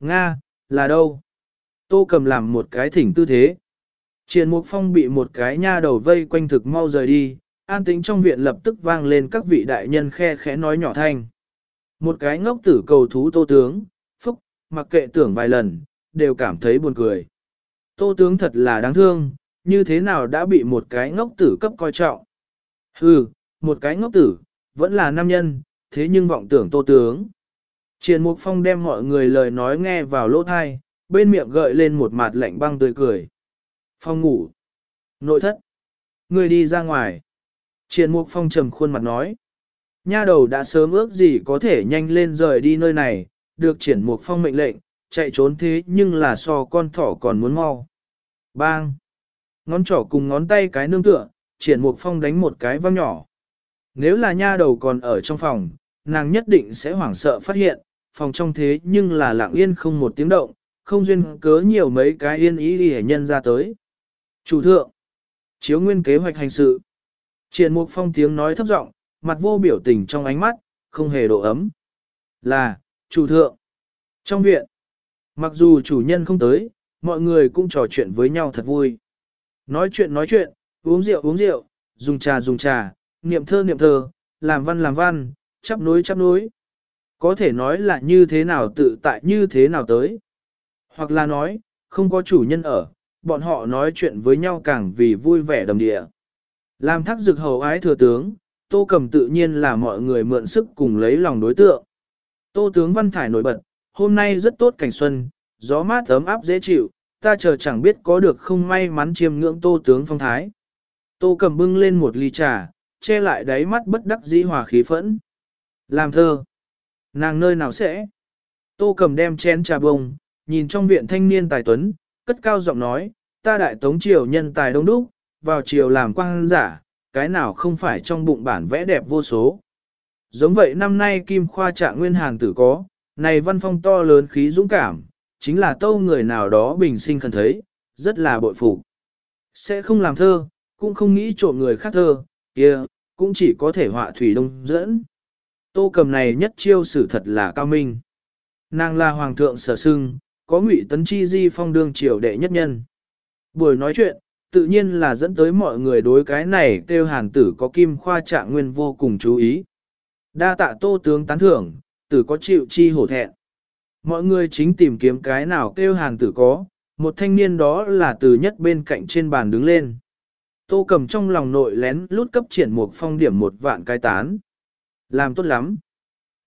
Nga, là đâu? Tô cầm làm một cái thỉnh tư thế. Triển Mục Phong bị một cái nha đầu vây quanh thực mau rời đi, an tĩnh trong viện lập tức vang lên các vị đại nhân khe khẽ nói nhỏ thanh. Một cái ngốc tử cầu thú tô tướng, phúc, mặc kệ tưởng vài lần, đều cảm thấy buồn cười. Tô tướng thật là đáng thương, như thế nào đã bị một cái ngốc tử cấp coi trọng. Hừ, một cái ngốc tử, vẫn là nam nhân, thế nhưng vọng tưởng tô tướng. Triển Mục Phong đem mọi người lời nói nghe vào lỗ thai, bên miệng gợi lên một mặt lạnh băng tươi cười. Phong ngủ. Nội thất. Người đi ra ngoài. Triển Mục Phong trầm khuôn mặt nói. Nha đầu đã sớm ước gì có thể nhanh lên rời đi nơi này, được triển Mục Phong mệnh lệnh, chạy trốn thế nhưng là so con thỏ còn muốn mau. Bang! Ngón trỏ cùng ngón tay cái nương tựa, triển Mục Phong đánh một cái văng nhỏ. Nếu là nha đầu còn ở trong phòng, nàng nhất định sẽ hoảng sợ phát hiện, phòng trong thế nhưng là lặng yên không một tiếng động, không duyên cớ nhiều mấy cái yên ý đi nhân ra tới. Chủ thượng, chiếu nguyên kế hoạch hành sự. Triển mục phong tiếng nói thấp giọng, mặt vô biểu tình trong ánh mắt, không hề độ ấm. Là, chủ thượng. Trong viện, mặc dù chủ nhân không tới, mọi người cũng trò chuyện với nhau thật vui. Nói chuyện nói chuyện, uống rượu uống rượu, dùng trà dùng trà, niệm thơ niệm thơ, làm văn làm văn, chắp nối chắp nối. Có thể nói là như thế nào tự tại như thế nào tới. Hoặc là nói, không có chủ nhân ở, bọn họ nói chuyện với nhau càng vì vui vẻ đầm địa. Làm thác dực hầu ái thừa tướng, tô cầm tự nhiên là mọi người mượn sức cùng lấy lòng đối tượng. Tô tướng văn thải nổi bật, hôm nay rất tốt cảnh xuân, gió mát ấm áp dễ chịu, ta chờ chẳng biết có được không may mắn chiêm ngưỡng tô tướng phong thái. Tô cầm bưng lên một ly trà, che lại đáy mắt bất đắc dĩ hòa khí phẫn. Làm thơ. Nàng nơi nào sẽ? Tô cầm đem chén trà bông, nhìn trong viện thanh niên tài tuấn, cất cao giọng nói, ta đại tống triều nhân tài đông đúc, vào triều làm quang giả, cái nào không phải trong bụng bản vẽ đẹp vô số. Giống vậy năm nay Kim Khoa trạng nguyên hàng tử có, này văn phong to lớn khí dũng cảm, chính là tâu người nào đó bình sinh cần thấy, rất là bội phục. Sẽ không làm thơ, cũng không nghĩ trộm người khác thơ, kia, cũng chỉ có thể họa thủy đông dẫn. Tô cầm này nhất chiêu sử thật là cao minh. Nàng là hoàng thượng sở sưng, có ngụy tấn chi di phong đương triều đệ nhất nhân. Buổi nói chuyện, tự nhiên là dẫn tới mọi người đối cái này kêu hàn tử có kim khoa trạng nguyên vô cùng chú ý. Đa tạ tô tướng tán thưởng, tử có chịu chi hổ thẹn. Mọi người chính tìm kiếm cái nào kêu hàn tử có, một thanh niên đó là từ nhất bên cạnh trên bàn đứng lên. Tô cầm trong lòng nội lén lút cấp triển một phong điểm một vạn cái tán. Làm tốt lắm.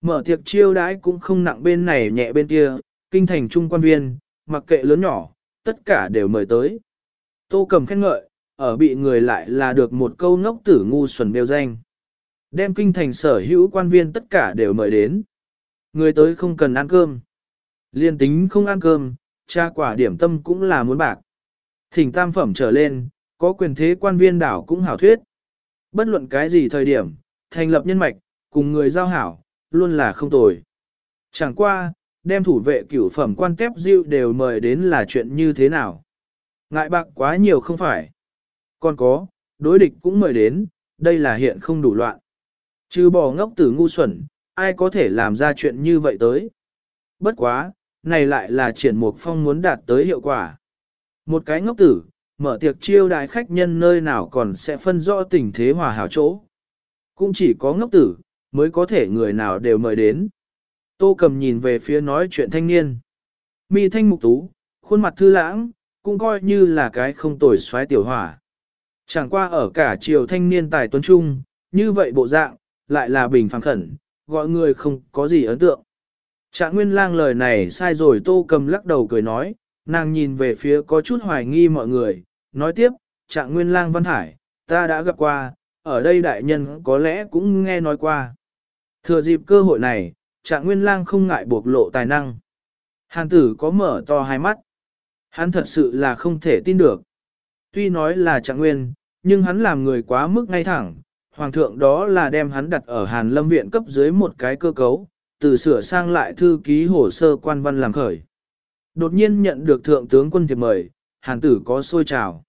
Mở tiệc chiêu đãi cũng không nặng bên này nhẹ bên kia, kinh thành trung quan viên, mặc kệ lớn nhỏ, tất cả đều mời tới. Tô cầm khen ngợi, ở bị người lại là được một câu ngốc tử ngu xuẩn đều danh. Đem kinh thành sở hữu quan viên tất cả đều mời đến. Người tới không cần ăn cơm. Liên tính không ăn cơm, tra quả điểm tâm cũng là muốn bạc. Thỉnh tam phẩm trở lên, có quyền thế quan viên đảo cũng hảo thuyết. Bất luận cái gì thời điểm, thành lập nhân mạch, cùng người giao hảo, luôn là không tồi. Chẳng qua, đem thủ vệ cửu phẩm quan tép diệu đều mời đến là chuyện như thế nào. Ngại bạc quá nhiều không phải. Còn có, đối địch cũng mời đến, đây là hiện không đủ loạn. Chứ bỏ ngốc tử ngu xuẩn, ai có thể làm ra chuyện như vậy tới. Bất quá, này lại là triển mục phong muốn đạt tới hiệu quả. Một cái ngốc tử, mở tiệc chiêu đại khách nhân nơi nào còn sẽ phân rõ tình thế hòa hảo chỗ. Cũng chỉ có ngốc tử, mới có thể người nào đều mời đến. Tô cầm nhìn về phía nói chuyện thanh niên. Mi thanh mục tú, khuôn mặt thư lãng, cũng coi như là cái không tồi xoáy tiểu hỏa. Chẳng qua ở cả triều thanh niên tài tuấn trung, như vậy bộ dạng, lại là bình phẳng khẩn, gọi người không có gì ấn tượng. Trạng nguyên lang lời này sai rồi tô cầm lắc đầu cười nói, nàng nhìn về phía có chút hoài nghi mọi người, nói tiếp, trạng nguyên lang văn hải, ta đã gặp qua, ở đây đại nhân có lẽ cũng nghe nói qua. Thừa dịp cơ hội này, trạng nguyên lang không ngại bộc lộ tài năng. Hàn tử có mở to hai mắt. Hắn thật sự là không thể tin được. Tuy nói là trạng nguyên, nhưng hắn làm người quá mức ngay thẳng. Hoàng thượng đó là đem hắn đặt ở Hàn Lâm Viện cấp dưới một cái cơ cấu, từ sửa sang lại thư ký hồ sơ quan văn làm khởi. Đột nhiên nhận được thượng tướng quân thiệp mời, hàn tử có sôi trào.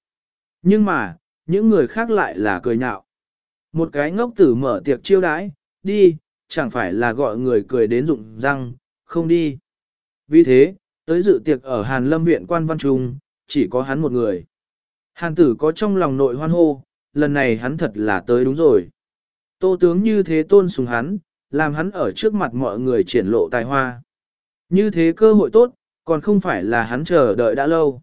Nhưng mà, những người khác lại là cười nhạo. Một cái ngốc tử mở tiệc chiêu đãi, đi, chẳng phải là gọi người cười đến rụng răng, không đi. Vì thế, Tới dự tiệc ở Hàn Lâm Viện quan văn trung, chỉ có hắn một người. Hàn tử có trong lòng nội hoan hô, lần này hắn thật là tới đúng rồi. Tô tướng như thế tôn sùng hắn, làm hắn ở trước mặt mọi người triển lộ tài hoa. Như thế cơ hội tốt, còn không phải là hắn chờ đợi đã lâu.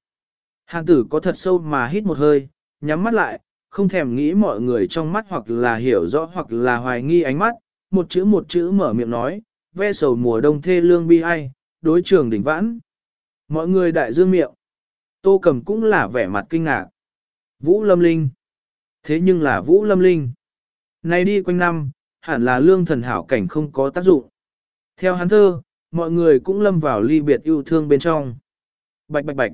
Hàn tử có thật sâu mà hít một hơi, nhắm mắt lại, không thèm nghĩ mọi người trong mắt hoặc là hiểu rõ hoặc là hoài nghi ánh mắt, một chữ một chữ mở miệng nói, ve sầu mùa đông thê lương bi ai, đối trường đỉnh vãn. Mọi người đại dương miệng. Tô cầm cũng là vẻ mặt kinh ngạc. Vũ Lâm Linh. Thế nhưng là Vũ Lâm Linh. nay đi quanh năm, hẳn là lương thần hảo cảnh không có tác dụng. Theo hắn thơ, mọi người cũng lâm vào ly biệt yêu thương bên trong. Bạch bạch bạch.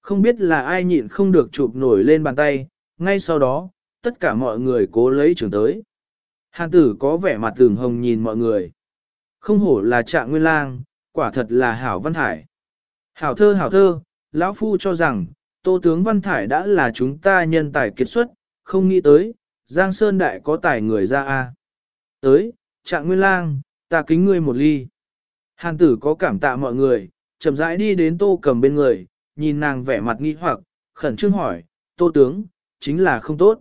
Không biết là ai nhịn không được chụp nổi lên bàn tay, ngay sau đó, tất cả mọi người cố lấy trường tới. Hàn tử có vẻ mặt tường hồng nhìn mọi người. Không hổ là trạng nguyên lang, quả thật là hảo văn thải. Hảo thơ hảo thơ, lão phu cho rằng, tô tướng văn thải đã là chúng ta nhân tài kiệt xuất, không nghĩ tới, Giang Sơn Đại có tài người ra a. Tới, trạng nguyên lang, ta kính ngươi một ly. Hàn tử có cảm tạ mọi người, chậm rãi đi đến tô cầm bên người, nhìn nàng vẻ mặt nghi hoặc, khẩn trương hỏi, tô tướng, chính là không tốt.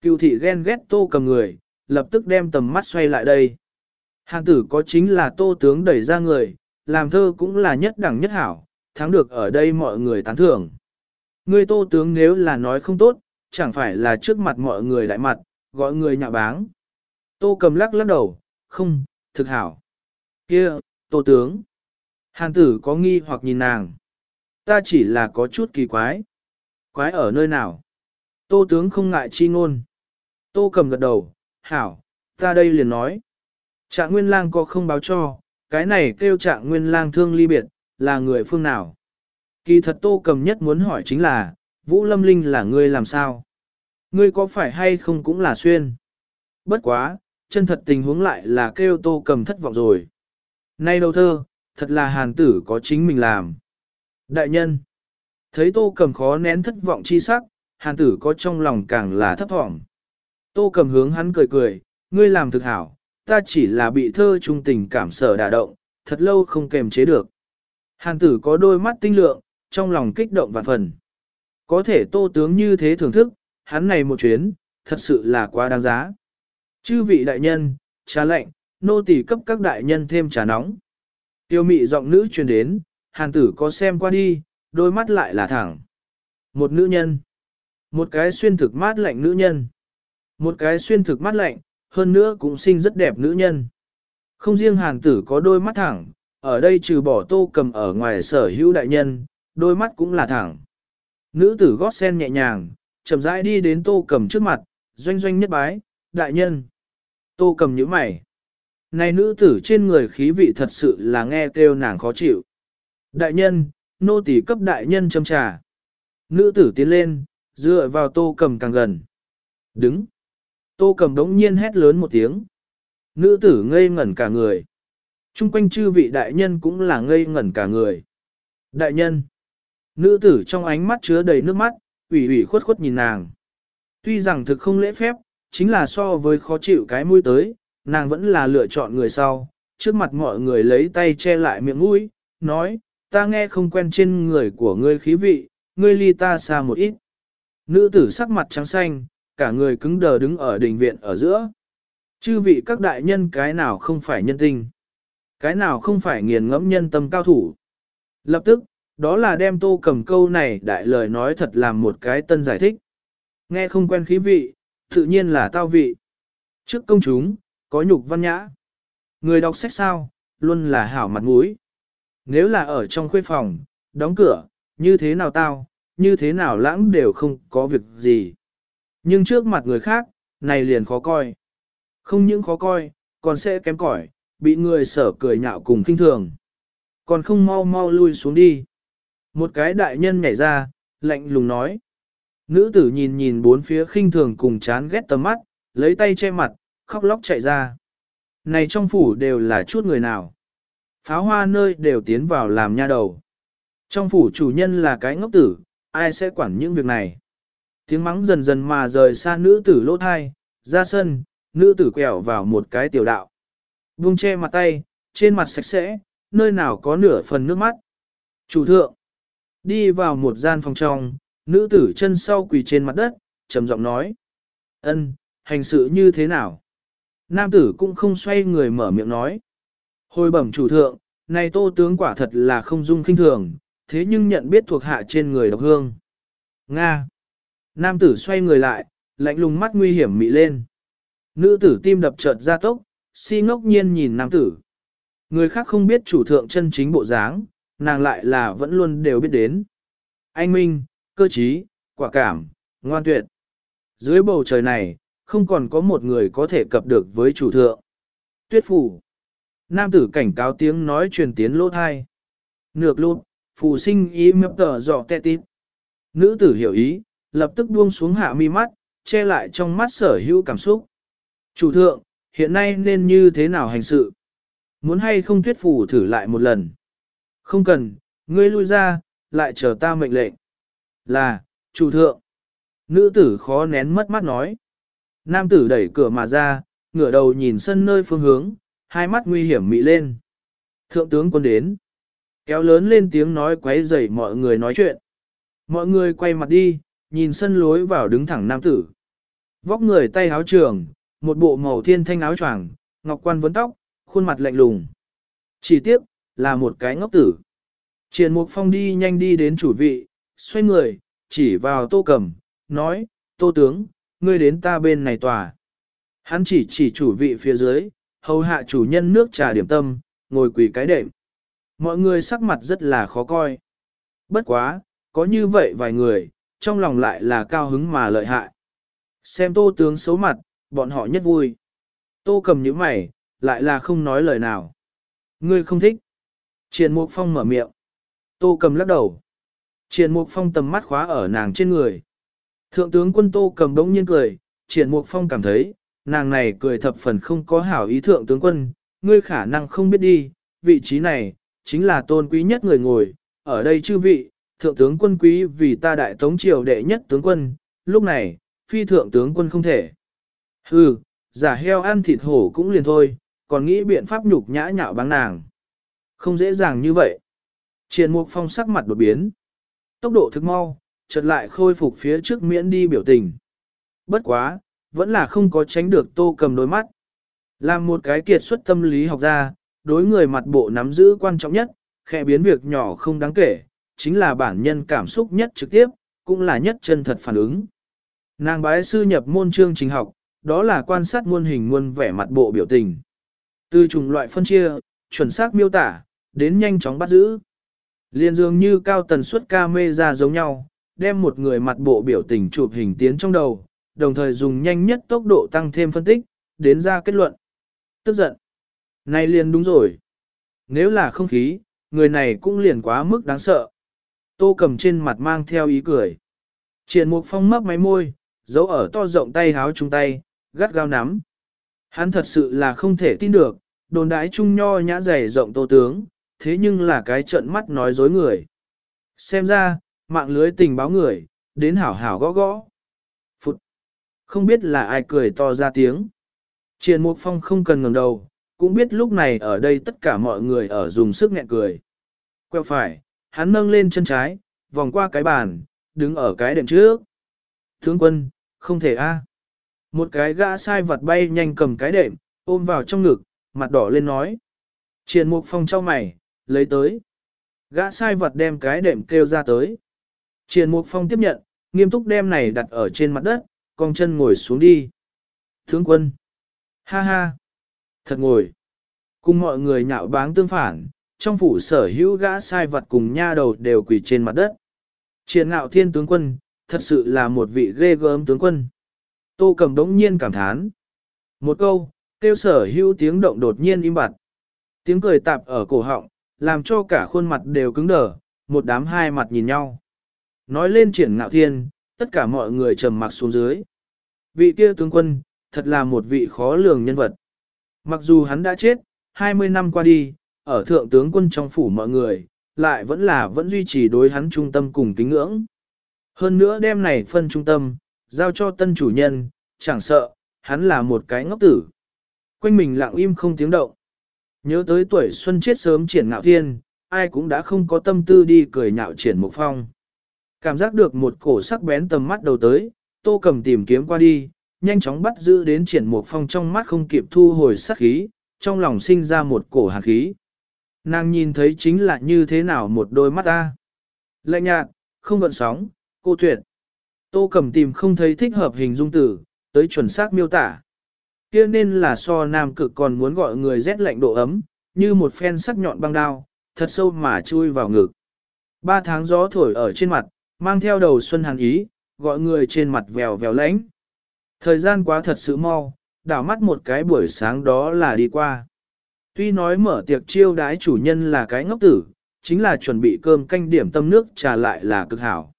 Cựu thị ghen ghét tô cầm người, lập tức đem tầm mắt xoay lại đây. Hàng tử có chính là tô tướng đẩy ra người, làm thơ cũng là nhất đẳng nhất hảo, thắng được ở đây mọi người tán thưởng. Người tô tướng nếu là nói không tốt, chẳng phải là trước mặt mọi người đại mặt, gọi người nhạ báng. Tô cầm lắc lắc đầu, không, thực hảo. kia tô tướng. Hàn tử có nghi hoặc nhìn nàng. Ta chỉ là có chút kỳ quái. Quái ở nơi nào? Tô tướng không ngại chi ngôn. Tô cầm gật đầu, hảo, ta đây liền nói. Trạng nguyên lang có không báo cho, cái này kêu trạng nguyên lang thương ly biệt, là người phương nào? Kỳ thật tô cầm nhất muốn hỏi chính là, Vũ Lâm Linh là ngươi làm sao? Ngươi có phải hay không cũng là xuyên? Bất quá, chân thật tình huống lại là kêu tô cầm thất vọng rồi. Nay đầu thơ, thật là hàn tử có chính mình làm. Đại nhân, thấy tô cầm khó nén thất vọng chi sắc, hàn tử có trong lòng càng là thấp vọng. Tô cầm hướng hắn cười cười, ngươi làm thực hảo, ta chỉ là bị thơ trung tình cảm sở đả động, thật lâu không kềm chế được. Hàn tử có đôi mắt tinh lượng, trong lòng kích động vạn phần. Có thể tô tướng như thế thưởng thức, hắn này một chuyến, thật sự là quá đáng giá. Chư vị đại nhân, trà lệnh, nô tỳ cấp các đại nhân thêm trà nóng. Tiêu mị giọng nữ truyền đến, hàn tử có xem qua đi, đôi mắt lại là thẳng. Một nữ nhân. Một cái xuyên thực mát lạnh nữ nhân. Một cái xuyên thực mắt lạnh, hơn nữa cũng xinh rất đẹp nữ nhân. Không riêng hàn tử có đôi mắt thẳng, ở đây trừ bỏ tô cầm ở ngoài sở hữu đại nhân, đôi mắt cũng là thẳng. Nữ tử gót sen nhẹ nhàng, chậm rãi đi đến tô cầm trước mặt, doanh doanh nhất bái, đại nhân. Tô cầm nhíu mày. Này nữ tử trên người khí vị thật sự là nghe kêu nàng khó chịu. Đại nhân, nô tỳ cấp đại nhân châm trà. Nữ tử tiến lên, dựa vào tô cầm càng gần. Đứng. Tô cầm đống nhiên hét lớn một tiếng. Nữ tử ngây ngẩn cả người. Trung quanh chư vị đại nhân cũng là ngây ngẩn cả người. Đại nhân. Nữ tử trong ánh mắt chứa đầy nước mắt, ủy ủy khuất khuất nhìn nàng. Tuy rằng thực không lễ phép, chính là so với khó chịu cái mũi tới, nàng vẫn là lựa chọn người sau. Trước mặt mọi người lấy tay che lại miệng mũi, nói, ta nghe không quen trên người của ngươi khí vị, ngươi ly ta xa một ít. Nữ tử sắc mặt trắng xanh, cả người cứng đờ đứng ở đình viện ở giữa. Chư vị các đại nhân cái nào không phải nhân tinh, cái nào không phải nghiền ngẫm nhân tâm cao thủ. Lập tức, đó là đem tô cầm câu này đại lời nói thật làm một cái tân giải thích. Nghe không quen khí vị, tự nhiên là tao vị. Trước công chúng, có nhục văn nhã. Người đọc sách sao, luôn là hảo mặt mũi. Nếu là ở trong khuê phòng, đóng cửa, như thế nào tao, như thế nào lãng đều không có việc gì. Nhưng trước mặt người khác, này liền khó coi. Không những khó coi, còn sẽ kém cỏi, bị người sở cười nhạo cùng kinh thường. Còn không mau mau lui xuống đi. Một cái đại nhân nhảy ra, lạnh lùng nói. Nữ tử nhìn nhìn bốn phía khinh thường cùng chán ghét tầm mắt, lấy tay che mặt, khóc lóc chạy ra. Này trong phủ đều là chút người nào. Pháo hoa nơi đều tiến vào làm nha đầu. Trong phủ chủ nhân là cái ngốc tử, ai sẽ quản những việc này. Tiếng mắng dần dần mà rời xa nữ tử lỗ thai, ra sân, nữ tử quẹo vào một cái tiểu đạo. Vung che mặt tay, trên mặt sạch sẽ, nơi nào có nửa phần nước mắt. Chủ thượng, đi vào một gian phòng trong, nữ tử chân sau quỳ trên mặt đất, trầm giọng nói. ân, hành sự như thế nào? Nam tử cũng không xoay người mở miệng nói. Hồi bẩm chủ thượng, này tô tướng quả thật là không dung kinh thường, thế nhưng nhận biết thuộc hạ trên người độc hương. Nga. Nam tử xoay người lại, lạnh lùng mắt nguy hiểm mị lên. Nữ tử tim đập chợt ra tốc, si ngốc nhiên nhìn nam tử. Người khác không biết chủ thượng chân chính bộ dáng, nàng lại là vẫn luôn đều biết đến. Anh Minh, cơ trí, quả cảm, ngoan tuyệt. Dưới bầu trời này, không còn có một người có thể cập được với chủ thượng. Tuyết phủ. Nam tử cảnh cáo tiếng nói truyền tiến lỗ thai. Nược lụt, phù sinh ý mập tờ dọ tẹ tít. Nữ tử hiểu ý, lập tức buông xuống hạ mi mắt, che lại trong mắt sở hữu cảm xúc. Chủ thượng, hiện nay nên như thế nào hành sự? Muốn hay không tuyết phủ thử lại một lần? Không cần, ngươi lui ra, lại chờ ta mệnh lệnh. Là, chủ thượng. Nữ tử khó nén mất mắt nói. Nam tử đẩy cửa mà ra, ngửa đầu nhìn sân nơi phương hướng, hai mắt nguy hiểm mị lên. Thượng tướng quân đến. Kéo lớn lên tiếng nói quấy rầy mọi người nói chuyện. Mọi người quay mặt đi, nhìn sân lối vào đứng thẳng nam tử. Vóc người tay áo trường, một bộ màu thiên thanh áo choàng, ngọc quan vấn tóc, khuôn mặt lạnh lùng. Chỉ tiếc, là một cái ngốc tử. Triển Mục Phong đi nhanh đi đến chủ vị, xoay người, chỉ vào tô cầm, nói, tô tướng, ngươi đến ta bên này tòa. Hắn chỉ chỉ chủ vị phía dưới, hầu hạ chủ nhân nước trà điểm tâm, ngồi quỳ cái đệm. Mọi người sắc mặt rất là khó coi. Bất quá, có như vậy vài người, trong lòng lại là cao hứng mà lợi hại. Xem tô tướng xấu mặt, bọn họ nhất vui. Tô cầm những mày, lại là không nói lời nào. Ngươi không thích. Triền Mục Phong mở miệng. Tô cầm lắc đầu. Triền Mục Phong tầm mắt khóa ở nàng trên người. Thượng tướng quân Tô cầm đống nhiên cười, Triền Mục Phong cảm thấy, nàng này cười thập phần không có hảo ý thượng tướng quân, ngươi khả năng không biết đi, vị trí này, chính là tôn quý nhất người ngồi, ở đây chư vị, thượng tướng quân quý vì ta đại tống triều đệ nhất tướng quân, lúc này, phi thượng tướng quân không thể. Hừ, giả heo ăn thịt hổ cũng liền thôi, còn nghĩ biện pháp nhục nhã nhạo báng nàng. Không dễ dàng như vậy. Triền mục phong sắc mặt đột biến. Tốc độ thực mau, chợt lại khôi phục phía trước miễn đi biểu tình. Bất quá, vẫn là không có tránh được tô cầm đôi mắt. Làm một cái kiệt xuất tâm lý học ra, đối người mặt bộ nắm giữ quan trọng nhất, khẽ biến việc nhỏ không đáng kể, chính là bản nhân cảm xúc nhất trực tiếp, cũng là nhất chân thật phản ứng. Nàng bái sư nhập môn chương trình học, đó là quan sát muôn hình muôn vẻ mặt bộ biểu tình. Từ chủng loại phân chia, chuẩn xác miêu tả, đến nhanh chóng bắt giữ. Liên dường như cao tần suất ca mê ra giống nhau, đem một người mặt bộ biểu tình chụp hình tiến trong đầu, đồng thời dùng nhanh nhất tốc độ tăng thêm phân tích, đến ra kết luận. Tức giận. Này liền đúng rồi. Nếu là không khí, người này cũng liền quá mức đáng sợ. Tô cầm trên mặt mang theo ý cười. Triển mục phong mấp máy môi, giấu ở to rộng tay háo chung tay, gắt gao nắm. Hắn thật sự là không thể tin được, đồn đái trung nho nhã dày rộng tô tướng, thế nhưng là cái trận mắt nói dối người. Xem ra, mạng lưới tình báo người, đến hảo hảo gõ gõ. Phụt! Không biết là ai cười to ra tiếng. Triền Mục Phong không cần ngẩng đầu, cũng biết lúc này ở đây tất cả mọi người ở dùng sức nghẹn cười. Quẹo phải, hắn nâng lên chân trái, vòng qua cái bàn, đứng ở cái đệm trước. Tướng quân, không thể a. À. Một cái gã sai vật bay nhanh cầm cái đệm, ôm vào trong ngực, mặt đỏ lên nói. Triền Mục Phong trao mày, lấy tới. Gã sai vật đem cái đệm kêu ra tới. Triền Mục Phong tiếp nhận, nghiêm túc đem này đặt ở trên mặt đất, cong chân ngồi xuống đi. Tướng quân. Ha ha. Thật ngồi. Cùng mọi người nhạo báng tương phản, trong phủ sở hữu gã sai vật cùng nha đầu đều quỳ trên mặt đất. triển ngạo thiên tướng quân, thật sự là một vị ghê gớm tướng quân. Tô cầm đống nhiên cảm thán. Một câu, kêu sở hữu tiếng động đột nhiên im bặt. Tiếng cười tạp ở cổ họng, làm cho cả khuôn mặt đều cứng đờ, một đám hai mặt nhìn nhau. Nói lên triển ngạo thiên, tất cả mọi người trầm mặc xuống dưới. Vị kia tướng quân, thật là một vị khó lường nhân vật. Mặc dù hắn đã chết, 20 năm qua đi, ở thượng tướng quân trong phủ mọi người, lại vẫn là vẫn duy trì đối hắn trung tâm cùng kính ngưỡng. Hơn nữa đêm này phân trung tâm, giao cho tân chủ nhân, chẳng sợ, hắn là một cái ngốc tử. Quanh mình lặng im không tiếng động. Nhớ tới tuổi xuân chết sớm triển ngạo thiên, ai cũng đã không có tâm tư đi cười nhạo triển mục phong. Cảm giác được một cổ sắc bén tầm mắt đầu tới, tô cầm tìm kiếm qua đi, nhanh chóng bắt giữ đến triển mục phong trong mắt không kịp thu hồi sắc khí, trong lòng sinh ra một cổ hạt khí. Nàng nhìn thấy chính là như thế nào một đôi mắt ta. Lạnh nhạt, không gợn sóng, cô tuyệt. Tô cầm tìm không thấy thích hợp hình dung tử, tới chuẩn xác miêu tả. kia nên là so nam cực còn muốn gọi người rét lạnh độ ấm, như một phen sắc nhọn băng đao, thật sâu mà chui vào ngực. Ba tháng gió thổi ở trên mặt, mang theo đầu xuân hàn ý, gọi người trên mặt vèo vèo lãnh. Thời gian quá thật sự mau, đảo mắt một cái buổi sáng đó là đi qua. Tuy nói mở tiệc chiêu đái chủ nhân là cái ngốc tử, chính là chuẩn bị cơm canh điểm tâm nước trà lại là cực hảo.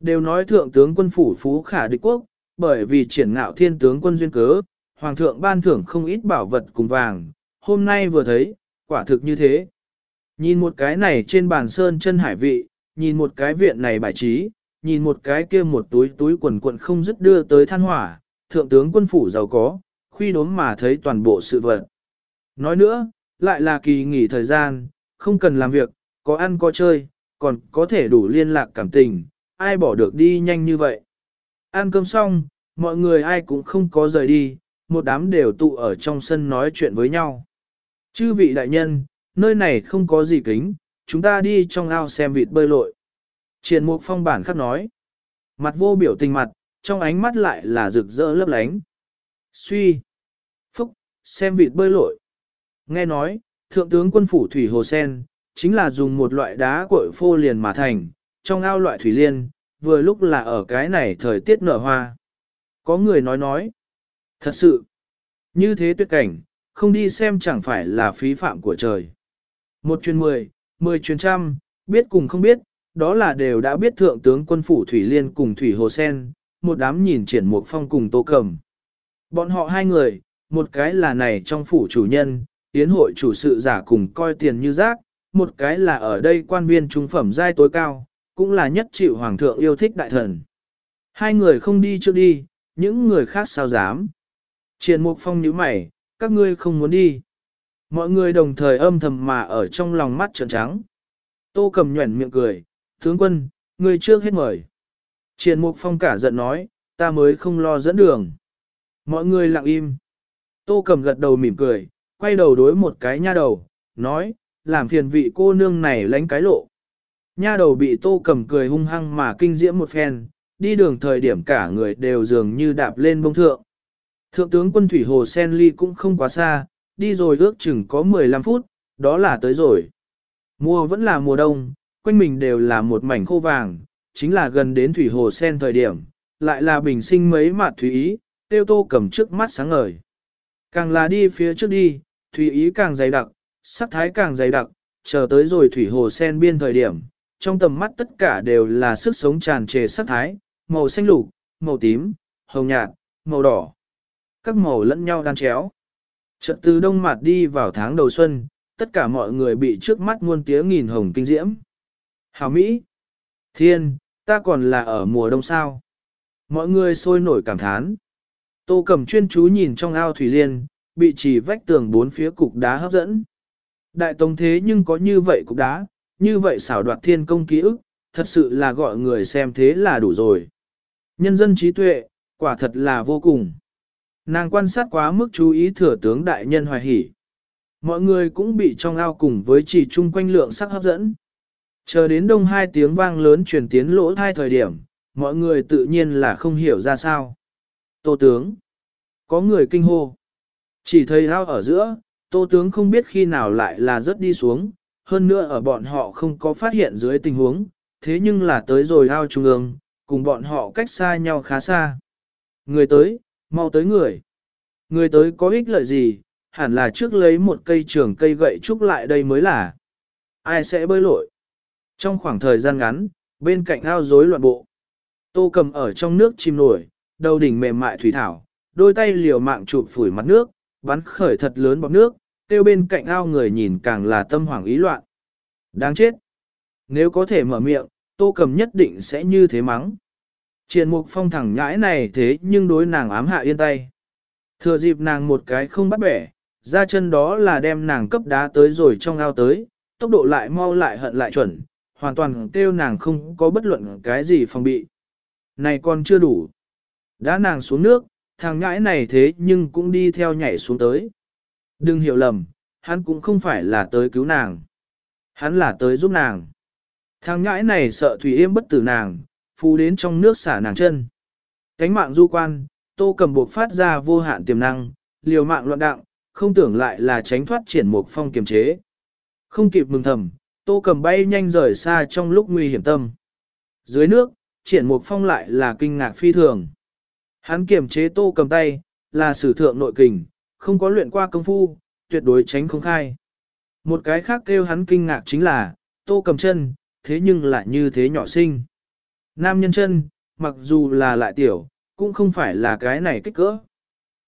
Đều nói thượng tướng quân phủ phú khả địch quốc, bởi vì triển ngạo thiên tướng quân duyên cớ, hoàng thượng ban thưởng không ít bảo vật cùng vàng, hôm nay vừa thấy, quả thực như thế. Nhìn một cái này trên bàn sơn chân hải vị, nhìn một cái viện này bài trí, nhìn một cái kia một túi túi quần quần không dứt đưa tới than hỏa, thượng tướng quân phủ giàu có, khuy đốm mà thấy toàn bộ sự vật. Nói nữa, lại là kỳ nghỉ thời gian, không cần làm việc, có ăn có chơi, còn có thể đủ liên lạc cảm tình, ai bỏ được đi nhanh như vậy. Ăn cơm xong, mọi người ai cũng không có rời đi, một đám đều tụ ở trong sân nói chuyện với nhau. Chư vị đại nhân, nơi này không có gì kính, chúng ta đi trong ao xem vịt bơi lội. Triển mục phong bản khắc nói. Mặt vô biểu tình mặt, trong ánh mắt lại là rực rỡ lấp lánh. Suy. Phúc, xem vịt bơi lội. Nghe nói, thượng tướng quân phủ thủy hồ sen, chính là dùng một loại đá cội phô liền mà thành, trong ao loại thủy liên, vừa lúc là ở cái này thời tiết nở hoa. Có người nói nói, thật sự, như thế tuyệt cảnh, không đi xem chẳng phải là phí phạm của trời. Một chuyên mười, mười chuyên trăm, biết cùng không biết, đó là đều đã biết thượng tướng quân phủ Thủy Liên cùng Thủy Hồ Sen, một đám nhìn triển một phong cùng tô cầm. Bọn họ hai người, một cái là này trong phủ chủ nhân, tiến hội chủ sự giả cùng coi tiền như rác, một cái là ở đây quan viên trung phẩm giai tối cao, cũng là nhất chịu hoàng thượng yêu thích đại thần. Hai người không đi trước đi, những người khác sao dám. Triển mục phong nhíu mày, các ngươi không muốn đi. Mọi người đồng thời âm thầm mà ở trong lòng mắt trợn trắng. Tô cầm nhuẩn miệng cười, tướng quân, người trước hết mời. Triển mục phong cả giận nói, ta mới không lo dẫn đường. Mọi người lặng im. Tô cầm gật đầu mỉm cười, quay đầu đối một cái nha đầu, nói, làm phiền vị cô nương này lánh cái lộ. Nha đầu bị tô cầm cười hung hăng mà kinh diễm một phen, đi đường thời điểm cả người đều dường như đạp lên bông thượng. Thượng tướng quân thủy hồ sen ly cũng không quá xa, đi rồi ước chừng có 15 phút, đó là tới rồi. Mùa vẫn là mùa đông, quanh mình đều là một mảnh khô vàng, chính là gần đến thủy hồ sen thời điểm, lại là bình sinh mấy mạt thủy ý, tiêu tô cầm trước mắt sáng ngời. Càng là đi phía trước đi, thủy ý càng dày đặc, sắc thái càng dày đặc, chờ tới rồi thủy hồ sen biên thời điểm, trong tầm mắt tất cả đều là sức sống tràn trề sắc thái, màu xanh lục, màu tím, hồng nhạt, màu đỏ. Các màu lẫn nhau đan chéo. Trận từ đông mặt đi vào tháng đầu xuân, tất cả mọi người bị trước mắt muôn tiếng nghìn hồng kinh diễm. Hào Mỹ! Thiên, ta còn là ở mùa đông sao? Mọi người sôi nổi cảm thán. Tô cầm chuyên chú nhìn trong ao thủy liên, bị chỉ vách tường bốn phía cục đá hấp dẫn. Đại tông thế nhưng có như vậy cục đá, như vậy xảo đoạt thiên công ký ức, thật sự là gọi người xem thế là đủ rồi. Nhân dân trí tuệ, quả thật là vô cùng. Nàng quan sát quá mức chú ý thừa tướng đại nhân hoài hỉ Mọi người cũng bị trong ao cùng với chỉ chung quanh lượng sắc hấp dẫn. Chờ đến đông hai tiếng vang lớn truyền tiến lỗ thai thời điểm, mọi người tự nhiên là không hiểu ra sao. Tô tướng. Có người kinh hô. Chỉ thấy ao ở giữa, tô tướng không biết khi nào lại là rớt đi xuống, hơn nữa ở bọn họ không có phát hiện dưới tình huống, thế nhưng là tới rồi ao trung ương, cùng bọn họ cách xa nhau khá xa. Người tới, mau tới người. Người tới có ích lợi gì, hẳn là trước lấy một cây trường cây gậy trúc lại đây mới là. Ai sẽ bơi lội? Trong khoảng thời gian ngắn, bên cạnh ao rối loạn bộ. Tô cầm ở trong nước chìm nổi, đầu đỉnh mềm mại thủy thảo, đôi tay liều mạng chụp phủi mặt nước, bắn khởi thật lớn bọc nước, tiêu bên cạnh ao người nhìn càng là tâm hoảng ý loạn. Đáng chết! Nếu có thể mở miệng, tô cầm nhất định sẽ như thế mắng. Triền mục phong thẳng nhãi này thế nhưng đối nàng ám hạ yên tay. Thừa dịp nàng một cái không bắt bẻ, ra chân đó là đem nàng cấp đá tới rồi trong ao tới, tốc độ lại mau lại hận lại chuẩn, hoàn toàn kêu nàng không có bất luận cái gì phòng bị. Này còn chưa đủ. Đã nàng xuống nước, thằng ngãi này thế nhưng cũng đi theo nhảy xuống tới. Đừng hiểu lầm, hắn cũng không phải là tới cứu nàng. Hắn là tới giúp nàng. Thằng ngãi này sợ Thủy Yêm bất tử nàng, phù đến trong nước xả nàng chân. Cánh mạng du quan, tô cầm buộc phát ra vô hạn tiềm năng, liều mạng loạn đặng, không tưởng lại là tránh thoát triển một phong kiềm chế. Không kịp mừng thầm, tô cầm bay nhanh rời xa trong lúc nguy hiểm tâm. Dưới nước, triển một phong lại là kinh ngạc phi thường. Hắn kiềm chế tô cầm tay, là sử thượng nội kình, không có luyện qua công phu, tuyệt đối tránh không khai. Một cái khác kêu hắn kinh ngạc chính là, tô cầm chân, thế nhưng lại như thế nhỏ sinh. Nam nhân chân, mặc dù là lại tiểu, cũng không phải là cái này kích cỡ.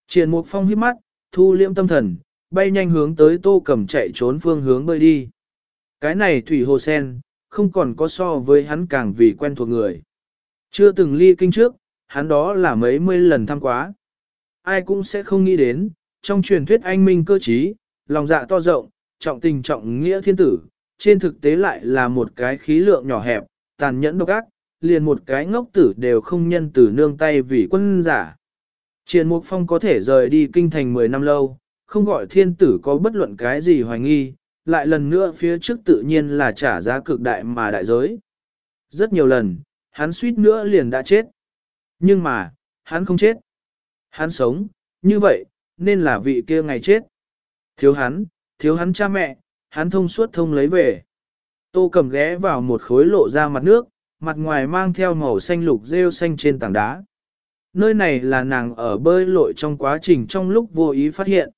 Triển Mục Phong hít mắt, thu liễm tâm thần, bay nhanh hướng tới tô cầm chạy trốn phương hướng bơi đi. Cái này thủy hồ sen, không còn có so với hắn càng vì quen thuộc người. Chưa từng ly kinh trước, hắn đó là mấy mươi lần thăm quá. Ai cũng sẽ không nghĩ đến, trong truyền thuyết anh minh cơ trí, lòng dạ to rộng, trọng tình trọng nghĩa thiên tử, trên thực tế lại là một cái khí lượng nhỏ hẹp, tàn nhẫn độc ác, liền một cái ngốc tử đều không nhân tử nương tay vì quân giả. Triền Mục Phong có thể rời đi kinh thành 10 năm lâu, không gọi thiên tử có bất luận cái gì hoài nghi, lại lần nữa phía trước tự nhiên là trả giá cực đại mà đại giới. Rất nhiều lần, hắn suýt nữa liền đã chết. Nhưng mà, hắn không chết. Hắn sống, như vậy, nên là vị kia ngày chết. Thiếu hắn, thiếu hắn cha mẹ, hắn thông suốt thông lấy về. Tô cầm ghé vào một khối lộ ra mặt nước, mặt ngoài mang theo màu xanh lục rêu xanh trên tảng đá. Nơi này là nàng ở bơi lội trong quá trình trong lúc vô ý phát hiện.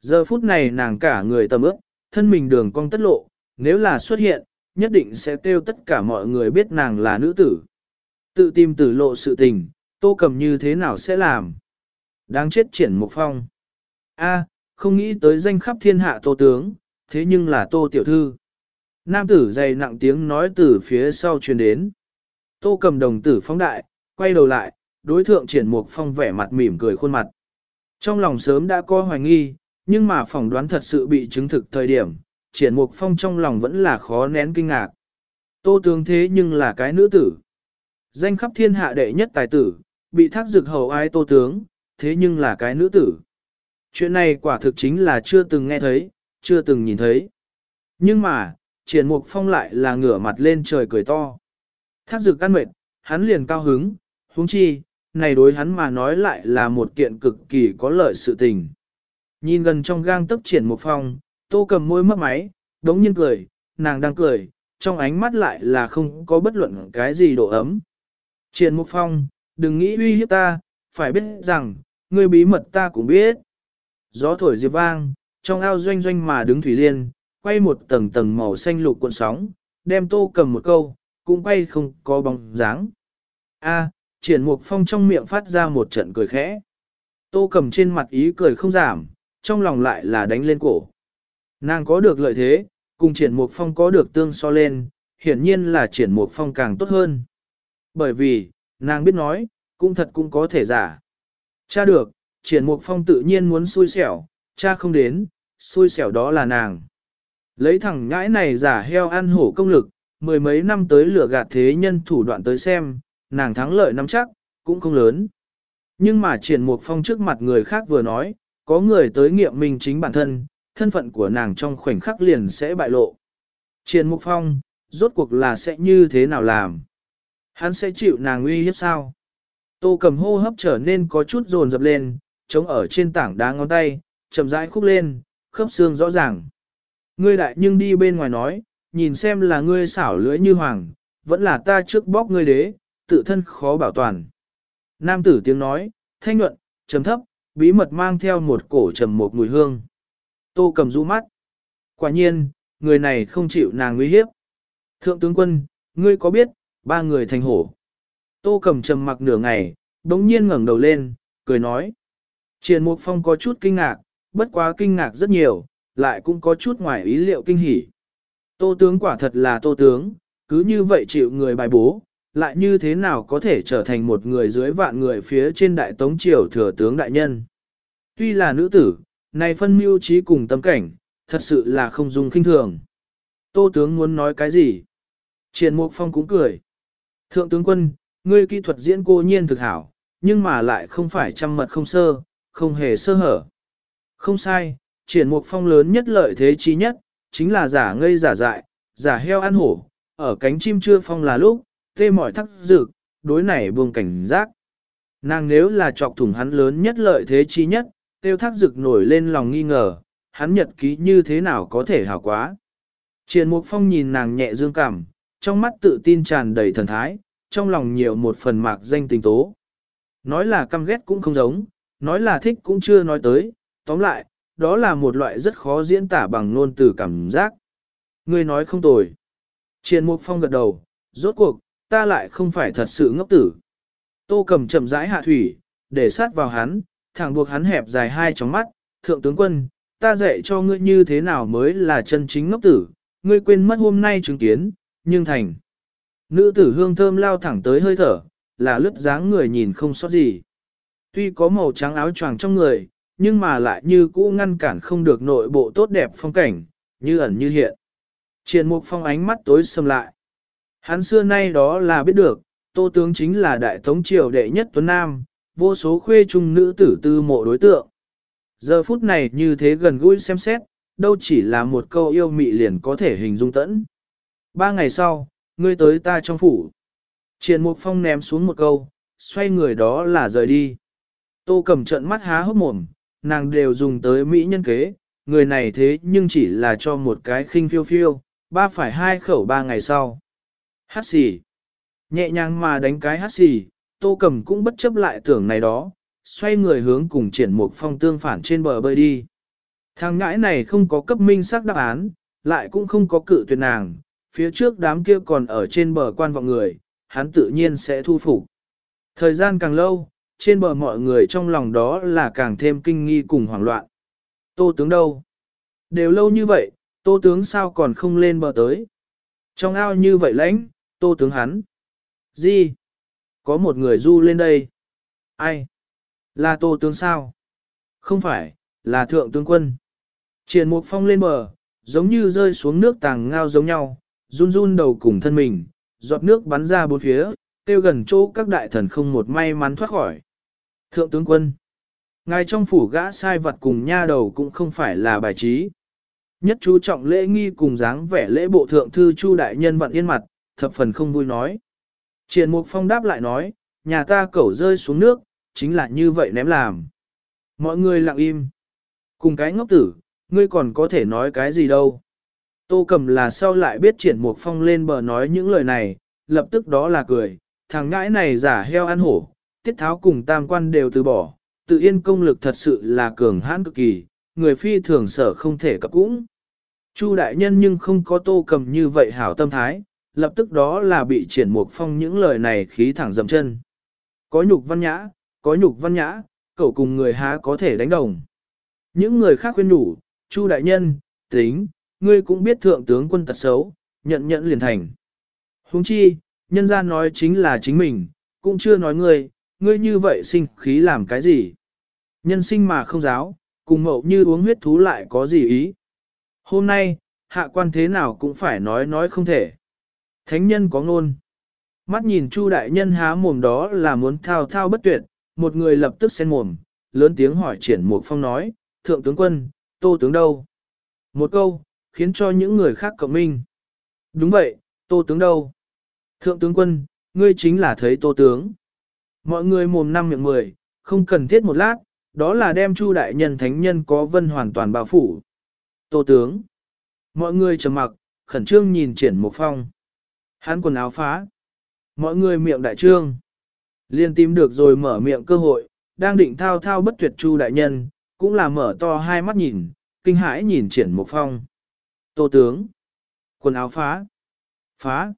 Giờ phút này nàng cả người tầm ướp, thân mình đường cong tất lộ, nếu là xuất hiện, nhất định sẽ kêu tất cả mọi người biết nàng là nữ tử. Tự tìm tử lộ sự tình, tô cầm như thế nào sẽ làm? Đáng chết triển một phong. A, không nghĩ tới danh khắp thiên hạ tô tướng, thế nhưng là tô tiểu thư. Nam tử dày nặng tiếng nói từ phía sau truyền đến. Tô cầm đồng tử phong đại, quay đầu lại, đối thượng triển mục phong vẻ mặt mỉm cười khuôn mặt. Trong lòng sớm đã có hoài nghi, nhưng mà phỏng đoán thật sự bị chứng thực thời điểm, triển mục phong trong lòng vẫn là khó nén kinh ngạc. Tô tướng thế nhưng là cái nữ tử. Danh khắp thiên hạ đệ nhất tài tử, bị thác dực hầu ai tô tướng, thế nhưng là cái nữ tử. Chuyện này quả thực chính là chưa từng nghe thấy, chưa từng nhìn thấy. Nhưng mà, triển mục phong lại là ngửa mặt lên trời cười to. Thác dực ăn mệt, hắn liền cao hứng, huống chi, này đối hắn mà nói lại là một kiện cực kỳ có lợi sự tình. Nhìn gần trong gang tấc triển mục phong, tô cầm môi mất máy, đống nhiên cười, nàng đang cười, trong ánh mắt lại là không có bất luận cái gì độ ấm. Triển mục phong, đừng nghĩ uy hiếp ta, phải biết rằng, ngươi bí mật ta cũng biết. Gió thổi diệp vang, trong ao doanh doanh mà đứng thủy liên, quay một tầng tầng màu xanh lục cuộn sóng, đem tô cầm một câu, cũng quay không có bóng dáng. A, triển mục phong trong miệng phát ra một trận cười khẽ. Tô cầm trên mặt ý cười không giảm, trong lòng lại là đánh lên cổ. Nàng có được lợi thế, cùng triển mục phong có được tương so lên, hiển nhiên là triển mục phong càng tốt hơn. Bởi vì, nàng biết nói, cũng thật cũng có thể giả. Cha được, triển mục phong tự nhiên muốn xui xẻo, cha không đến, xui xẻo đó là nàng. Lấy thằng ngãi này giả heo ăn hổ công lực, mười mấy năm tới lửa gạt thế nhân thủ đoạn tới xem, nàng thắng lợi nắm chắc, cũng không lớn. Nhưng mà triển mục phong trước mặt người khác vừa nói, có người tới nghiệm mình chính bản thân, thân phận của nàng trong khoảnh khắc liền sẽ bại lộ. Triển mục phong, rốt cuộc là sẽ như thế nào làm? Hắn sẽ chịu nàng uy hiếp sao? Tô cầm hô hấp trở nên có chút dồn dập lên, chống ở trên tảng đá ngón tay, chậm rãi khúc lên, khớp xương rõ ràng. Ngươi đại nhưng đi bên ngoài nói, nhìn xem là ngươi xảo lưỡi như hoàng, vẫn là ta trước bóc ngươi đế, tự thân khó bảo toàn. Nam tử tiếng nói, thanh nhuận, trầm thấp, bí mật mang theo một cổ trầm một mùi hương. Tô cầm rũ mắt. Quả nhiên, người này không chịu nàng nguy hiếp. Thượng tướng quân, ngươi có biết, ba người thành hổ. Tô cầm trầm mặc nửa ngày, đống nhiên ngẩng đầu lên, cười nói. Triền Mục Phong có chút kinh ngạc, bất quá kinh ngạc rất nhiều, lại cũng có chút ngoài ý liệu kinh hỉ. Tô tướng quả thật là tô tướng, cứ như vậy chịu người bài bố, lại như thế nào có thể trở thành một người dưới vạn người phía trên đại tống triều thừa tướng đại nhân. Tuy là nữ tử, này phân mưu trí cùng tâm cảnh, thật sự là không dùng kinh thường. Tô tướng muốn nói cái gì? Triển Mục Phong cũng cười. Thượng tướng quân, ngươi kỹ thuật diễn cô nhiên thực hảo, nhưng mà lại không phải trăm mật không sơ, không hề sơ hở. Không sai, triển mục phong lớn nhất lợi thế chí nhất, chính là giả ngây giả dại, giả heo ăn hổ, ở cánh chim chưa phong là lúc, tê mỏi thắc dược, đối này buông cảnh giác. Nàng nếu là chọc thủng hắn lớn nhất lợi thế chí nhất, tiêu thác dực nổi lên lòng nghi ngờ, hắn nhật ký như thế nào có thể hảo quá. Triển Mục Phong nhìn nàng nhẹ dương cảm, trong mắt tự tin tràn đầy thần thái, trong lòng nhiều một phần mạc danh tình tố. Nói là căm ghét cũng không giống, nói là thích cũng chưa nói tới, tóm lại, đó là một loại rất khó diễn tả bằng ngôn từ cảm giác. Ngươi nói không tồi. Triền Mục Phong gật đầu, rốt cuộc, ta lại không phải thật sự ngốc tử. Tô cầm chậm rãi hạ thủy, để sát vào hắn, thẳng buộc hắn hẹp dài hai tróng mắt, thượng tướng quân, ta dạy cho ngươi như thế nào mới là chân chính ngốc tử, ngươi quên mất hôm nay chứng kiến, nhưng thành. Nữ tử hương thơm lao thẳng tới hơi thở, là lướt dáng người nhìn không sót gì. Tuy có màu trắng áo choàng trong người, nhưng mà lại như cũ ngăn cản không được nội bộ tốt đẹp phong cảnh, như ẩn như hiện. Triền mục phong ánh mắt tối sầm lại. Hắn xưa nay đó là biết được, tô tướng chính là đại tống triều đệ nhất tuấn nam, vô số khuê trung nữ tử tư mộ đối tượng. Giờ phút này như thế gần gũi xem xét, đâu chỉ là một câu yêu mị liền có thể hình dung tẫn. Ba ngày sau, ngươi tới ta trong phủ. Triển Mục Phong ném xuống một câu, xoay người đó là rời đi. Tô cầm trận mắt há hốc mồm, nàng đều dùng tới Mỹ nhân kế, người này thế nhưng chỉ là cho một cái khinh phiêu phiêu, ba phải hai khẩu ba ngày sau. Hát xỉ. Nhẹ nhàng mà đánh cái hát xỉ, tô cầm cũng bất chấp lại tưởng này đó, xoay người hướng cùng triển mục phong tương phản trên bờ bơi đi. Thằng ngãi này không có cấp minh xác đáp án, lại cũng không có cự tuyệt nàng, phía trước đám kia còn ở trên bờ quan vọng người, hắn tự nhiên sẽ thu phục. Thời gian càng lâu, trên bờ mọi người trong lòng đó là càng thêm kinh nghi cùng hoảng loạn. Tô tướng đâu? Đều lâu như vậy, tô tướng sao còn không lên bờ tới? Trong ao như vậy lãnh, tô tướng hắn. Gì? Có một người du lên đây. Ai? Là tô tướng sao? Không phải, là thượng tướng quân. Triển mục phong lên bờ, giống như rơi xuống nước tàng ngao giống nhau, run run đầu cùng thân mình, giọt nước bắn ra bốn phía, tiêu gần chỗ các đại thần không một may mắn thoát khỏi. Thượng tướng quân, ngài trong phủ gã sai vật cùng nha đầu cũng không phải là bài trí. Nhất chú trọng lễ nghi cùng dáng vẻ lễ bộ thượng thư chu đại nhân vận yên mặt, thập phần không vui nói. Triển mục phong đáp lại nói, nhà ta cẩu rơi xuống nước, chính là như vậy ném làm. Mọi người lặng im. Cùng cái ngốc tử, ngươi còn có thể nói cái gì đâu. Tô cầm là sau lại biết triển mục phong lên bờ nói những lời này, lập tức đó là cười, thằng ngãi này giả heo ăn hổ, tiết tháo cùng tam quan đều từ bỏ, tự yên công lực thật sự là cường hãn cực kỳ, người phi thường sở không thể cập cũng. Chu đại nhân nhưng không có tô cầm như vậy hảo tâm thái, lập tức đó là bị triển mục phong những lời này khí thẳng dầm chân. Có nhục văn nhã, có nhục văn nhã, cậu cùng người há có thể đánh đồng. Những người khác khuyên nhủ, Chu đại nhân, tính, ngươi cũng biết thượng tướng quân tật xấu, nhận nhận liền thành. Huống chi, nhân gia nói chính là chính mình, cũng chưa nói ngươi, ngươi như vậy sinh khí làm cái gì. Nhân sinh mà không giáo, cùng mậu như uống huyết thú lại có gì ý. Hôm nay, hạ quan thế nào cũng phải nói nói không thể. Thánh nhân có ngôn. Mắt nhìn Chu đại nhân há mồm đó là muốn thao thao bất tuyệt, một người lập tức xen mồm, lớn tiếng hỏi triển mục phong nói, thượng tướng quân, tô tướng đâu? Một câu, khiến cho những người khác cộng minh. Đúng vậy, tô tướng đâu? Thượng tướng quân, ngươi chính là thấy tô tướng. Mọi người mồm năm miệng mười, không cần thiết một lát, đó là đem chu đại nhân thánh nhân có vân hoàn toàn bao phủ. Tô tướng. Mọi người trầm mặc, khẩn trương nhìn triển một phong. Hắn quần áo phá. Mọi người miệng đại trương. Liên tìm được rồi mở miệng cơ hội, đang định thao thao bất tuyệt chu đại nhân, cũng là mở to hai mắt nhìn, kinh hãi nhìn triển một phong. Tô tướng. Quần áo phá. Phá.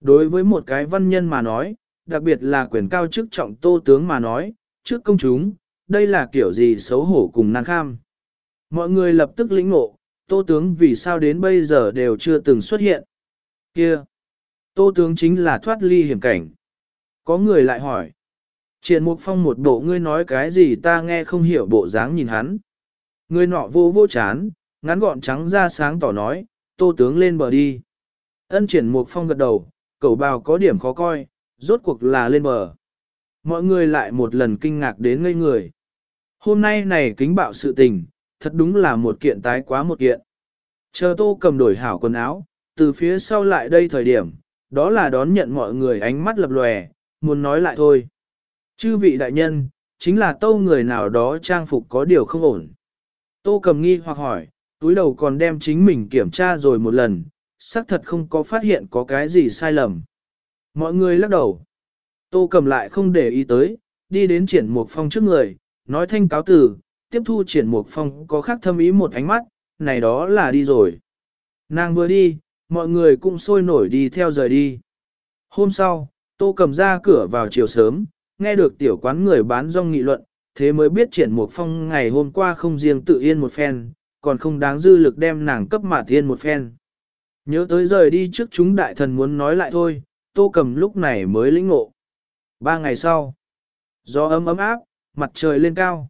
Đối với một cái văn nhân mà nói, đặc biệt là quyền cao chức trọng tô tướng mà nói, trước công chúng, đây là kiểu gì xấu hổ cùng năng kham. Mọi người lập tức lĩnh ngộ, tô tướng vì sao đến bây giờ đều chưa từng xuất hiện. Kia! Tô tướng chính là thoát ly hiểm cảnh. Có người lại hỏi. Triển Mục Phong một bộ ngươi nói cái gì ta nghe không hiểu bộ dáng nhìn hắn. Người nọ vô vô chán, ngắn gọn trắng ra sáng tỏ nói, tô tướng lên bờ đi. Ân triển mục phong gật đầu, cầu bào có điểm khó coi, rốt cuộc là lên bờ. Mọi người lại một lần kinh ngạc đến ngây người. Hôm nay này kính bạo sự tình, thật đúng là một kiện tái quá một kiện. Chờ tô cầm đổi hảo quần áo, từ phía sau lại đây thời điểm, đó là đón nhận mọi người ánh mắt lập lòe, muốn nói lại thôi. Chư vị đại nhân, chính là tô người nào đó trang phục có điều không ổn. Tô cầm nghi hoặc hỏi, túi đầu còn đem chính mình kiểm tra rồi một lần, xác thật không có phát hiện có cái gì sai lầm. Mọi người lắc đầu. Tô cầm lại không để ý tới, đi đến triển mục phong trước người, nói thanh cáo từ, tiếp thu triển mục phong có khác thâm ý một ánh mắt, này đó là đi rồi. Nàng vừa đi, mọi người cũng sôi nổi đi theo rời đi. Hôm sau, tô cầm ra cửa vào chiều sớm, nghe được tiểu quán người bán rong nghị luận, thế mới biết triển mục phong ngày hôm qua không riêng tự yên một phen, còn không đáng dư lực đem nàng cấp mà thiên một phen. Nhớ tới rời đi trước chúng đại thần muốn nói lại thôi, tô cầm lúc này mới lĩnh ngộ. Ba ngày sau, gió ấm ấm áp, mặt trời lên cao.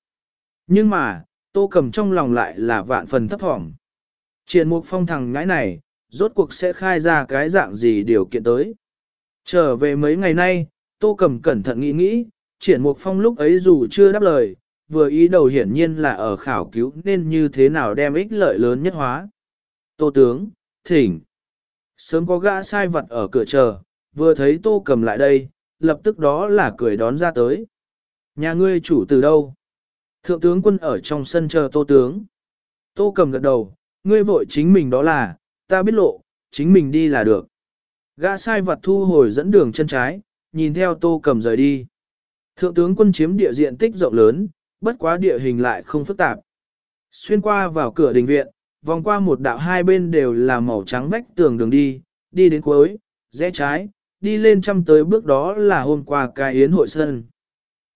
Nhưng mà, tô cầm trong lòng lại là vạn phần thấp thỏm. Triển mục phong thằng ngãi này, rốt cuộc sẽ khai ra cái dạng gì điều kiện tới. Trở về mấy ngày nay, tô cầm cẩn thận nghĩ nghĩ, triển mục phong lúc ấy dù chưa đáp lời, vừa ý đầu hiển nhiên là ở khảo cứu nên như thế nào đem ích lợi lớn nhất hóa. Tô tướng, thỉnh. Sớm có gã sai vật ở cửa chờ, vừa thấy tô cầm lại đây, lập tức đó là cười đón ra tới. Nhà ngươi chủ từ đâu? Thượng tướng quân ở trong sân chờ tô tướng. Tô cầm gật đầu, ngươi vội chính mình đó là, ta biết lộ, chính mình đi là được. Gã sai vật thu hồi dẫn đường chân trái, nhìn theo tô cầm rời đi. Thượng tướng quân chiếm địa diện tích rộng lớn, bất quá địa hình lại không phức tạp. Xuyên qua vào cửa đình viện, vòng qua một đạo hai bên đều là màu trắng vách tường đường đi, đi đến cuối, rẽ trái, đi lên trăm tới bước đó là hôm qua cái yến hội sân.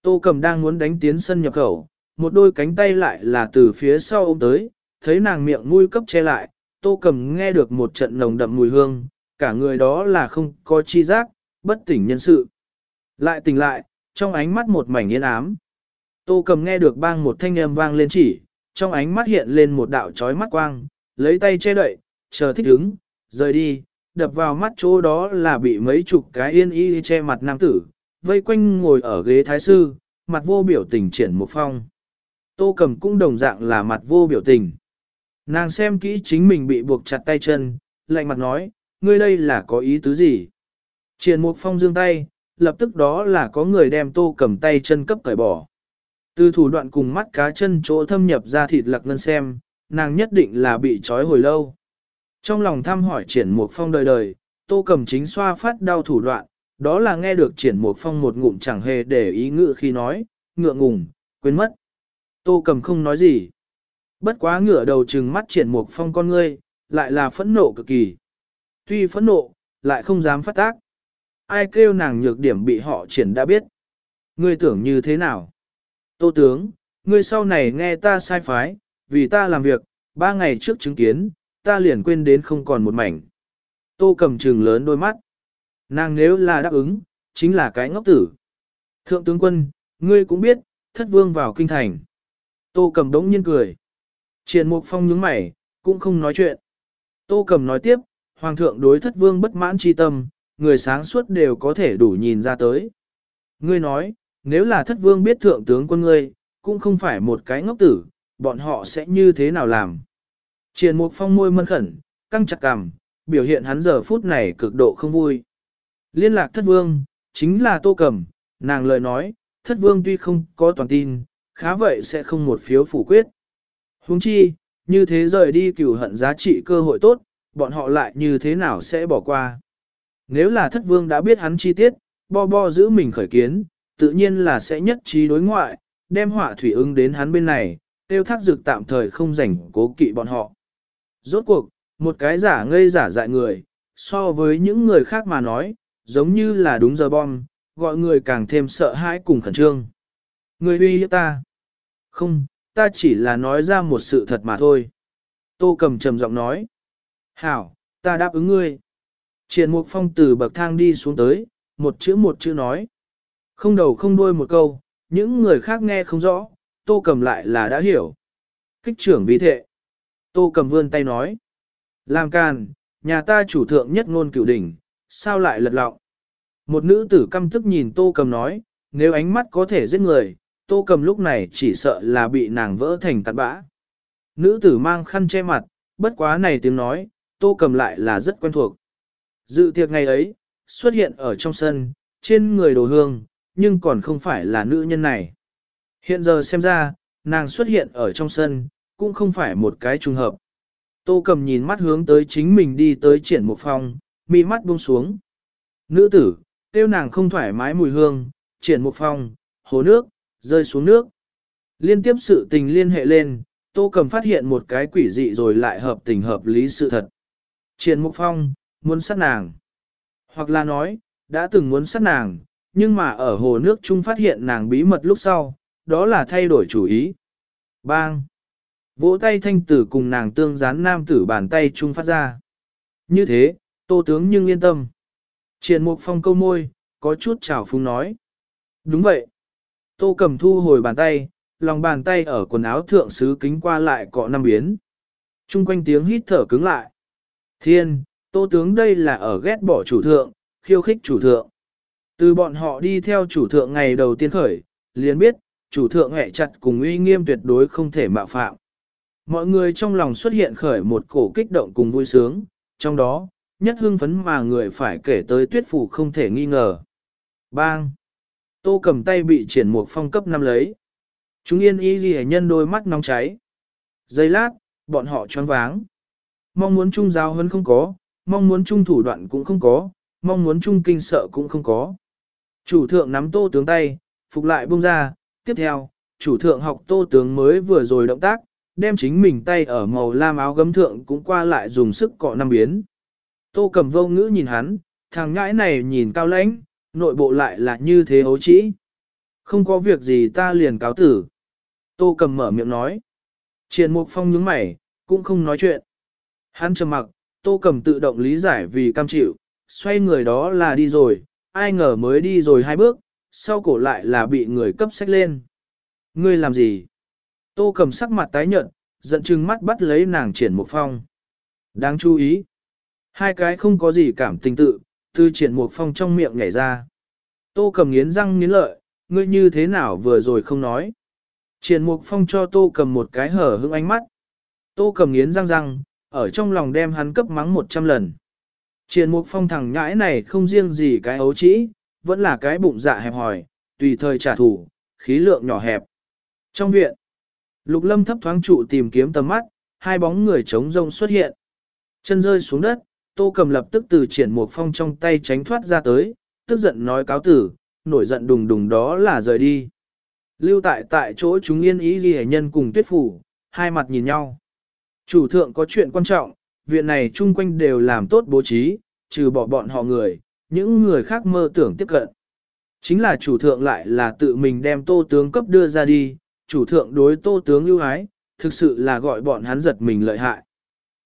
Tô Cầm đang muốn đánh tiến sân nhập khẩu, một đôi cánh tay lại là từ phía sau ôm tới, thấy nàng miệng mũi cấp che lại, Tô Cầm nghe được một trận nồng đậm mùi hương, cả người đó là không có chi giác, bất tỉnh nhân sự. Lại tỉnh lại, trong ánh mắt một mảnh yên ám. Tô Cầm nghe được bang một thanh âm vang lên chỉ, trong ánh mắt hiện lên một đạo chói mắt quang, lấy tay che đậy, chờ thích ứng, rời đi, đập vào mắt chỗ đó là bị mấy chục cái yên y che mặt nam tử, vây quanh ngồi ở ghế thái sư, mặt vô biểu tình triển một phong. Tô cầm cũng đồng dạng là mặt vô biểu tình. Nàng xem kỹ chính mình bị buộc chặt tay chân, lạnh mặt nói, ngươi đây là có ý tứ gì? Triển một phong dương tay, lập tức đó là có người đem tô cầm tay chân cấp cởi bỏ. Từ thủ đoạn cùng mắt cá chân chỗ thâm nhập ra thịt lặc ngân xem, nàng nhất định là bị trói hồi lâu. Trong lòng thăm hỏi triển mục phong đời đời, tô cầm chính xoa phát đau thủ đoạn, đó là nghe được triển mục phong một ngụm chẳng hề để ý ngự khi nói, ngượng ngùng, quên mất. Tô cầm không nói gì. Bất quá ngựa đầu trừng mắt triển mục phong con ngươi, lại là phẫn nộ cực kỳ. Tuy phẫn nộ, lại không dám phát tác. Ai kêu nàng nhược điểm bị họ triển đã biết. Ngươi tưởng như thế nào? Tô tướng, ngươi sau này nghe ta sai phái, vì ta làm việc, ba ngày trước chứng kiến, ta liền quên đến không còn một mảnh. Tô cầm trừng lớn đôi mắt. Nàng nếu là đáp ứng, chính là cái ngốc tử. Thượng tướng quân, ngươi cũng biết, thất vương vào kinh thành. Tô cầm đống nhiên cười. Triền mục phong nhướng mày, cũng không nói chuyện. Tô cầm nói tiếp, hoàng thượng đối thất vương bất mãn chi tâm, người sáng suốt đều có thể đủ nhìn ra tới. Ngươi nói, nếu là thất vương biết thượng tướng quân ngươi, cũng không phải một cái ngốc tử, bọn họ sẽ như thế nào làm. Triền mục phong môi mân khẩn, căng chặt cằm, biểu hiện hắn giờ phút này cực độ không vui. Liên lạc thất vương, chính là tô cầm, nàng lời nói, thất vương tuy không có toàn tin, khá vậy sẽ không một phiếu phủ quyết. Huống chi, như thế rời đi cửu hận giá trị cơ hội tốt, bọn họ lại như thế nào sẽ bỏ qua. Nếu là thất vương đã biết hắn chi tiết, bo bo giữ mình khởi kiến, tự nhiên là sẽ nhất trí đối ngoại, đem họa thủy ứng đến hắn bên này, tiêu thác dược tạm thời không rảnh cố kỵ bọn họ. Rốt cuộc, một cái giả ngây giả dại người, so với những người khác mà nói, giống như là đúng giờ bom, gọi người càng thêm sợ hãi cùng khẩn trương. Người uy hiếp ta. Không, ta chỉ là nói ra một sự thật mà thôi. Tô cầm trầm giọng nói. Hảo, ta đáp ứng ngươi. Triển mục phong từ bậc thang đi xuống tới, một chữ một chữ nói. Không đầu không đuôi một câu, những người khác nghe không rõ, tô cầm lại là đã hiểu. Kích trưởng vì thệ. Tô cầm vươn tay nói. Làm càn, nhà ta chủ thượng nhất ngôn cửu đỉnh, sao lại lật lọng. Một nữ tử căm tức nhìn tô cầm nói, nếu ánh mắt có thể giết người, tô cầm lúc này chỉ sợ là bị nàng vỡ thành tạt bã. Nữ tử mang khăn che mặt, bất quá này tiếng nói, tô cầm lại là rất quen thuộc. Dự tiệc ngày ấy, xuất hiện ở trong sân, trên người đồ hương, nhưng còn không phải là nữ nhân này. Hiện giờ xem ra, nàng xuất hiện ở trong sân, cũng không phải một cái trùng hợp. Tô cầm nhìn mắt hướng tới chính mình đi tới triển một phòng, mi mắt buông xuống. Nữ tử, tiêu nàng không thoải mái mùi hương, triển một phòng, hồ nước, rơi xuống nước. Liên tiếp sự tình liên hệ lên, Tô Cầm phát hiện một cái quỷ dị rồi lại hợp tình hợp lý sự thật. Triển Mục Phong, muốn sát nàng. Hoặc là nói, đã từng muốn sát nàng, nhưng mà ở hồ nước chung phát hiện nàng bí mật lúc sau, đó là thay đổi chủ ý. Bang! Vỗ tay thanh tử cùng nàng tương gián nam tử bàn tay chung phát ra. Như thế, tô tướng nhưng yên tâm. Triển Mục Phong câu môi, có chút chào phúng nói. Đúng vậy. Tô cầm thu hồi bàn tay, lòng bàn tay ở quần áo thượng sứ kính qua lại cọ năm biến. Trung quanh tiếng hít thở cứng lại. Thiên, tô tướng đây là ở ghét bỏ chủ thượng, khiêu khích chủ thượng. Từ bọn họ đi theo chủ thượng ngày đầu tiên khởi, liền biết, chủ thượng hẹ chặt cùng uy nghiêm tuyệt đối không thể mạo phạm. Mọi người trong lòng xuất hiện khởi một cổ kích động cùng vui sướng, trong đó, nhất hưng phấn mà người phải kể tới tuyết phủ không thể nghi ngờ. Bang! Tô cầm tay bị triển một phong cấp năm lấy. Chúng yên y ghi nhân đôi mắt nóng cháy. Giây lát, bọn họ choáng váng. Mong muốn chung giao hơn không có, mong muốn chung thủ đoạn cũng không có, mong muốn chung kinh sợ cũng không có. Chủ thượng nắm tô tướng tay, phục lại buông ra, tiếp theo, chủ thượng học tô tướng mới vừa rồi động tác, đem chính mình tay ở màu lam áo gấm thượng cũng qua lại dùng sức cọ năm biến. Tô cầm vô ngữ nhìn hắn, thằng ngãi này nhìn cao lãnh, nội bộ lại là như thế ấu trĩ. Không có việc gì ta liền cáo tử. Tô cầm mở miệng nói. Triền Mục Phong nhướng mày, cũng không nói chuyện. Hắn trầm mặc, Tô cầm tự động lý giải vì cam chịu, xoay người đó là đi rồi, ai ngờ mới đi rồi hai bước, sau cổ lại là bị người cấp sách lên. Ngươi làm gì? Tô cầm sắc mặt tái nhợt, giận chừng mắt bắt lấy nàng triển một Phong. Đáng chú ý. Hai cái không có gì cảm tình tự, từ triển một Phong trong miệng nhảy ra. Tô cầm nghiến răng nghiến lợi, ngươi như thế nào vừa rồi không nói. Triển Mục Phong cho Tô cầm một cái hở hững ánh mắt. Tô cầm nghiến răng răng, ở trong lòng đem hắn cấp mắng một trăm lần. Triển Mục Phong thằng nhãi này không riêng gì cái ấu trĩ, vẫn là cái bụng dạ hẹp hòi, tùy thời trả thù, khí lượng nhỏ hẹp. Trong viện, Lục Lâm thấp thoáng trụ tìm kiếm tầm mắt, hai bóng người trống rông xuất hiện. Chân rơi xuống đất, Tô Cầm lập tức từ triển Mục Phong trong tay tránh thoát ra tới, tức giận nói cáo tử, nổi giận đùng đùng đó là rời đi. Lưu tại tại chỗ chúng yên ý ghi nhân cùng tuyết phủ, hai mặt nhìn nhau. Chủ thượng có chuyện quan trọng, viện này chung quanh đều làm tốt bố trí, trừ bỏ bọn họ người, những người khác mơ tưởng tiếp cận. Chính là chủ thượng lại là tự mình đem tô tướng cấp đưa ra đi, chủ thượng đối tô tướng ưu ái, thực sự là gọi bọn hắn giật mình lợi hại.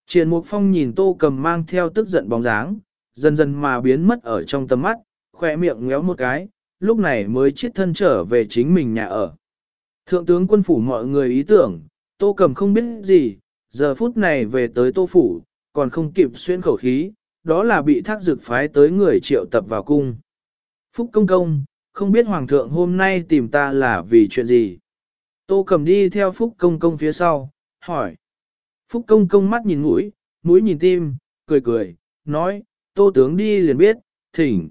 Triền Mục Phong nhìn tô cầm mang theo tức giận bóng dáng, dần dần mà biến mất ở trong tầm mắt, khỏe miệng ngéo một cái, lúc này mới chiết thân trở về chính mình nhà ở. Thượng tướng quân phủ mọi người ý tưởng, tô cầm không biết gì, giờ phút này về tới tô phủ, còn không kịp xuyên khẩu khí, đó là bị thác dực phái tới người triệu tập vào cung. Phúc công công, không biết hoàng thượng hôm nay tìm ta là vì chuyện gì. Tô cầm đi theo phúc công công phía sau, hỏi. Phúc công công mắt nhìn mũi, mũi nhìn tim, cười cười, nói, tô tướng đi liền biết, thỉnh.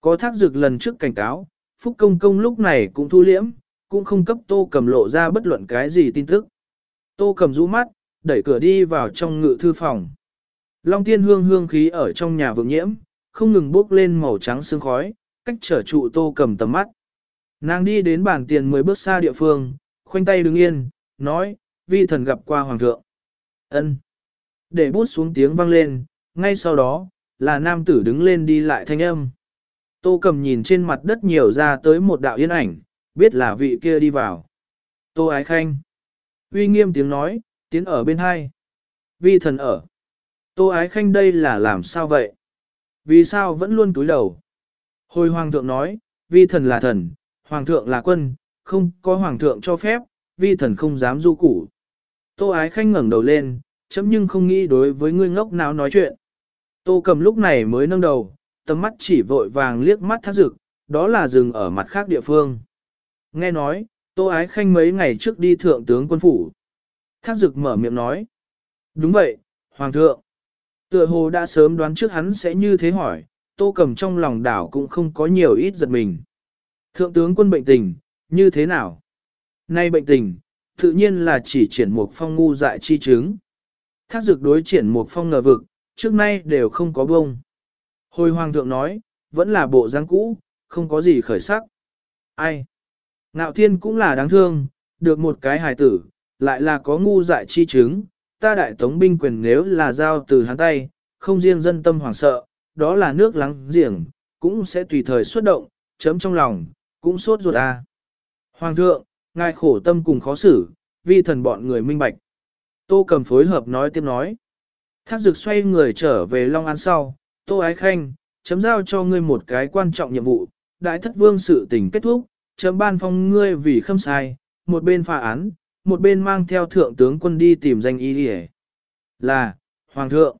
Có thác dực lần trước cảnh cáo, Phúc Công Công lúc này cũng thu liễm, cũng không cấp tô cầm lộ ra bất luận cái gì tin tức. Tô cầm rũ mắt, đẩy cửa đi vào trong ngự thư phòng. Long tiên hương hương khí ở trong nhà vượng nhiễm, không ngừng bốc lên màu trắng sương khói, cách trở trụ tô cầm tầm mắt. Nàng đi đến bàn tiền mới bước xa địa phương, khoanh tay đứng yên, nói, vi thần gặp qua hoàng thượng. ân Để bút xuống tiếng vang lên, ngay sau đó, là nam tử đứng lên đi lại thanh âm. Tô cầm nhìn trên mặt đất nhiều ra tới một đạo yên ảnh, biết là vị kia đi vào. Tô ái khanh. Uy nghiêm tiếng nói, tiến ở bên hai. Vi thần ở. Tô ái khanh đây là làm sao vậy? Vì sao vẫn luôn túi đầu? Hồi hoàng thượng nói, vi thần là thần, hoàng thượng là quân, không có hoàng thượng cho phép, vi thần không dám du củ. Tô ái khanh ngẩng đầu lên, chấm nhưng không nghĩ đối với ngươi ngốc nào nói chuyện. Tô cầm lúc này mới nâng đầu, tầm mắt chỉ vội vàng liếc mắt thác dực, đó là dừng ở mặt khác địa phương. Nghe nói, Tô Ái Khanh mấy ngày trước đi thượng tướng quân phủ. Thác dực mở miệng nói. Đúng vậy, Hoàng thượng. Tựa hồ đã sớm đoán trước hắn sẽ như thế hỏi, Tô cầm trong lòng đảo cũng không có nhiều ít giật mình. Thượng tướng quân bệnh tình, như thế nào? Nay bệnh tình, tự nhiên là chỉ triển một phong ngu dại chi chứng. Thác dực đối triển một phong ngờ vực, trước nay đều không có bông. Hồi hoàng thượng nói, vẫn là bộ dáng cũ, không có gì khởi sắc. Ai? Nạo thiên cũng là đáng thương, được một cái hài tử, lại là có ngu dại chi chứng, ta đại tống binh quyền nếu là giao từ hắn tay, không riêng dân tâm hoảng sợ, đó là nước lắng giềng, cũng sẽ tùy thời xuất động, chấm trong lòng, cũng sốt ruột à. Hoàng thượng, ngài khổ tâm cùng khó xử, vi thần bọn người minh bạch. Tô cầm phối hợp nói tiếp nói. Thác dực xoay người trở về Long An sau, Tô Ái Khanh, chấm giao cho ngươi một cái quan trọng nhiệm vụ, đại thất vương sự tình kết thúc, chấm ban phong ngươi vì khâm sai, một bên phá án, một bên mang theo thượng tướng quân đi tìm danh y đi Là, Hoàng thượng.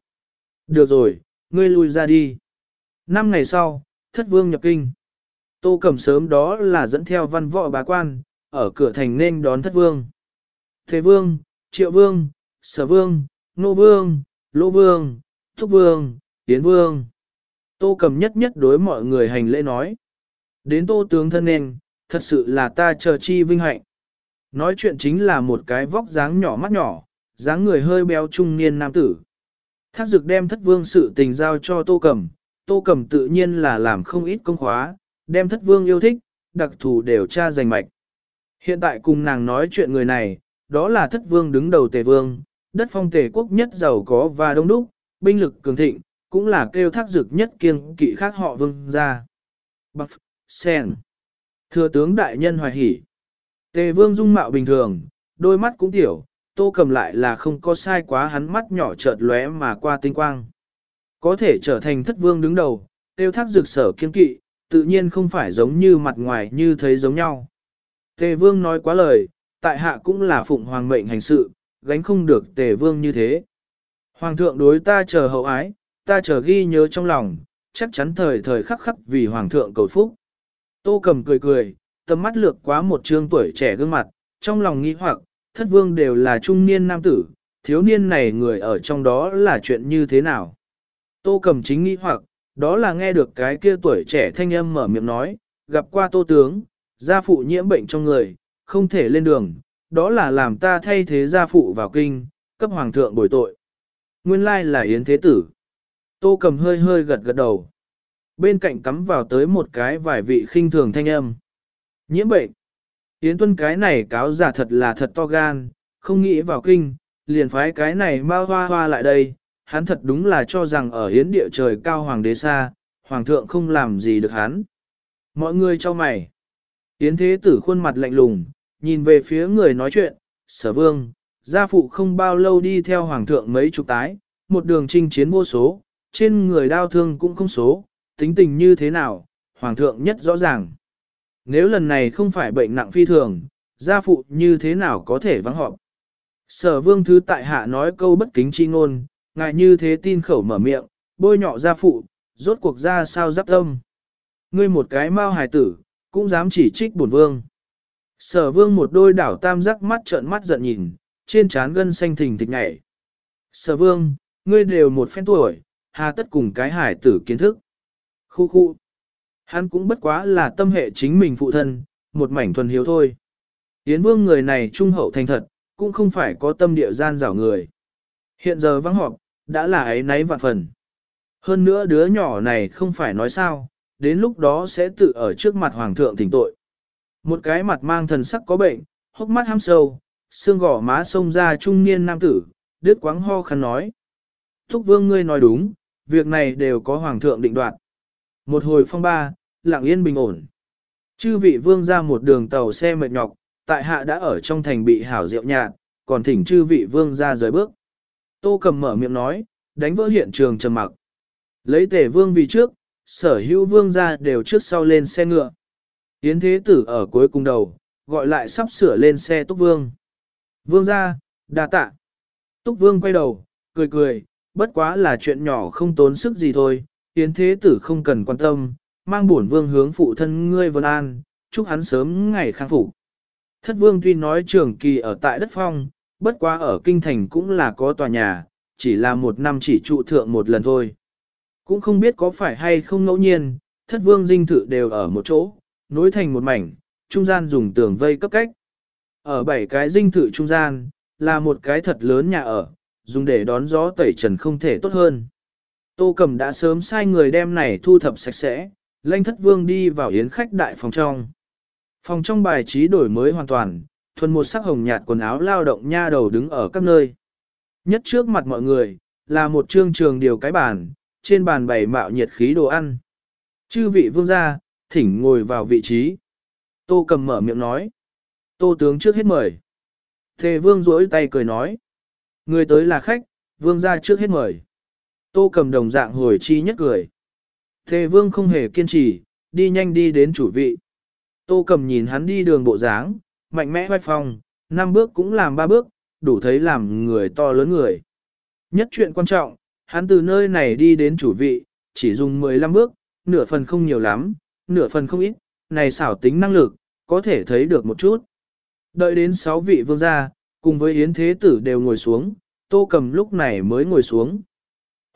Được rồi, ngươi lui ra đi. Năm ngày sau, thất vương nhập kinh. Tô Cẩm sớm đó là dẫn theo văn võ bá quan, ở cửa thành nên đón thất vương. Thế vương, triệu vương, sở vương, nô vương, lỗ vương, thúc vương, tiến vương. Tô Cẩm nhất nhất đối mọi người hành lễ nói. Đến tô tướng thân nên, thật sự là ta chờ chi vinh hạnh. Nói chuyện chính là một cái vóc dáng nhỏ mắt nhỏ, dáng người hơi béo trung niên nam tử. Thác dực đem thất vương sự tình giao cho tô Cẩm, tô Cẩm tự nhiên là làm không ít công khóa, đem thất vương yêu thích, đặc thù đều tra giành mạch. Hiện tại cùng nàng nói chuyện người này, đó là thất vương đứng đầu tề vương, đất phong tề quốc nhất giàu có và đông đúc, binh lực cường thịnh, cũng là kêu thác dực nhất kiêng kỵ khác họ vương ra. Bạc, sen, thừa tướng đại nhân hoài hỷ. Tề vương dung mạo bình thường, đôi mắt cũng tiểu, tô cầm lại là không có sai quá hắn mắt nhỏ chợt lóe mà qua tinh quang. Có thể trở thành thất vương đứng đầu, tiêu thác dực sở kiên kỵ, tự nhiên không phải giống như mặt ngoài như thấy giống nhau. Tề vương nói quá lời, tại hạ cũng là phụng hoàng mệnh hành sự, gánh không được tề vương như thế. Hoàng thượng đối ta chờ hậu ái, ta chờ ghi nhớ trong lòng, chắc chắn thời thời khắc khắc vì hoàng thượng cầu phúc. Tô cầm cười cười, tầm mắt lược quá một trương tuổi trẻ gương mặt, trong lòng nghĩ hoặc, thất vương đều là trung niên nam tử, thiếu niên này người ở trong đó là chuyện như thế nào. Tô cầm chính nghĩ hoặc, đó là nghe được cái kia tuổi trẻ thanh âm mở miệng nói, gặp qua tô tướng, gia phụ nhiễm bệnh trong người, không thể lên đường, đó là làm ta thay thế gia phụ vào kinh, cấp hoàng thượng bồi tội. Nguyên lai là Yến Thế Tử. Tô cầm hơi hơi gật gật đầu. Bên cạnh cắm vào tới một cái vài vị khinh thường thanh âm. Nhiễm bệnh. Yến Tuân cái này cáo giả thật là thật to gan, không nghĩ vào kinh, liền phái cái này mau hoa hoa lại đây, hắn thật đúng là cho rằng ở Yến địa trời cao hoàng đế xa, hoàng thượng không làm gì được hắn. Mọi người cho mày. Yến thế tử khuôn mặt lạnh lùng, nhìn về phía người nói chuyện, sở vương, gia phụ không bao lâu đi theo hoàng thượng mấy chục tái, một đường chinh chiến vô số, trên người đau thương cũng không số, tính tình như thế nào, hoàng thượng nhất rõ ràng. Nếu lần này không phải bệnh nặng phi thường, gia phụ như thế nào có thể vắng họp. Sở vương thứ tại hạ nói câu bất kính chi ngôn, ngài như thế tin khẩu mở miệng, bôi nhọ gia phụ, rốt cuộc ra sao giáp tâm. Ngươi một cái mau hài tử, cũng dám chỉ trích bổn vương. Sở vương một đôi đảo tam giác mắt trợn mắt giận nhìn, trên trán gân xanh thình thịch nhảy. Sở vương, ngươi đều một phen tuổi, hà tất cùng cái hải tử kiến thức. Khu khu. Hắn cũng bất quá là tâm hệ chính mình phụ thân, một mảnh thuần hiếu thôi. Yến vương người này trung hậu thành thật, cũng không phải có tâm địa gian rảo người. Hiện giờ vắng họp, đã là ấy nấy vạn phần. Hơn nữa đứa nhỏ này không phải nói sao, đến lúc đó sẽ tự ở trước mặt hoàng thượng thỉnh tội. Một cái mặt mang thần sắc có bệnh, hốc mắt ham sâu, xương gỏ má sông ra trung niên nam tử, đứt quáng ho khăn nói. Thúc vương ngươi nói đúng, việc này đều có hoàng thượng định đoạt. Một hồi phong ba, lặng yên bình ổn. Chư vị vương ra một đường tàu xe mệt nhọc, tại hạ đã ở trong thành bị hảo rượu nhạt, còn thỉnh chư vị vương ra rời bước. Tô cầm mở miệng nói, đánh vỡ hiện trường trầm mặc. Lấy tể vương vì trước, sở hữu vương ra đều trước sau lên xe ngựa. Yến thế tử ở cuối cùng đầu, gọi lại sắp sửa lên xe túc vương. Vương ra, đa tạ. Túc Vương quay đầu, cười cười, bất quá là chuyện nhỏ không tốn sức gì thôi, Yến Thế Tử không cần quan tâm, mang bổn vương hướng phụ thân ngươi vân an, chúc hắn sớm ngày khang phục. Thất vương tuy nói trường kỳ ở tại đất phong, bất quá ở kinh thành cũng là có tòa nhà, chỉ là một năm chỉ trụ thượng một lần thôi. Cũng không biết có phải hay không ngẫu nhiên, thất vương dinh thự đều ở một chỗ, nối thành một mảnh, trung gian dùng tường vây cấp cách. Ở bảy cái dinh thự trung gian, là một cái thật lớn nhà ở, dùng để đón gió tẩy trần không thể tốt hơn. Tô Cầm đã sớm sai người đem này thu thập sạch sẽ, lanh thất vương đi vào yến khách đại phòng trong. Phòng trong bài trí đổi mới hoàn toàn, thuần một sắc hồng nhạt quần áo lao động nha đầu đứng ở các nơi. Nhất trước mặt mọi người, là một trương trường điều cái bàn, trên bàn bày mạo nhiệt khí đồ ăn. Chư vị vương gia, thỉnh ngồi vào vị trí. Tô cầm mở miệng nói. Tô tướng trước hết mời. Thề vương rỗi tay cười nói. Người tới là khách, vương gia trước hết mời. Tô cầm đồng dạng hồi chi nhất cười. Thề vương không hề kiên trì, đi nhanh đi đến chủ vị. Tô cầm nhìn hắn đi đường bộ dáng, mạnh mẽ vai phong, năm bước cũng làm ba bước, đủ thấy làm người to lớn người. Nhất chuyện quan trọng, hắn từ nơi này đi đến chủ vị, chỉ dùng 15 bước, nửa phần không nhiều lắm, nửa phần không ít, này xảo tính năng lực, có thể thấy được một chút. Đợi đến 6 vị vương gia, cùng với Yến Thế Tử đều ngồi xuống, Tô Cầm lúc này mới ngồi xuống.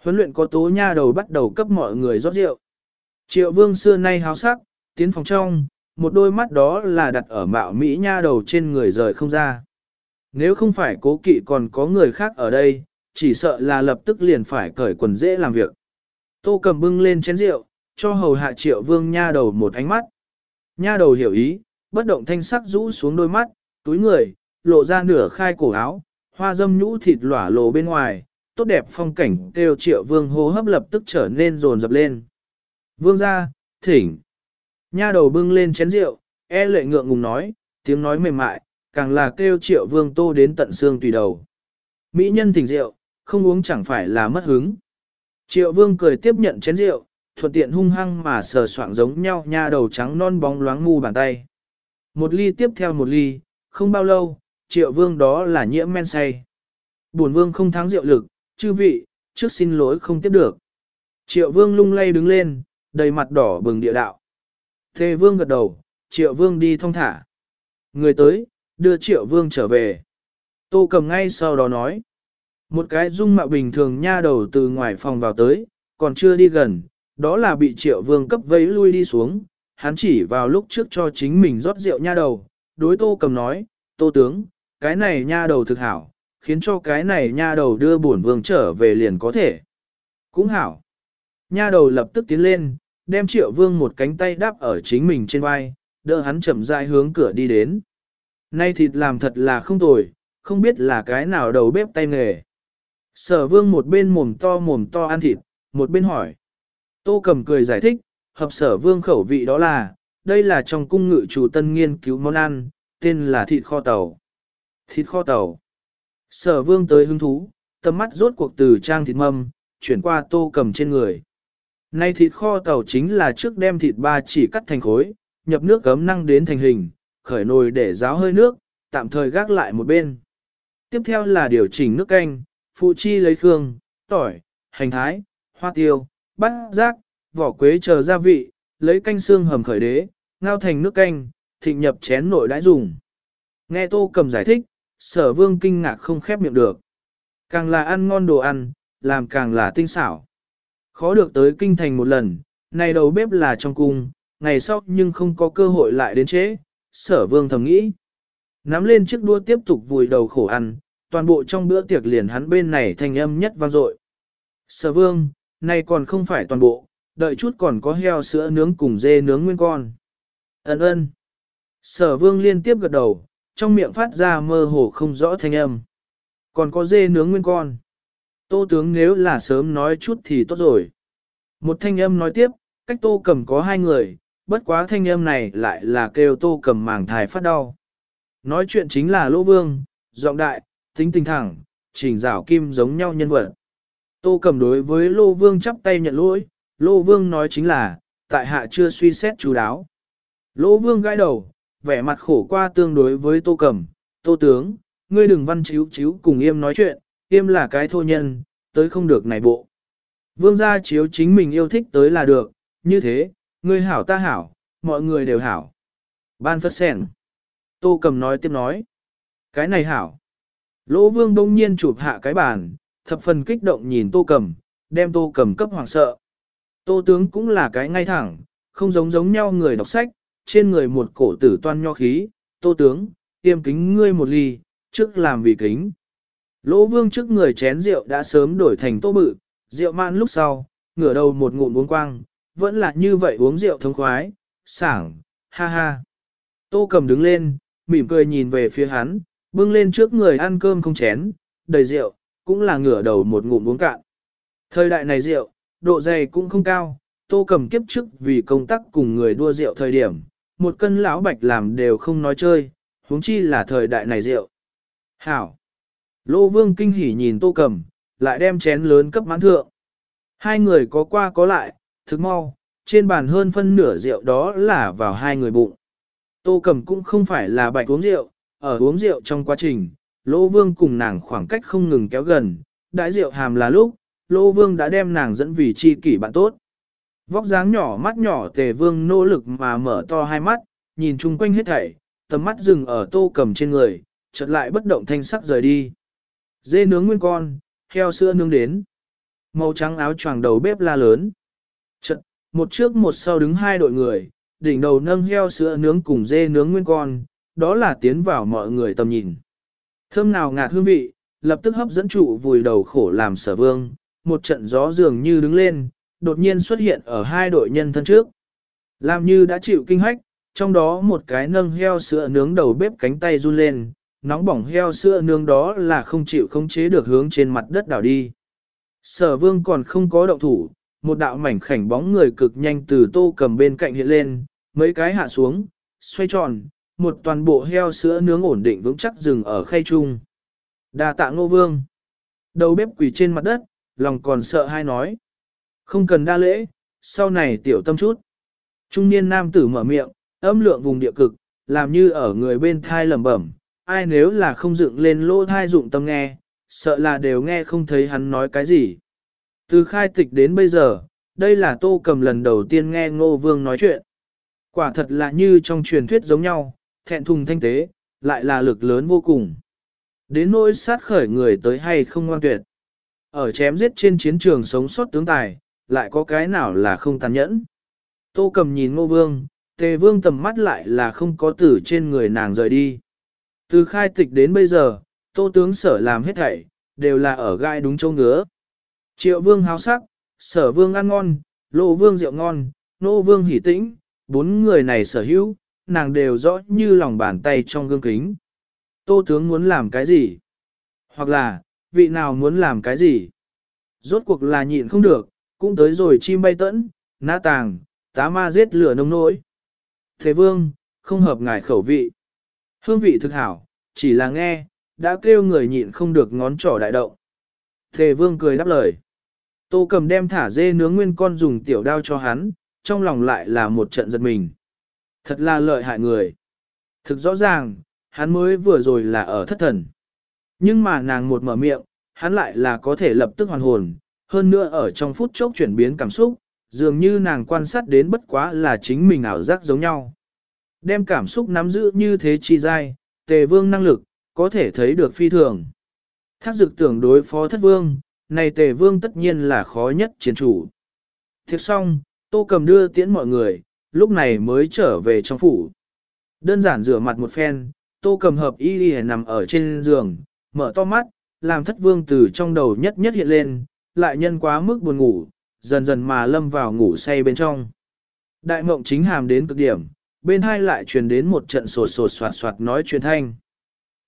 Huấn luyện có tố nha đầu bắt đầu cấp mọi người rót rượu. Triệu vương xưa nay háo sắc, tiến phòng trong, một đôi mắt đó là đặt ở mạo Mỹ nha đầu trên người rời không ra. Nếu không phải cố kỵ còn có người khác ở đây, chỉ sợ là lập tức liền phải cởi quần dễ làm việc. Tô cầm bưng lên chén rượu, cho hầu hạ triệu vương nha đầu một ánh mắt. Nha đầu hiểu ý, bất động thanh sắc rũ xuống đôi mắt, túi người, lộ ra nửa khai cổ áo, hoa dâm nhũ thịt lỏa lộ bên ngoài, tốt đẹp phong cảnh kêu triệu vương hô hấp lập tức trở nên rồn rập lên. Vương ra, thỉnh. Nha đầu bưng lên chén rượu, e lệ ngượng ngùng nói, tiếng nói mềm mại, càng là kêu triệu vương tô đến tận xương tùy đầu. Mỹ nhân thỉnh rượu, không uống chẳng phải là mất hứng. Triệu vương cười tiếp nhận chén rượu, thuận tiện hung hăng mà sờ soạng giống nhau nha đầu trắng non bóng loáng ngu bàn tay. Một ly tiếp theo một ly, không bao lâu, triệu vương đó là nhiễm men say. Buồn vương không thắng rượu lực, chư vị, trước xin lỗi không tiếp được. Triệu vương lung lay đứng lên, đầy mặt đỏ bừng địa đạo. Thề vương gật đầu, triệu vương đi thong thả. Người tới, đưa triệu vương trở về. Tô cầm ngay sau đó nói. Một cái dung mạo bình thường nha đầu từ ngoài phòng vào tới, còn chưa đi gần, đó là bị triệu vương cấp vẫy lui đi xuống. Hắn chỉ vào lúc trước cho chính mình rót rượu nha đầu, đối tô cầm nói, tô tướng, cái này nha đầu thực hảo, khiến cho cái này nha đầu đưa bổn vương trở về liền có thể. Cũng hảo. Nha đầu lập tức tiến lên, đem triệu vương một cánh tay đáp ở chính mình trên vai, đỡ hắn chậm rãi hướng cửa đi đến. Nay thịt làm thật là không tồi, không biết là cái nào đầu bếp tay nghề. Sở vương một bên mồm to mồm to ăn thịt, một bên hỏi. Tô cầm cười giải thích, hợp sở vương khẩu vị đó là, đây là trong cung ngự chủ tân nghiên cứu món ăn, tên là thịt kho tàu. Thịt kho tàu. Sở vương tới hứng thú, tầm mắt rốt cuộc từ trang thịt mâm, chuyển qua tô cầm trên người. Nay thịt kho tàu chính là trước đem thịt ba chỉ cắt thành khối, nhập nước cấm năng đến thành hình, khởi nồi để ráo hơi nước, tạm thời gác lại một bên. Tiếp theo là điều chỉnh nước canh, phụ chi lấy khương, tỏi, hành thái, hoa tiêu, bát giác, vỏ quế chờ gia vị, lấy canh xương hầm khởi đế, ngao thành nước canh, thịnh nhập chén nội đãi dùng. Nghe tô cầm giải thích, sở vương kinh ngạc không khép miệng được. Càng là ăn ngon đồ ăn, làm càng là tinh xảo. Khó được tới kinh thành một lần, này đầu bếp là trong cung, ngày sau nhưng không có cơ hội lại đến chế, sở vương thầm nghĩ. Nắm lên chiếc đua tiếp tục vùi đầu khổ ăn, toàn bộ trong bữa tiệc liền hắn bên này thành âm nhất vang dội. Sở vương, này còn không phải toàn bộ, đợi chút còn có heo sữa nướng cùng dê nướng nguyên con. Ấn ơn. Sở vương liên tiếp gật đầu, trong miệng phát ra mơ hồ không rõ thanh âm. Còn có dê nướng nguyên con. Tô tướng nếu là sớm nói chút thì tốt rồi. Một thanh âm nói tiếp, cách tô cầm có hai người, bất quá thanh âm này lại là kêu tô cầm màng thai phát đau. Nói chuyện chính là lỗ vương, giọng đại, tính tình thẳng, trình rảo kim giống nhau nhân vật. Tô cầm đối với lô vương chắp tay nhận lỗi, lô vương nói chính là, tại hạ chưa suy xét chú đáo. Lô vương gãi đầu, vẻ mặt khổ qua tương đối với tô cẩm, tô tướng, ngươi đừng văn chíu chíu cùng yêm nói chuyện, Yêm là cái thô nhân, tới không được này bộ. Vương gia chiếu chính mình yêu thích tới là được, như thế, ngươi hảo ta hảo, mọi người đều hảo. Ban phất sen. Tô cầm nói tiếp nói. Cái này hảo. Lỗ vương đông nhiên chụp hạ cái bàn, thập phần kích động nhìn tô cầm, đem tô cầm cấp hoàng sợ. Tô tướng cũng là cái ngay thẳng, không giống giống nhau người đọc sách, trên người một cổ tử toan nho khí, tô tướng, tiêm kính ngươi một ly, trước làm vì kính. Lỗ vương trước người chén rượu đã sớm đổi thành tô bự, rượu man lúc sau, ngửa đầu một ngụm uống quang, vẫn là như vậy uống rượu thông khoái, sảng, ha ha. Tô cầm đứng lên, mỉm cười nhìn về phía hắn, bưng lên trước người ăn cơm không chén, đầy rượu, cũng là ngửa đầu một ngụm uống cạn. Thời đại này rượu, độ dày cũng không cao, tô cầm kiếp trước vì công tác cùng người đua rượu thời điểm, một cân lão bạch làm đều không nói chơi, huống chi là thời đại này rượu. Hảo! Lô vương kinh hỉ nhìn tô cầm, lại đem chén lớn cấp mãn thượng. Hai người có qua có lại, thức mau, trên bàn hơn phân nửa rượu đó là vào hai người bụng. Tô cầm cũng không phải là bạch uống rượu, ở uống rượu trong quá trình, Lô Vương cùng nàng khoảng cách không ngừng kéo gần, đại rượu hàm là lúc, Lô Vương đã đem nàng dẫn vì chi kỷ bạn tốt. Vóc dáng nhỏ mắt nhỏ tề vương nỗ lực mà mở to hai mắt, nhìn chung quanh hết thảy, tầm mắt dừng ở tô cầm trên người, chợt lại bất động thanh sắc rời đi. Dê nướng nguyên con, heo sữa nướng đến. Màu trắng áo choàng đầu bếp la lớn. Chợt, một trước một sau đứng hai đội người, đỉnh đầu nâng heo sữa nướng cùng dê nướng nguyên con, đó là tiến vào mọi người tầm nhìn. Thơm nào ngạt hương vị, lập tức hấp dẫn trụ vùi đầu khổ làm sở vương, một trận gió dường như đứng lên, đột nhiên xuất hiện ở hai đội nhân thân trước. Làm như đã chịu kinh hách, trong đó một cái nâng heo sữa nướng đầu bếp cánh tay run lên, nóng bỏng heo sữa nướng đó là không chịu khống chế được hướng trên mặt đất đảo đi. Sở vương còn không có động thủ, một đạo mảnh khảnh bóng người cực nhanh từ tô cầm bên cạnh hiện lên, mấy cái hạ xuống, xoay tròn, một toàn bộ heo sữa nướng ổn định vững chắc dừng ở khay trung. Đà tạ ngô vương. Đầu bếp quỳ trên mặt đất, lòng còn sợ hai nói. Không cần đa lễ, sau này tiểu tâm chút. Trung niên nam tử mở miệng, âm lượng vùng địa cực, làm như ở người bên thai lẩm bẩm, ai nếu là không dựng lên lỗ thai dụng tâm nghe, sợ là đều nghe không thấy hắn nói cái gì. Từ khai tịch đến bây giờ, đây là tô cầm lần đầu tiên nghe ngô vương nói chuyện. Quả thật là như trong truyền thuyết giống nhau, thẹn thùng thanh tế, lại là lực lớn vô cùng. Đến nỗi sát khởi người tới hay không ngoan tuyệt. Ở chém giết trên chiến trường sống sót tướng tài, lại có cái nào là không tàn nhẫn. Tô cầm nhìn ngô vương, tề vương tầm mắt lại là không có tử trên người nàng rời đi. Từ khai tịch đến bây giờ, tô tướng sở làm hết thảy, đều là ở gai đúng châu ngứa. Triệu vương háo sắc, sở vương ăn ngon, lộ vương rượu ngon, nô vương hỉ tĩnh, bốn người này sở hữu, nàng đều rõ như lòng bàn tay trong gương kính. Tô tướng muốn làm cái gì? Hoặc là, vị nào muốn làm cái gì? Rốt cuộc là nhịn không được, cũng tới rồi chim bay tẫn, ná tàng, tá ma giết lửa nông nỗi. Thế vương, không hợp ngài khẩu vị. Hương vị thực hảo, chỉ là nghe, đã kêu người nhịn không được ngón trỏ đại động. Thế vương cười đáp lời. Tô cầm đem thả dê nướng nguyên con dùng tiểu đao cho hắn, trong lòng lại là một trận giật mình. Thật là lợi hại người. Thực rõ ràng, hắn mới vừa rồi là ở thất thần. Nhưng mà nàng một mở miệng, hắn lại là có thể lập tức hoàn hồn, hơn nữa ở trong phút chốc chuyển biến cảm xúc, dường như nàng quan sát đến bất quá là chính mình ảo giác giống nhau. Đem cảm xúc nắm giữ như thế chi dai, tề vương năng lực, có thể thấy được phi thường. Thác dực tưởng đối phó thất vương, này tề vương tất nhiên là khó nhất chiến chủ. Thiệt xong, tô cầm đưa tiễn mọi người, lúc này mới trở về trong phủ. Đơn giản rửa mặt một phen, tô cầm hợp y y nằm ở trên giường, mở to mắt, làm thất vương từ trong đầu nhất nhất hiện lên, lại nhân quá mức buồn ngủ, dần dần mà lâm vào ngủ say bên trong. Đại mộng chính hàm đến cực điểm, bên hai lại truyền đến một trận sột sột soạt soạt nói chuyện thanh.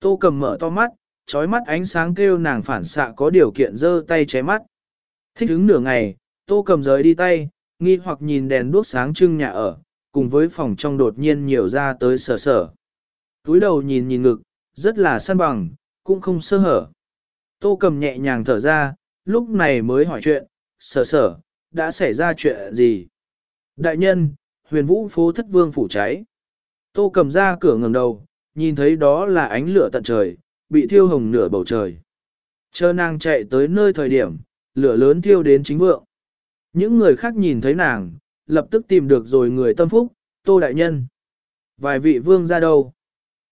Tô cầm mở to mắt, trói mắt ánh sáng kêu nàng phản xạ có điều kiện giơ tay ché mắt. Thích ứng nửa ngày, tô cầm rời đi tay, nghi hoặc nhìn đèn đuốc sáng trưng nhà ở, cùng với phòng trong đột nhiên nhiều ra tới sở sở. Túi đầu nhìn nhìn ngực, rất là săn bằng, cũng không sơ hở. Tô cầm nhẹ nhàng thở ra, lúc này mới hỏi chuyện, sở sở, đã xảy ra chuyện gì? Đại nhân, huyền vũ phố thất vương phủ cháy. Tô cầm ra cửa ngầm đầu, nhìn thấy đó là ánh lửa tận trời, bị thiêu hồng nửa bầu trời. Chờ nàng chạy tới nơi thời điểm, lửa lớn thiêu đến chính vượng. Những người khác nhìn thấy nàng, lập tức tìm được rồi người tâm phúc, tô đại nhân. Vài vị vương ra đâu?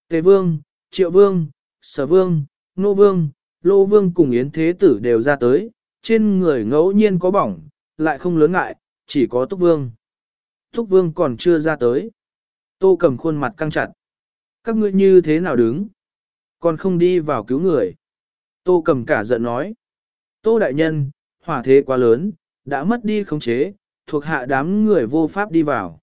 Tề vương, triệu vương, sở vương, nô vương, lô vương cùng yến thế tử đều ra tới, trên người ngẫu nhiên có bỏng, lại không lớn ngại, chỉ có túc vương. Túc vương còn chưa ra tới. Tô cầm khuôn mặt căng chặt. Các ngươi như thế nào đứng? Còn không đi vào cứu người. Tô cầm cả giận nói. Tô đại nhân, hỏa thế quá lớn, đã mất đi khống chế, thuộc hạ đám người vô pháp đi vào.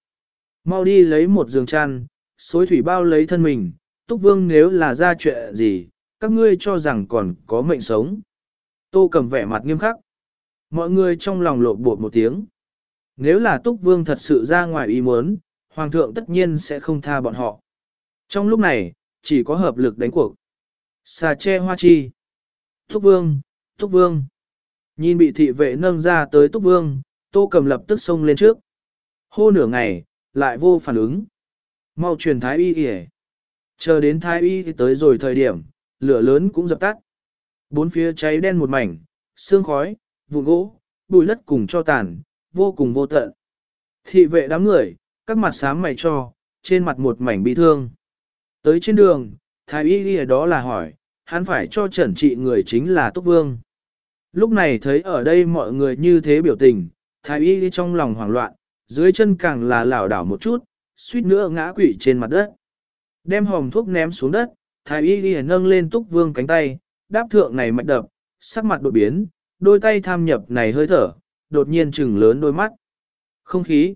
Mau đi lấy một giường chăn, xối thủy bao lấy thân mình, túc vương nếu là ra chuyện gì, các ngươi cho rằng còn có mệnh sống. Tô cầm vẻ mặt nghiêm khắc. Mọi người trong lòng lộ bột một tiếng. Nếu là túc vương thật sự ra ngoài ý muốn, hoàng thượng tất nhiên sẽ không tha bọn họ. Trong lúc này, chỉ có hợp lực đánh cuộc. Xà che hoa chi. Túc vương, túc vương. Nhìn bị thị vệ nâng ra tới túc vương, tô cầm lập tức xông lên trước. Hô nửa ngày, lại vô phản ứng. Mau truyền thái y kìa. Chờ đến thái y tới rồi thời điểm, lửa lớn cũng dập tắt. Bốn phía cháy đen một mảnh, xương khói, vụn gỗ, bụi đất cùng cho tàn, vô cùng vô tận. Thị vệ đám người, các mặt sám mày cho, trên mặt một mảnh bị thương. Tới trên đường, thái y ghi đó là hỏi, hắn phải cho trần trị người chính là Túc Vương. Lúc này thấy ở đây mọi người như thế biểu tình, thái y trong lòng hoảng loạn, dưới chân càng là lảo đảo một chút, suýt nữa ngã quỵ trên mặt đất. Đem hòm thuốc ném xuống đất, thái y ghi nâng lên Túc Vương cánh tay, đáp thượng này mạnh đập, sắc mặt đột biến, đôi tay tham nhập này hơi thở, đột nhiên trừng lớn đôi mắt. Không khí.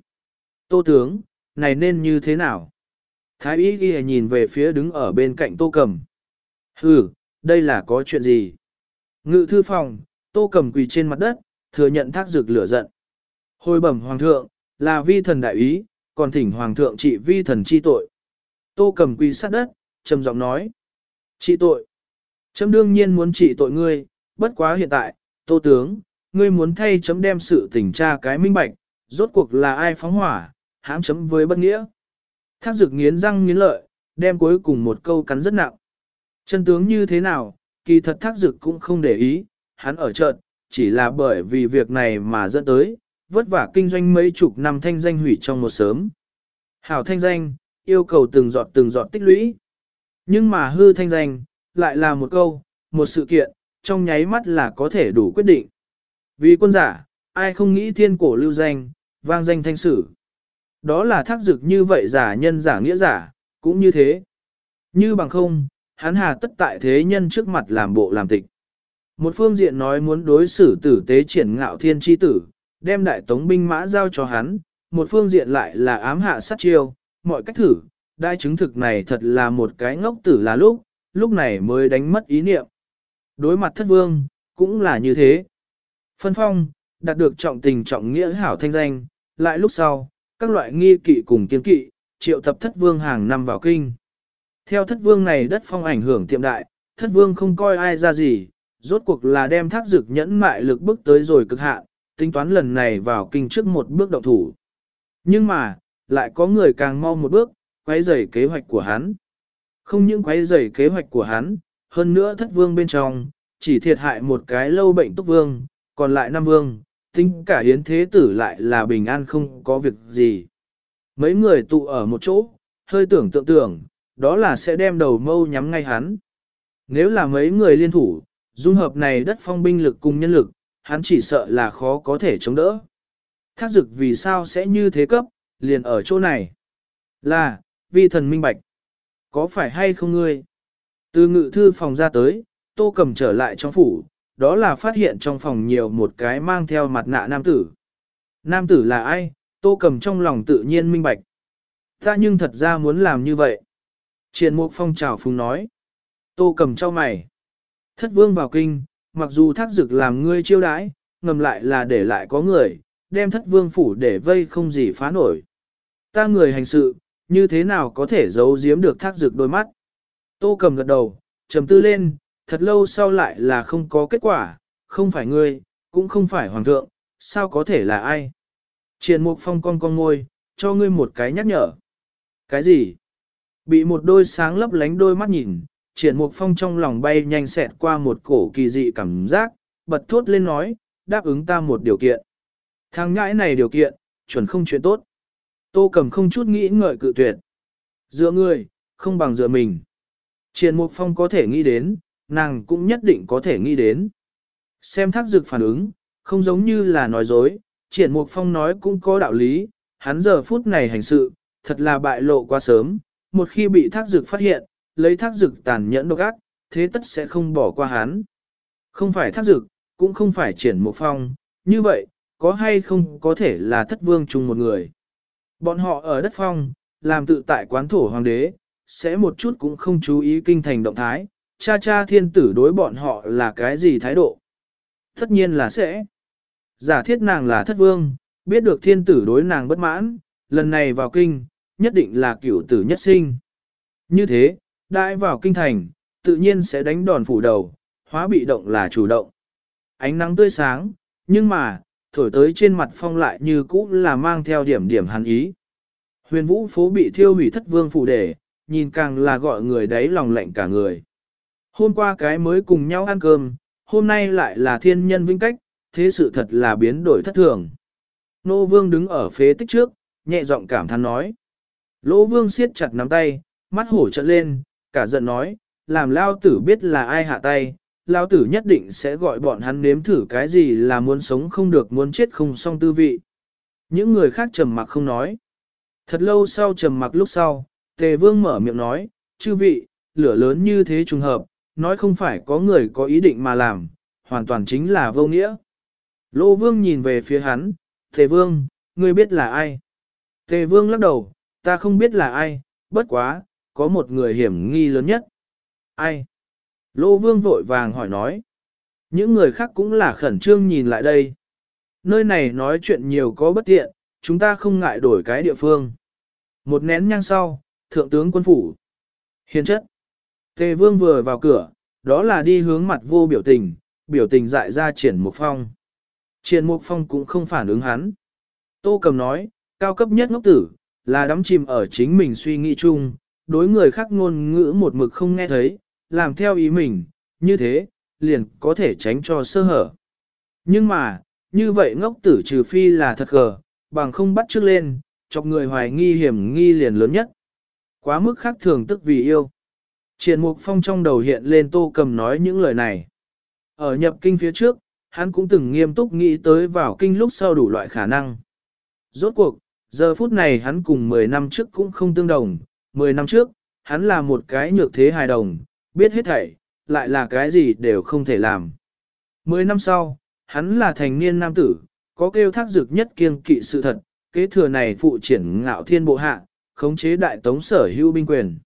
Tô tướng, này nên như thế nào? Thái y ghi nhìn về phía đứng ở bên cạnh tô cầm. Hừ, đây là có chuyện gì? Ngự thư phòng, tô cầm quỳ trên mặt đất, thừa nhận thác dược lửa giận. Hồi bẩm hoàng thượng, là vi thần đại ý, còn thỉnh hoàng thượng trị vi thần chi tội. Tô cầm quỳ sát đất, trầm giọng nói. Trị tội. Chấm đương nhiên muốn trị tội ngươi, bất quá hiện tại, tô tướng, ngươi muốn thay chấm đem sự tình tra cái minh bạch, rốt cuộc là ai phóng hỏa, hãm chấm với bất nghĩa. Thác dực nghiến răng nghiến lợi, đem cuối cùng một câu cắn rất nặng. Chân tướng như thế nào, kỳ thật thác dực cũng không để ý, hắn ở trận, chỉ là bởi vì việc này mà dẫn tới, vất vả kinh doanh mấy chục năm thanh danh hủy trong một sớm. Hảo thanh danh, yêu cầu từng giọt từng giọt tích lũy. Nhưng mà hư thanh danh, lại là một câu, một sự kiện, trong nháy mắt là có thể đủ quyết định. Vì quân giả, ai không nghĩ thiên cổ lưu danh, vang danh thanh sử. Đó là thác dực như vậy giả nhân giả nghĩa giả, cũng như thế. Như bằng không, hắn hà tất tại thế nhân trước mặt làm bộ làm tịch. Một phương diện nói muốn đối xử tử tế triển ngạo thiên chi tử, đem đại tống binh mã giao cho hắn, một phương diện lại là ám hạ sát chiêu, mọi cách thử, đai chứng thực này thật là một cái ngốc tử là lúc, lúc này mới đánh mất ý niệm. Đối mặt thất vương, cũng là như thế. Phân phong, đạt được trọng tình trọng nghĩa hảo thanh danh, lại lúc sau, các loại nghi kỵ cùng kiên kỵ, triệu tập thất vương hàng năm vào kinh. Theo thất vương này đất phong ảnh hưởng tiệm đại, thất vương không coi ai ra gì, rốt cuộc là đem thác dực nhẫn mại lực bước tới rồi cực hạn, tính toán lần này vào kinh trước một bước động thủ. Nhưng mà, lại có người càng mau một bước, quấy rầy kế hoạch của hắn. Không những quấy rầy kế hoạch của hắn, hơn nữa thất vương bên trong, chỉ thiệt hại một cái lâu bệnh túc vương, còn lại năm vương, tính cả hiến thế tử lại là bình an không có việc gì. Mấy người tụ ở một chỗ, hơi tưởng tượng tưởng, đó là sẽ đem đầu mâu nhắm ngay hắn. Nếu là mấy người liên thủ, dung hợp này đất phong binh lực cùng nhân lực, hắn chỉ sợ là khó có thể chống đỡ. Thác dực vì sao sẽ như thế cấp, liền ở chỗ này. Là, vi thần minh bạch. Có phải hay không ngươi? Từ ngự thư phòng ra tới, tô cầm trở lại trong phủ, đó là phát hiện trong phòng nhiều một cái mang theo mặt nạ nam tử. Nam tử là ai, tô cầm trong lòng tự nhiên minh bạch. Ta nhưng thật ra muốn làm như vậy. Triền mục phong trào phùng nói. Tô cầm cho mày. Thất vương vào kinh, mặc dù thác dực làm ngươi chiêu đãi, ngầm lại là để lại có người, đem thất vương phủ để vây không gì phá nổi. Ta người hành sự, như thế nào có thể giấu giếm được thác dược đôi mắt. Tô cầm gật đầu, trầm tư lên, thật lâu sau lại là không có kết quả, không phải ngươi, cũng không phải hoàng thượng, sao có thể là ai? Triền mục phong con con ngôi, cho ngươi một cái nhắc nhở. Cái gì? Bị một đôi sáng lấp lánh đôi mắt nhìn, triển mục phong trong lòng bay nhanh xẹt qua một cổ kỳ dị cảm giác, bật thốt lên nói, đáp ứng ta một điều kiện. Thằng ngãi này điều kiện, chuẩn không chuyện tốt. Tô cầm không chút nghĩ ngợi cự tuyệt. Dựa người, không bằng dựa mình. Triển mục phong có thể nghĩ đến, nàng cũng nhất định có thể nghĩ đến. Xem thác dực phản ứng, không giống như là nói dối, triển mục phong nói cũng có đạo lý, hắn giờ phút này hành sự, thật là bại lộ quá sớm, một khi bị thác dực phát hiện, lấy thác dực tàn nhẫn độc ác, thế tất sẽ không bỏ qua hắn. Không phải thác dực, cũng không phải triển mục phong, như vậy, có hay không có thể là thất vương chung một người. Bọn họ ở đất phong, làm tự tại quán thổ hoàng đế, sẽ một chút cũng không chú ý kinh thành động thái, cha cha thiên tử đối bọn họ là cái gì thái độ. Tất nhiên là sẽ. Giả thiết nàng là thất vương, biết được thiên tử đối nàng bất mãn, lần này vào kinh, nhất định là cửu tử nhất sinh. Như thế, đại vào kinh thành, tự nhiên sẽ đánh đòn phủ đầu, hóa bị động là chủ động. Ánh nắng tươi sáng, nhưng mà, thổi tới trên mặt phong lại như cũ là mang theo điểm điểm hắn ý. Huyền vũ phố bị thiêu hủy thất vương phủ đề, nhìn càng là gọi người đấy lòng lạnh cả người. Hôm qua cái mới cùng nhau ăn cơm, hôm nay lại là thiên nhân vinh cách, thế sự thật là biến đổi thất thường. Nô vương đứng ở phế tích trước, nhẹ giọng cảm thán nói. Lỗ vương siết chặt nắm tay, mắt hổ trận lên, cả giận nói, làm lao tử biết là ai hạ tay, lao tử nhất định sẽ gọi bọn hắn nếm thử cái gì là muốn sống không được muốn chết không xong tư vị. Những người khác trầm mặc không nói. Thật lâu sau trầm mặc lúc sau, tề vương mở miệng nói, chư vị, lửa lớn như thế trùng hợp, nói không phải có người có ý định mà làm, hoàn toàn chính là vô nghĩa. Lô vương nhìn về phía hắn, tề vương, ngươi biết là ai? Tề vương lắc đầu, ta không biết là ai, bất quá, có một người hiểm nghi lớn nhất. Ai? Lô vương vội vàng hỏi nói. Những người khác cũng là khẩn trương nhìn lại đây. Nơi này nói chuyện nhiều có bất tiện, chúng ta không ngại đổi cái địa phương. Một nén nhang sau, thượng tướng quân phủ. Hiền chất. Tề vương vừa vào cửa, đó là đi hướng mặt vô biểu tình, biểu tình dại ra triển mục phong. Triển mục phong cũng không phản ứng hắn. Tô cầm nói, cao cấp nhất ngốc tử, là đắm chìm ở chính mình suy nghĩ chung, đối người khác ngôn ngữ một mực không nghe thấy, làm theo ý mình, như thế, liền có thể tránh cho sơ hở. Nhưng mà, như vậy ngốc tử trừ phi là thật gờ, bằng không bắt trước lên, chọc người hoài nghi hiểm nghi liền lớn nhất. Quá mức khác thường tức vì yêu. Triển Mục Phong trong đầu hiện lên Tô Cầm nói những lời này. Ở nhập kinh phía trước, hắn cũng từng nghiêm túc nghĩ tới vào kinh lúc sau đủ loại khả năng. Rốt cuộc, giờ phút này hắn cùng 10 năm trước cũng không tương đồng. 10 năm trước, hắn là một cái nhược thế hài đồng, biết hết thảy, lại là cái gì đều không thể làm. 10 năm sau, hắn là thành niên nam tử, có kêu thác dực nhất kiêng kỵ sự thật, kế thừa này phụ triển ngạo thiên bộ hạ, khống chế đại tống sở hữu binh quyền.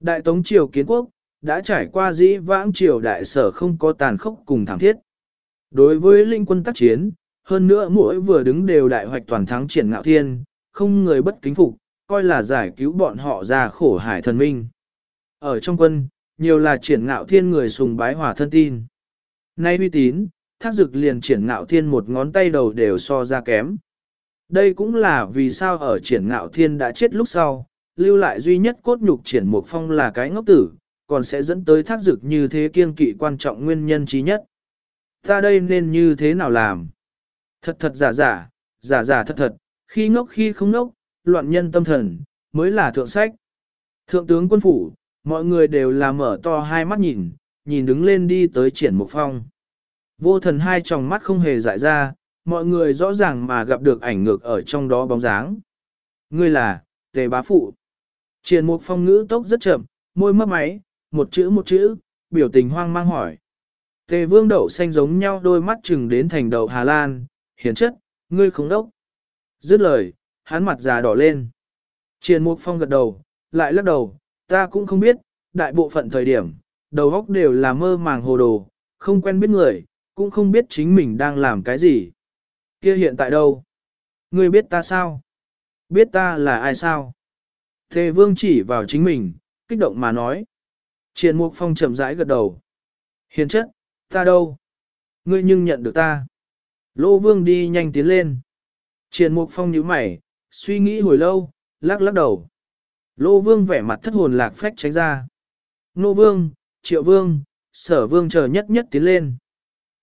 Đại tống triều kiến quốc, đã trải qua dĩ vãng triều đại sở không có tàn khốc cùng thẳng thiết. Đối với linh quân tác chiến, hơn nữa mỗi vừa đứng đều đại hoạch toàn thắng triển ngạo thiên, không người bất kính phục, coi là giải cứu bọn họ ra khổ hải thần minh. Ở trong quân, nhiều là triển ngạo thiên người sùng bái hòa thân tin. Nay uy tín, thác dực liền triển ngạo thiên một ngón tay đầu đều so ra kém. Đây cũng là vì sao ở triển ngạo thiên đã chết lúc sau, lưu lại duy nhất cốt nhục triển mục phong là cái ngốc tử, còn sẽ dẫn tới thác dực như thế kiên kỵ quan trọng nguyên nhân trí nhất. Ta đây nên như thế nào làm? Thật thật giả giả, giả giả thật thật, khi ngốc khi không ngốc, loạn nhân tâm thần, mới là thượng sách. Thượng tướng quân phủ, mọi người đều là mở to hai mắt nhìn, nhìn đứng lên đi tới triển mục phong. Vô thần hai tròng mắt không hề dại ra, mọi người rõ ràng mà gặp được ảnh ngược ở trong đó bóng dáng. Ngươi là, tề bá phụ. Triển mục phong ngữ tốc rất chậm, môi mấp máy, một chữ một chữ, biểu tình hoang mang hỏi. Tề vương đậu xanh giống nhau đôi mắt chừng đến thành đầu Hà Lan, hiển chất, ngươi không đốc. Dứt lời, hắn mặt già đỏ lên. Triển mục phong gật đầu, lại lắc đầu, ta cũng không biết, đại bộ phận thời điểm, đầu óc đều là mơ màng hồ đồ, không quen biết người, cũng không biết chính mình đang làm cái gì. Kia hiện tại đâu? Ngươi biết ta sao? Biết ta là ai sao? Thề vương chỉ vào chính mình, kích động mà nói. Triền mục phong chậm rãi gật đầu. Hiền chất, ta đâu? Ngươi nhưng nhận được ta. Lô vương đi nhanh tiến lên. Triền mục phong nhíu mày, suy nghĩ hồi lâu, lắc lắc đầu. Lô vương vẻ mặt thất hồn lạc phách tránh ra. Nô vương, triệu vương, sở vương chờ nhất nhất tiến lên.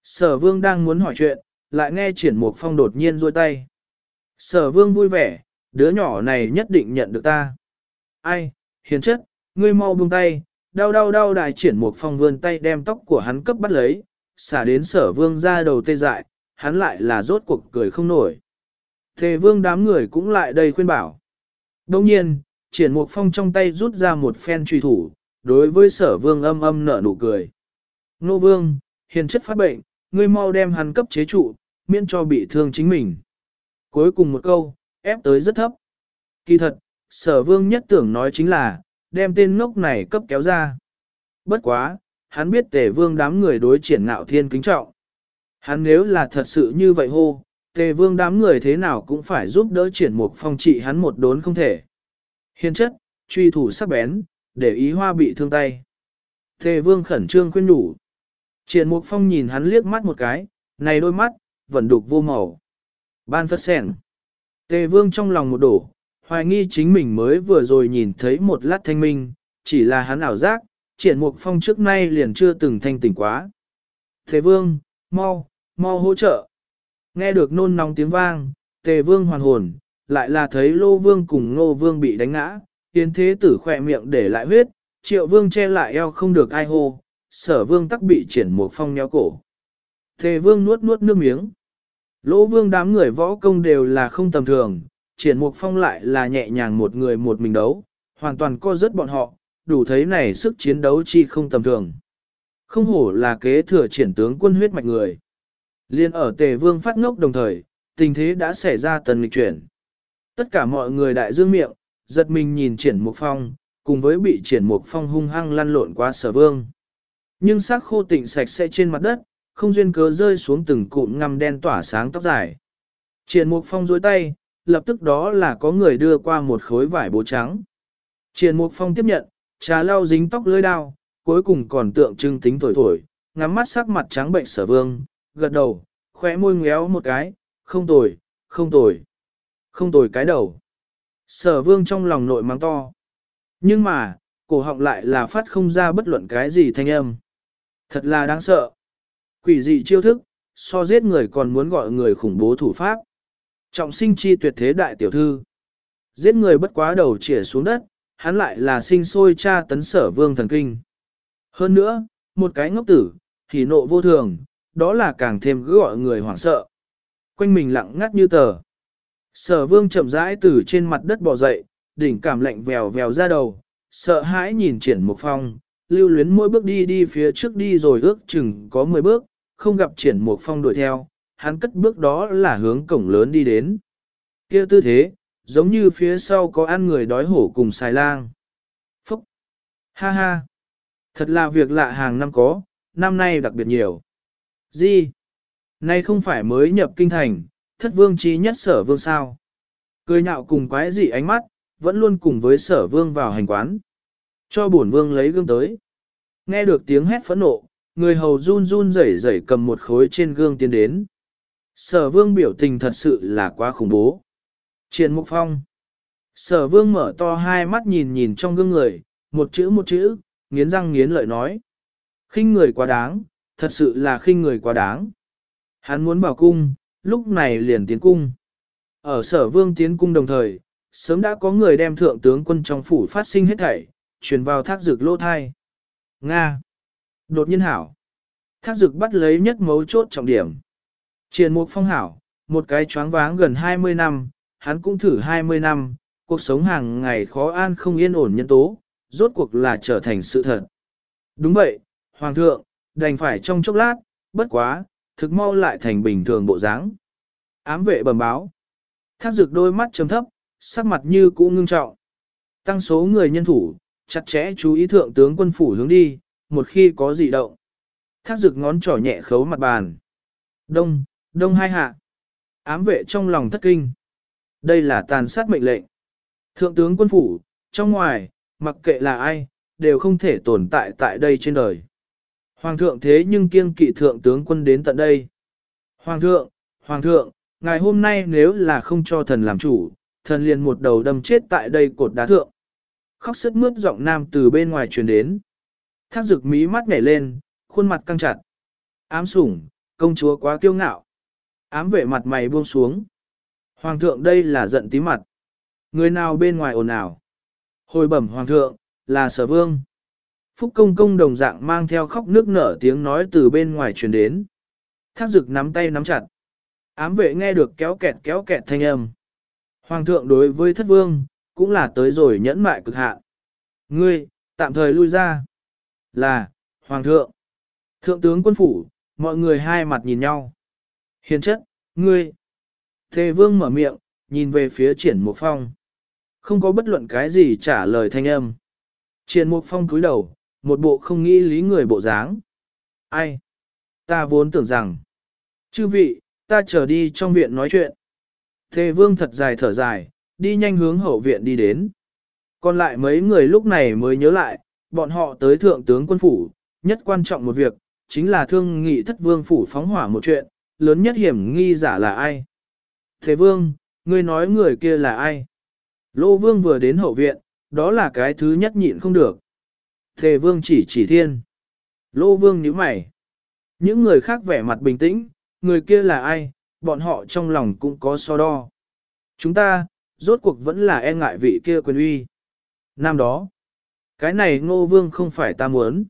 Sở vương đang muốn hỏi chuyện, lại nghe triển mục phong đột nhiên rôi tay. Sở vương vui vẻ, đứa nhỏ này nhất định nhận được ta. Ai, hiền chất, ngươi mau buông tay, đau đau đau đại triển mục phong vươn tay đem tóc của hắn cấp bắt lấy, xả đến sở vương ra đầu tê dại, hắn lại là rốt cuộc cười không nổi. Thề vương đám người cũng lại đây khuyên bảo. Đồng nhiên, triển mục phong trong tay rút ra một phen truy thủ, đối với sở vương âm âm nở nụ cười. Nô vương, hiền chất phát bệnh, ngươi mau đem hắn cấp chế trụ, miễn cho bị thương chính mình. Cuối cùng một câu, ép tới rất thấp. Kỳ thật, sở vương nhất tưởng nói chính là, đem tên ngốc này cấp kéo ra. Bất quá, hắn biết tề vương đám người đối triển ngạo thiên kính trọng. Hắn nếu là thật sự như vậy hô, tề vương đám người thế nào cũng phải giúp đỡ triển mục phong trị hắn một đốn không thể. Hiền chất, truy thủ sắc bén, để ý hoa bị thương tay. Tề vương khẩn trương khuyên nhủ. Triển mục phong nhìn hắn liếc mắt một cái, này đôi mắt, vẫn đục vô màu. Ban phất sẻn. Tề vương trong lòng một đổ, hoài nghi chính mình mới vừa rồi nhìn thấy một lát thanh minh, chỉ là hắn ảo giác, triển mục phong trước nay liền chưa từng thanh tỉnh quá. Tề vương, mau, mau hỗ trợ. Nghe được nôn nóng tiếng vang, tề vương hoàn hồn, lại là thấy lô vương cùng ngô vương bị đánh ngã, tiến thế tử khỏe miệng để lại huyết, triệu vương che lại eo không được ai hô, sở vương tắc bị triển mục phong nheo cổ. Tề vương nuốt nuốt nước miếng. Lỗ vương đám người võ công đều là không tầm thường, triển mục phong lại là nhẹ nhàng một người một mình đấu, hoàn toàn co rất bọn họ, đủ thấy này sức chiến đấu chi không tầm thường. Không hổ là kế thừa triển tướng quân huyết mạch người. Liên ở tề vương phát ngốc đồng thời, tình thế đã xảy ra tần lịch chuyển. Tất cả mọi người đại dương miệng, giật mình nhìn triển mục phong, cùng với bị triển mục phong hung hăng lăn lộn qua sở vương. Nhưng xác khô tịnh sạch sẽ trên mặt đất, không duyên cớ rơi xuống từng cụm ngăm đen tỏa sáng tóc dài. Triển mục phong dối tay, lập tức đó là có người đưa qua một khối vải bố trắng. Triển mục phong tiếp nhận, trà lau dính tóc lưỡi đao, cuối cùng còn tượng trưng tính tuổi thổi, ngắm mắt sắc mặt trắng bệnh sở vương, gật đầu, khóe môi ngéo một cái, không tuổi, không tuổi không tồi cái đầu. Sở vương trong lòng nội mang to. Nhưng mà, cổ họng lại là phát không ra bất luận cái gì thanh âm. Thật là đáng sợ. Quỷ dị chiêu thức, so giết người còn muốn gọi người khủng bố thủ pháp. Trọng sinh chi tuyệt thế đại tiểu thư. Giết người bất quá đầu chỉa xuống đất, hắn lại là sinh sôi cha tấn sở vương thần kinh. Hơn nữa, một cái ngốc tử, thì nộ vô thường, đó là càng thêm cứ gọi người hoảng sợ. Quanh mình lặng ngắt như tờ. Sở vương chậm rãi từ trên mặt đất bò dậy, đỉnh cảm lạnh vèo vèo ra đầu, sợ hãi nhìn triển mục phong, lưu luyến mỗi bước đi đi phía trước đi rồi ước chừng có 10 bước, không gặp triển mục phong đuổi theo, hắn cất bước đó là hướng cổng lớn đi đến. kia tư thế, giống như phía sau có ăn người đói hổ cùng xài lang. Phúc! Ha ha! Thật là việc lạ hàng năm có, năm nay đặc biệt nhiều. Gì? Nay không phải mới nhập kinh thành, thất vương trí nhất sở vương sao. Cười nhạo cùng quái dị ánh mắt, vẫn luôn cùng với sở vương vào hành quán. Cho bổn vương lấy gương tới. Nghe được tiếng hét phẫn nộ, người hầu run run rẩy rẩy cầm một khối trên gương tiến đến. Sở vương biểu tình thật sự là quá khủng bố. Triển Mục Phong. Sở vương mở to hai mắt nhìn nhìn trong gương người, một chữ một chữ, nghiến răng nghiến lợi nói. khinh người quá đáng, thật sự là khinh người quá đáng. Hắn muốn bảo cung, lúc này liền tiến cung. Ở sở vương tiến cung đồng thời, sớm đã có người đem thượng tướng quân trong phủ phát sinh hết thảy, truyền vào thác dược lô thai. Nga. Đột nhiên hảo. Thác dược bắt lấy nhất mấu chốt trọng điểm. Triền mục phong hảo, một cái choáng váng gần 20 năm, hắn cũng thử 20 năm, cuộc sống hàng ngày khó an không yên ổn nhân tố, rốt cuộc là trở thành sự thật. Đúng vậy, Hoàng thượng, đành phải trong chốc lát, bất quá, thực mau lại thành bình thường bộ dáng. Ám vệ bẩm báo. Thác dược đôi mắt trầm thấp, sắc mặt như cũ ngưng trọng. Tăng số người nhân thủ, chặt chẽ chú ý thượng tướng quân phủ hướng đi, một khi có gì động. Thác dược ngón trỏ nhẹ khấu mặt bàn. Đông, đông hai hạ. Ám vệ trong lòng thất kinh. Đây là tàn sát mệnh lệnh. Thượng tướng quân phủ, trong ngoài, mặc kệ là ai, đều không thể tồn tại tại đây trên đời. Hoàng thượng thế nhưng kiêng kỵ thượng tướng quân đến tận đây. Hoàng thượng, Hoàng thượng, ngày hôm nay nếu là không cho thần làm chủ, thần liền một đầu đâm chết tại đây cột đá thượng. Khóc sức mướt giọng nam từ bên ngoài truyền đến. Thác dực mí mắt nhảy lên, khuôn mặt căng chặt. Ám sủng, công chúa quá kiêu ngạo. Ám vệ mặt mày buông xuống. Hoàng thượng đây là giận tí mặt. Người nào bên ngoài ồn ào. Hồi bẩm hoàng thượng, là sở vương. Phúc công công đồng dạng mang theo khóc nước nở tiếng nói từ bên ngoài truyền đến. Thác dực nắm tay nắm chặt. Ám vệ nghe được kéo kẹt kéo kẹt thanh âm. Hoàng thượng đối với thất vương, cũng là tới rồi nhẫn mại cực hạn. Ngươi, tạm thời lui ra. Là, Hoàng thượng. Thượng tướng quân phủ, mọi người hai mặt nhìn nhau. Hiền chất, ngươi. Thề vương mở miệng, nhìn về phía triển mục phong. Không có bất luận cái gì trả lời thanh âm. Triển mục phong cúi đầu, một bộ không nghĩ lý người bộ dáng. Ai? Ta vốn tưởng rằng. Chư vị, ta chờ đi trong viện nói chuyện. Thề vương thật dài thở dài, đi nhanh hướng hậu viện đi đến. Còn lại mấy người lúc này mới nhớ lại, bọn họ tới thượng tướng quân phủ, nhất quan trọng một việc, chính là thương nghị thất vương phủ phóng hỏa một chuyện, lớn nhất hiểm nghi giả là ai. Thế vương, ngươi nói người kia là ai? Lô vương vừa đến hậu viện, đó là cái thứ nhất nhịn không được. Thề vương chỉ chỉ thiên. Lô vương nhíu mày. Những người khác vẻ mặt bình tĩnh, người kia là ai, bọn họ trong lòng cũng có so đo. Chúng ta, rốt cuộc vẫn là e ngại vị kia quyền uy. Năm đó, cái này ngô vương không phải ta muốn.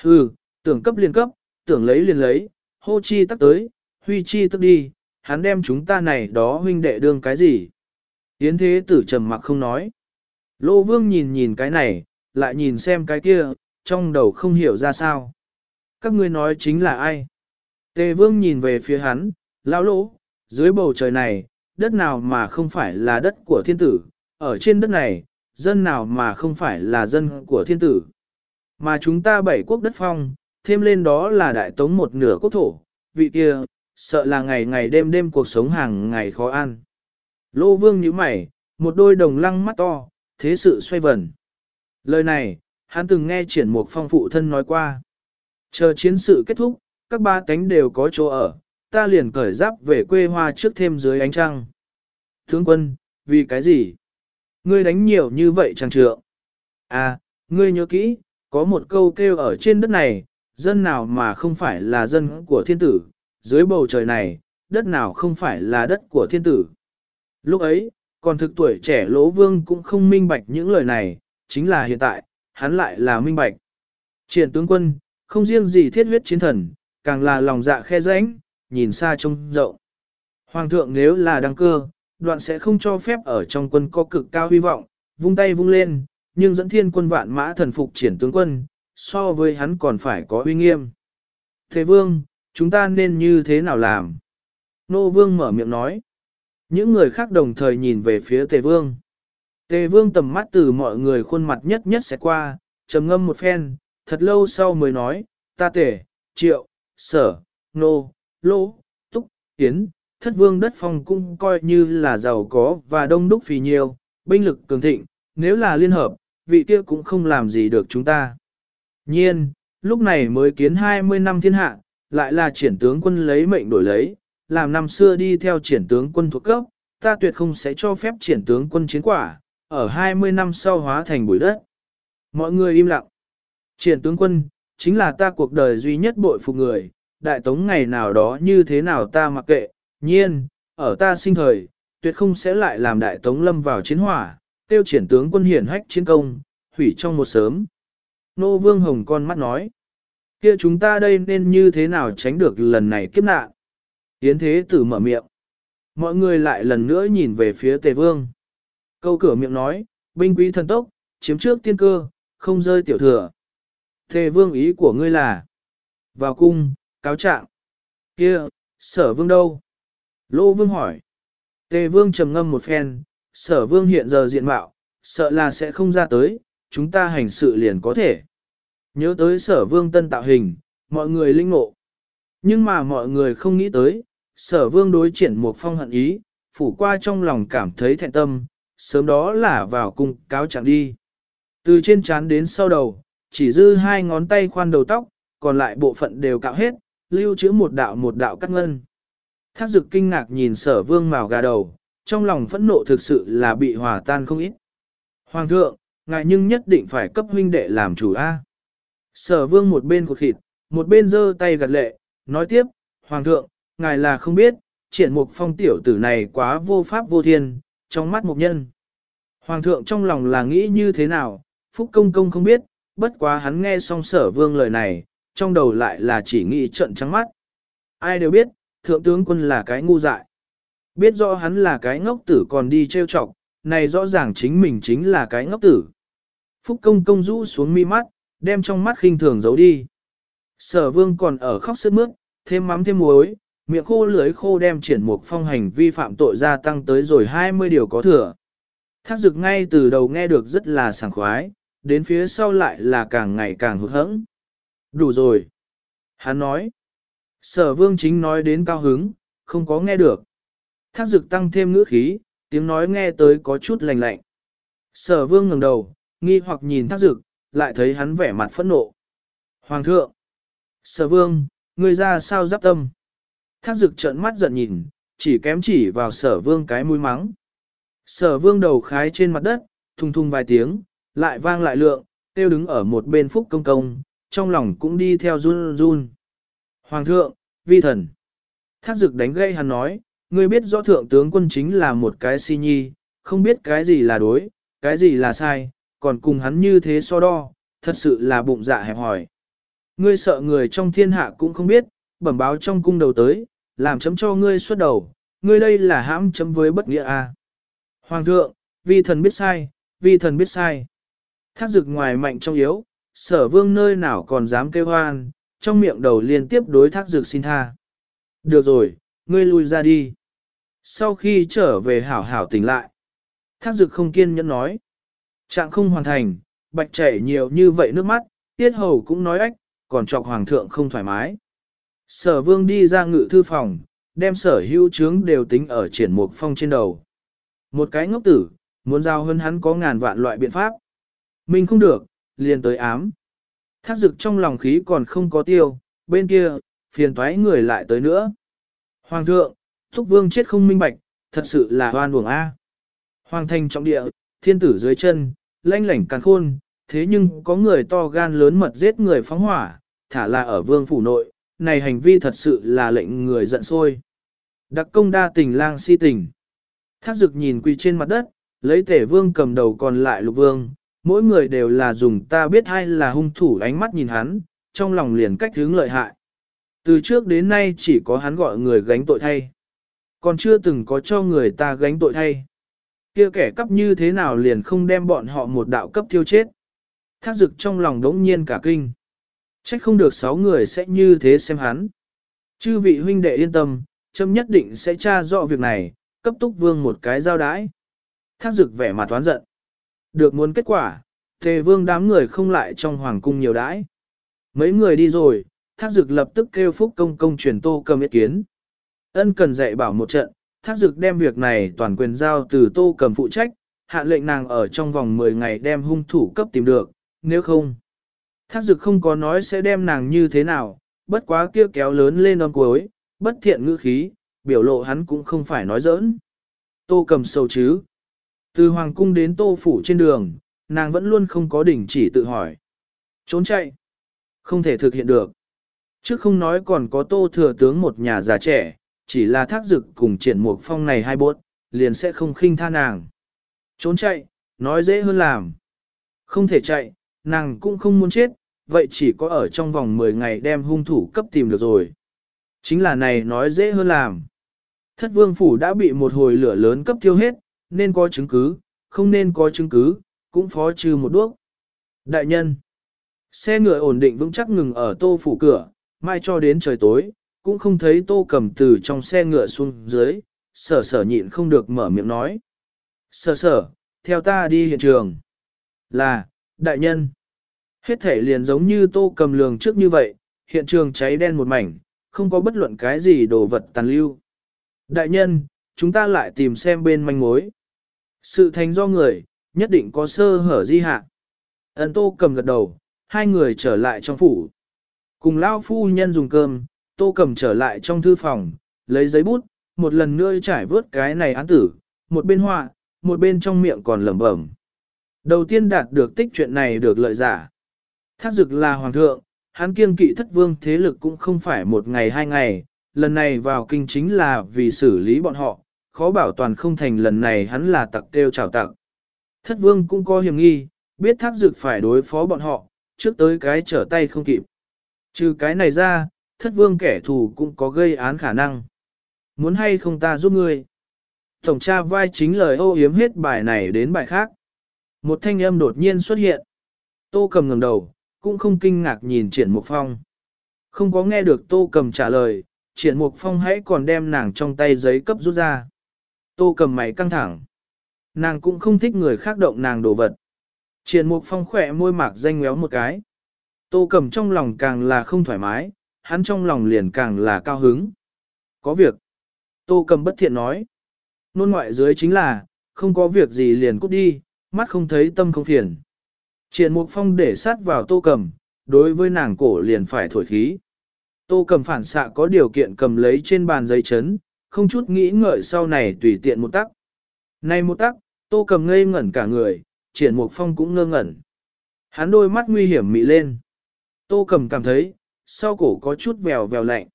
Hừ, tưởng cấp liền cấp, tưởng lấy liền lấy, hô chi tắc tới, huy chi tức đi, hắn đem chúng ta này đó huynh đệ đương cái gì. Yến thế tử trầm mặc không nói. Lô vương nhìn nhìn cái này, lại nhìn xem cái kia, trong đầu không hiểu ra sao. Các ngươi nói chính là ai? Tề vương nhìn về phía hắn, lão lỗ, dưới bầu trời này, đất nào mà không phải là đất của thiên tử, ở trên đất này, dân nào mà không phải là dân của thiên tử. Mà chúng ta bảy quốc đất phong, thêm lên đó là đại tống một nửa quốc thổ, vị kia, sợ là ngày ngày đêm đêm cuộc sống hàng ngày khó ăn. Lô vương nhíu mày, một đôi đồng lăng mắt to, thế sự xoay vần. Lời này, hắn từng nghe triển một phong phụ thân nói qua. Chờ chiến sự kết thúc, các ba tánh đều có chỗ ở, ta liền cởi giáp về quê hoa trước thêm dưới ánh trăng. Thướng quân, vì cái gì? Ngươi đánh nhiều như vậy chẳng trượng. À, ngươi nhớ kỹ, có một câu kêu ở trên đất này, dân nào mà không phải là dân của thiên tử, dưới bầu trời này, đất nào không phải là đất của thiên tử. Lúc ấy, còn thực tuổi trẻ lỗ vương cũng không minh bạch những lời này, chính là hiện tại, hắn lại là minh bạch. Triển tướng quân, không riêng gì thiết huyết chiến thần, càng là lòng dạ khe rãnh, nhìn xa trông rộng. Hoàng thượng nếu là đăng cơ, đoạn sẽ không cho phép ở trong quân có cực cao hy vọng, vung tay vung lên, nhưng dẫn thiên quân vạn mã thần phục triển tướng quân, so với hắn còn phải có uy nghiêm. Thế vương, chúng ta nên như thế nào làm? Nô vương mở miệng nói. Những người khác đồng thời nhìn về phía tề vương. Tề vương tầm mắt từ mọi người khuôn mặt nhất nhất sẽ qua, trầm ngâm một phen, thật lâu sau mới nói, ta tề, triệu, sở, nô, lô, túc, tiến, thất vương đất phong cũng coi như là giàu có và đông đúc phì nhiều, binh lực cường thịnh, nếu là liên hợp, vị kia cũng không làm gì được chúng ta. Nhiên, lúc này mới kiến 20 năm thiên hạ, lại là triển tướng quân lấy mệnh đổi lấy, làm năm xưa đi theo triển tướng quân thuộc cấp, ta tuyệt không sẽ cho phép triển tướng quân chiến quả, ở 20 năm sau hóa thành bụi đất. Mọi người im lặng. Triển tướng quân, chính là ta cuộc đời duy nhất bội phục người, đại tống ngày nào đó như thế nào ta mặc kệ, nhiên, ở ta sinh thời, tuyệt không sẽ lại làm đại tống lâm vào chiến hỏa, tiêu triển tướng quân hiển hách chiến công, hủy trong một sớm. Nô Vương Hồng con mắt nói, kia chúng ta đây nên như thế nào tránh được lần này kiếp nạn? Yến Thế Tử mở miệng. Mọi người lại lần nữa nhìn về phía Tề Vương. Câu cửa miệng nói, binh quý thần tốc, chiếm trước tiên cơ, không rơi tiểu thừa. Thề Vương ý của ngươi là, vào cung, cáo trạng. Kia, sở vương đâu? Lô Vương hỏi. Tề Vương trầm ngâm một phen, sở vương hiện giờ diện mạo, sợ là sẽ không ra tới, chúng ta hành sự liền có thể. Nhớ tới sở vương tân tạo hình, mọi người linh ngộ. Nhưng mà mọi người không nghĩ tới, sở vương đối triển một phong hận ý, phủ qua trong lòng cảm thấy thẹn tâm, sớm đó là vào cung cáo chẳng đi. Từ trên trán đến sau đầu, chỉ dư hai ngón tay khoan đầu tóc, còn lại bộ phận đều cạo hết, lưu trữ một đạo một đạo cắt ngân. Thác dực kinh ngạc nhìn sở vương màu gà đầu, trong lòng phẫn nộ thực sự là bị hòa tan không ít. Hoàng thượng, ngài nhưng nhất định phải cấp huynh đệ làm chủ A. Sở vương một bên cột thịt, một bên giơ tay gật lệ, nói tiếp, Hoàng thượng, ngài là không biết, triển mục phong tiểu tử này quá vô pháp vô thiên, trong mắt mục nhân. Hoàng thượng trong lòng là nghĩ như thế nào, Phúc Công Công không biết, bất quá hắn nghe xong sở vương lời này, trong đầu lại là chỉ nghĩ trận trắng mắt. Ai đều biết, thượng tướng quân là cái ngu dại. Biết rõ hắn là cái ngốc tử còn đi trêu chọc, này rõ ràng chính mình chính là cái ngốc tử. Phúc công công rũ xuống mi mắt, đem trong mắt khinh thường giấu đi. Sở vương còn ở khóc sướt mướt, thêm mắm thêm muối, miệng khô lưới khô đem triển mục phong hành vi phạm tội gia tăng tới rồi 20 điều có thừa. Thác dực ngay từ đầu nghe được rất là sảng khoái, đến phía sau lại là càng ngày càng hụt hẫng. Đủ rồi. Hắn nói. Sở vương chính nói đến cao hứng, không có nghe được. Thác dực tăng thêm ngữ khí, tiếng nói nghe tới có chút lạnh lạnh. Sở vương ngẩng đầu, nghi hoặc nhìn thác dực, lại thấy hắn vẻ mặt phẫn nộ. Hoàng thượng! Sở vương, người ra sao giáp tâm? Thác dực trợn mắt giận nhìn, chỉ kém chỉ vào sở vương cái mũi mắng. Sở vương đầu khái trên mặt đất, thùng thùng vài tiếng, lại vang lại lượng, tiêu đứng ở một bên phúc công công, trong lòng cũng đi theo run run. Hoàng thượng, vi thần. Thác dực đánh gây hắn nói, ngươi biết rõ thượng tướng quân chính là một cái si nhi, không biết cái gì là đối, cái gì là sai, còn cùng hắn như thế so đo, thật sự là bụng dạ hẹp hỏi. Ngươi sợ người trong thiên hạ cũng không biết, bẩm báo trong cung đầu tới, làm chấm cho ngươi xuất đầu, ngươi đây là hãm chấm với bất nghĩa a. À. Hoàng thượng, vi thần biết sai, vi thần biết sai. Thác dực ngoài mạnh trong yếu, sở vương nơi nào còn dám kêu hoan, trong miệng đầu liên tiếp đối thác dực xin tha. Được rồi, ngươi lui ra đi. Sau khi trở về hảo hảo tỉnh lại, thác dực không kiên nhẫn nói. Trạng không hoàn thành, bạch chảy nhiều như vậy nước mắt, tiết hầu cũng nói ách, còn chọc hoàng thượng không thoải mái. Sở vương đi ra ngự thư phòng, đem sở hữu trướng đều tính ở triển mục phong trên đầu. Một cái ngốc tử, muốn giao hơn hắn có ngàn vạn loại biện pháp. Mình không được, liền tới ám. Thác dực trong lòng khí còn không có tiêu, bên kia, phiền toái người lại tới nữa. Hoàng thượng, thúc vương chết không minh bạch, thật sự là hoan buồng A. Hoàng thành trọng địa, thiên tử dưới chân, lanh lảnh càng khôn, thế nhưng có người to gan lớn mật giết người phóng hỏa, thả là ở vương phủ nội, này hành vi thật sự là lệnh người giận sôi. Đặc công đa tình lang si tình. Thác dực nhìn quỳ trên mặt đất, lấy tể vương cầm đầu còn lại lục vương, mỗi người đều là dùng ta biết hay là hung thủ ánh mắt nhìn hắn, trong lòng liền cách hướng lợi hại. Từ trước đến nay chỉ có hắn gọi người gánh tội thay. Còn chưa từng có cho người ta gánh tội thay. kia kẻ cấp như thế nào liền không đem bọn họ một đạo cấp tiêu chết. Thác dực trong lòng đống nhiên cả kinh. Trách không được sáu người sẽ như thế xem hắn. Chư vị huynh đệ yên tâm, châm nhất định sẽ tra rõ việc này, cấp túc vương một cái giao đái. Thác dực vẻ mặt toán giận. Được muốn kết quả, tề vương đám người không lại trong hoàng cung nhiều đãi. Mấy người đi rồi, thác dực lập tức kêu phúc công công truyền tô cầm ý kiến. Ân cần dạy bảo một trận, thác dực đem việc này toàn quyền giao từ tô cầm phụ trách, hạ lệnh nàng ở trong vòng 10 ngày đem hung thủ cấp tìm được, nếu không. Thác dực không có nói sẽ đem nàng như thế nào, bất quá kia kéo lớn lên non cuối, bất thiện ngữ khí, biểu lộ hắn cũng không phải nói giỡn. Tô cầm sầu chứ. Từ hoàng cung đến tô phủ trên đường, nàng vẫn luôn không có đỉnh chỉ tự hỏi. Trốn chạy. Không thể thực hiện được. Trước không nói còn có tô thừa tướng một nhà già trẻ, chỉ là thác dực cùng triển mục phong này hai bốt, liền sẽ không khinh tha nàng. Trốn chạy, nói dễ hơn làm. Không thể chạy, nàng cũng không muốn chết, vậy chỉ có ở trong vòng 10 ngày đem hung thủ cấp tìm được rồi. Chính là này nói dễ hơn làm. Thất vương phủ đã bị một hồi lửa lớn cấp thiêu hết, nên có chứng cứ, không nên có chứng cứ, cũng phó trừ một đuốc. Đại nhân, xe ngựa ổn định vững chắc ngừng ở tô phủ cửa, mai cho đến trời tối, cũng không thấy tô cầm từ trong xe ngựa xuống dưới, sở sở nhịn không được mở miệng nói. Sở sở, theo ta đi hiện trường. Là, đại nhân. Hết thể liền giống như tô cầm lường trước như vậy, hiện trường cháy đen một mảnh, không có bất luận cái gì đồ vật tàn lưu. Đại nhân, chúng ta lại tìm xem bên manh mối. Sự thành do người, nhất định có sơ hở di hạ. Ấn tô cầm gật đầu, hai người trở lại trong phủ. Cùng lao phu nhân dùng cơm, tô cầm trở lại trong thư phòng, lấy giấy bút, một lần nữa trải vớt cái này án tử, một bên họa, một bên trong miệng còn lẩm bẩm. Đầu tiên đạt được tích chuyện này được lợi giả. Thác dực là hoàng thượng, hắn kiêng kỵ thất vương thế lực cũng không phải một ngày hai ngày, lần này vào kinh chính là vì xử lý bọn họ, khó bảo toàn không thành lần này hắn là tặc kêu chào tặc. Thất vương cũng có hiểm nghi, biết thác dực phải đối phó bọn họ, trước tới cái trở tay không kịp. Trừ cái này ra, thất vương kẻ thù cũng có gây án khả năng. Muốn hay không ta giúp ngươi? Tổng tra vai chính lời ô yếm hết bài này đến bài khác. Một thanh âm đột nhiên xuất hiện. Tô cầm ngẩng đầu, cũng không kinh ngạc nhìn triển mục phong. Không có nghe được tô cầm trả lời, triển mục phong hãy còn đem nàng trong tay giấy cấp rút ra. Tô cầm mày căng thẳng. Nàng cũng không thích người khác động nàng đồ vật. Triển mục phong khỏe môi mạc danh méo một cái. Tô cầm trong lòng càng là không thoải mái, hắn trong lòng liền càng là cao hứng. Có việc. Tô cầm bất thiện nói. Nôn ngoại dưới chính là, không có việc gì liền cút đi, mắt không thấy tâm không phiền. Triển mục phong để sát vào tô cầm, đối với nàng cổ liền phải thổi khí. Tô cầm phản xạ có điều kiện cầm lấy trên bàn giấy chấn, không chút nghĩ ngợi sau này tùy tiện một tắc. Này một tắc, tô cầm ngây ngẩn cả người, triển mục phong cũng ngơ ngẩn. Hắn đôi mắt nguy hiểm mị lên. Tô cầm cảm thấy, sau cổ có chút vèo vèo lạnh.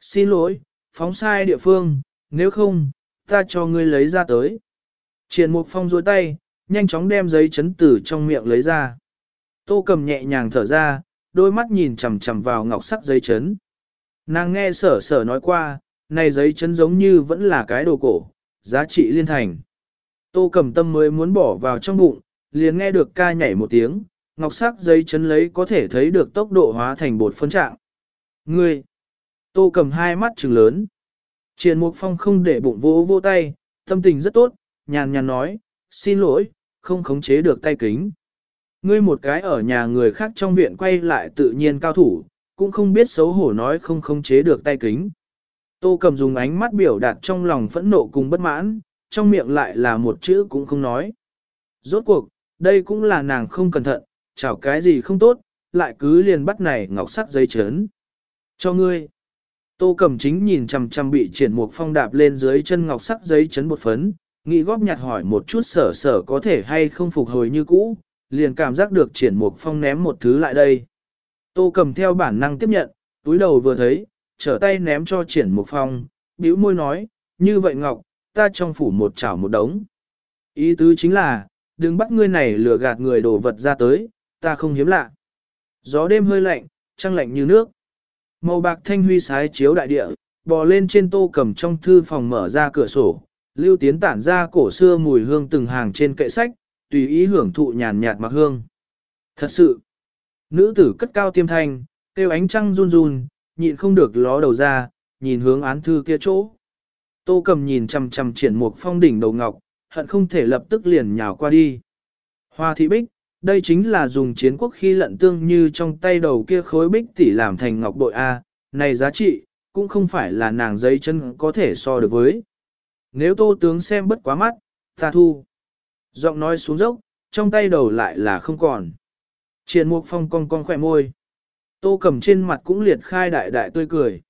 Xin lỗi, phóng sai địa phương, nếu không, ta cho ngươi lấy ra tới. Triển mục phong dối tay, nhanh chóng đem giấy chấn tử trong miệng lấy ra. Tô cầm nhẹ nhàng thở ra, đôi mắt nhìn chằm chằm vào ngọc sắc giấy chấn. Nàng nghe sở sở nói qua, này giấy chấn giống như vẫn là cái đồ cổ, giá trị liên thành. Tô cầm tâm mới muốn bỏ vào trong bụng, liền nghe được ca nhảy một tiếng, ngọc sắc giấy chấn lấy có thể thấy được tốc độ hóa thành bột phân trạng. Ngươi! Tô cầm hai mắt trừng lớn. Triền Mục Phong không để bụng vỗ vô tay, tâm tình rất tốt, nhàn nhàn nói, xin lỗi, không khống chế được tay kính. Ngươi một cái ở nhà người khác trong viện quay lại tự nhiên cao thủ, cũng không biết xấu hổ nói không khống chế được tay kính. Tô cầm dùng ánh mắt biểu đạt trong lòng phẫn nộ cùng bất mãn, trong miệng lại là một chữ cũng không nói. Rốt cuộc, đây cũng là nàng không cẩn thận, chảo cái gì không tốt, lại cứ liền bắt này ngọc sắc dây chấn. Cho ngươi. Tô cầm chính nhìn chằm chằm bị triển mục phong đạp lên dưới chân ngọc sắc giấy chấn bột phấn, nghĩ góp nhặt hỏi một chút sở sở có thể hay không phục hồi như cũ, liền cảm giác được triển mục phong ném một thứ lại đây. Tô cầm theo bản năng tiếp nhận, túi đầu vừa thấy, trở tay ném cho triển mục phong, bĩu môi nói, như vậy ngọc, ta trong phủ một chảo một đống. Ý tứ chính là, đừng bắt ngươi này lừa gạt người đổ vật ra tới, ta không hiếm lạ. Gió đêm hơi lạnh, trăng lạnh như nước. Màu bạc thanh huy sái chiếu đại địa, bò lên trên tô cầm trong thư phòng mở ra cửa sổ, lưu tiến tản ra cổ xưa mùi hương từng hàng trên kệ sách, tùy ý hưởng thụ nhàn nhạt mặc hương. Thật sự, nữ tử cất cao tiêm thanh, kêu ánh trăng run run, nhịn không được ló đầu ra, nhìn hướng án thư kia chỗ. Tô cầm nhìn chằm chằm triển một phong đỉnh đầu ngọc, hận không thể lập tức liền nhào qua đi. Hoa thị bích, đây chính là dùng chiến quốc khi lận tương như trong tay đầu kia khối bích tỷ làm thành ngọc bội A, này giá trị, cũng không phải là nàng giấy chân có thể so được với. Nếu tô tướng xem bất quá mắt, ta thu. Giọng nói xuống dốc, trong tay đầu lại là không còn. Triền mục phong cong cong khỏe môi. Tô cầm trên mặt cũng liệt khai đại đại tươi cười.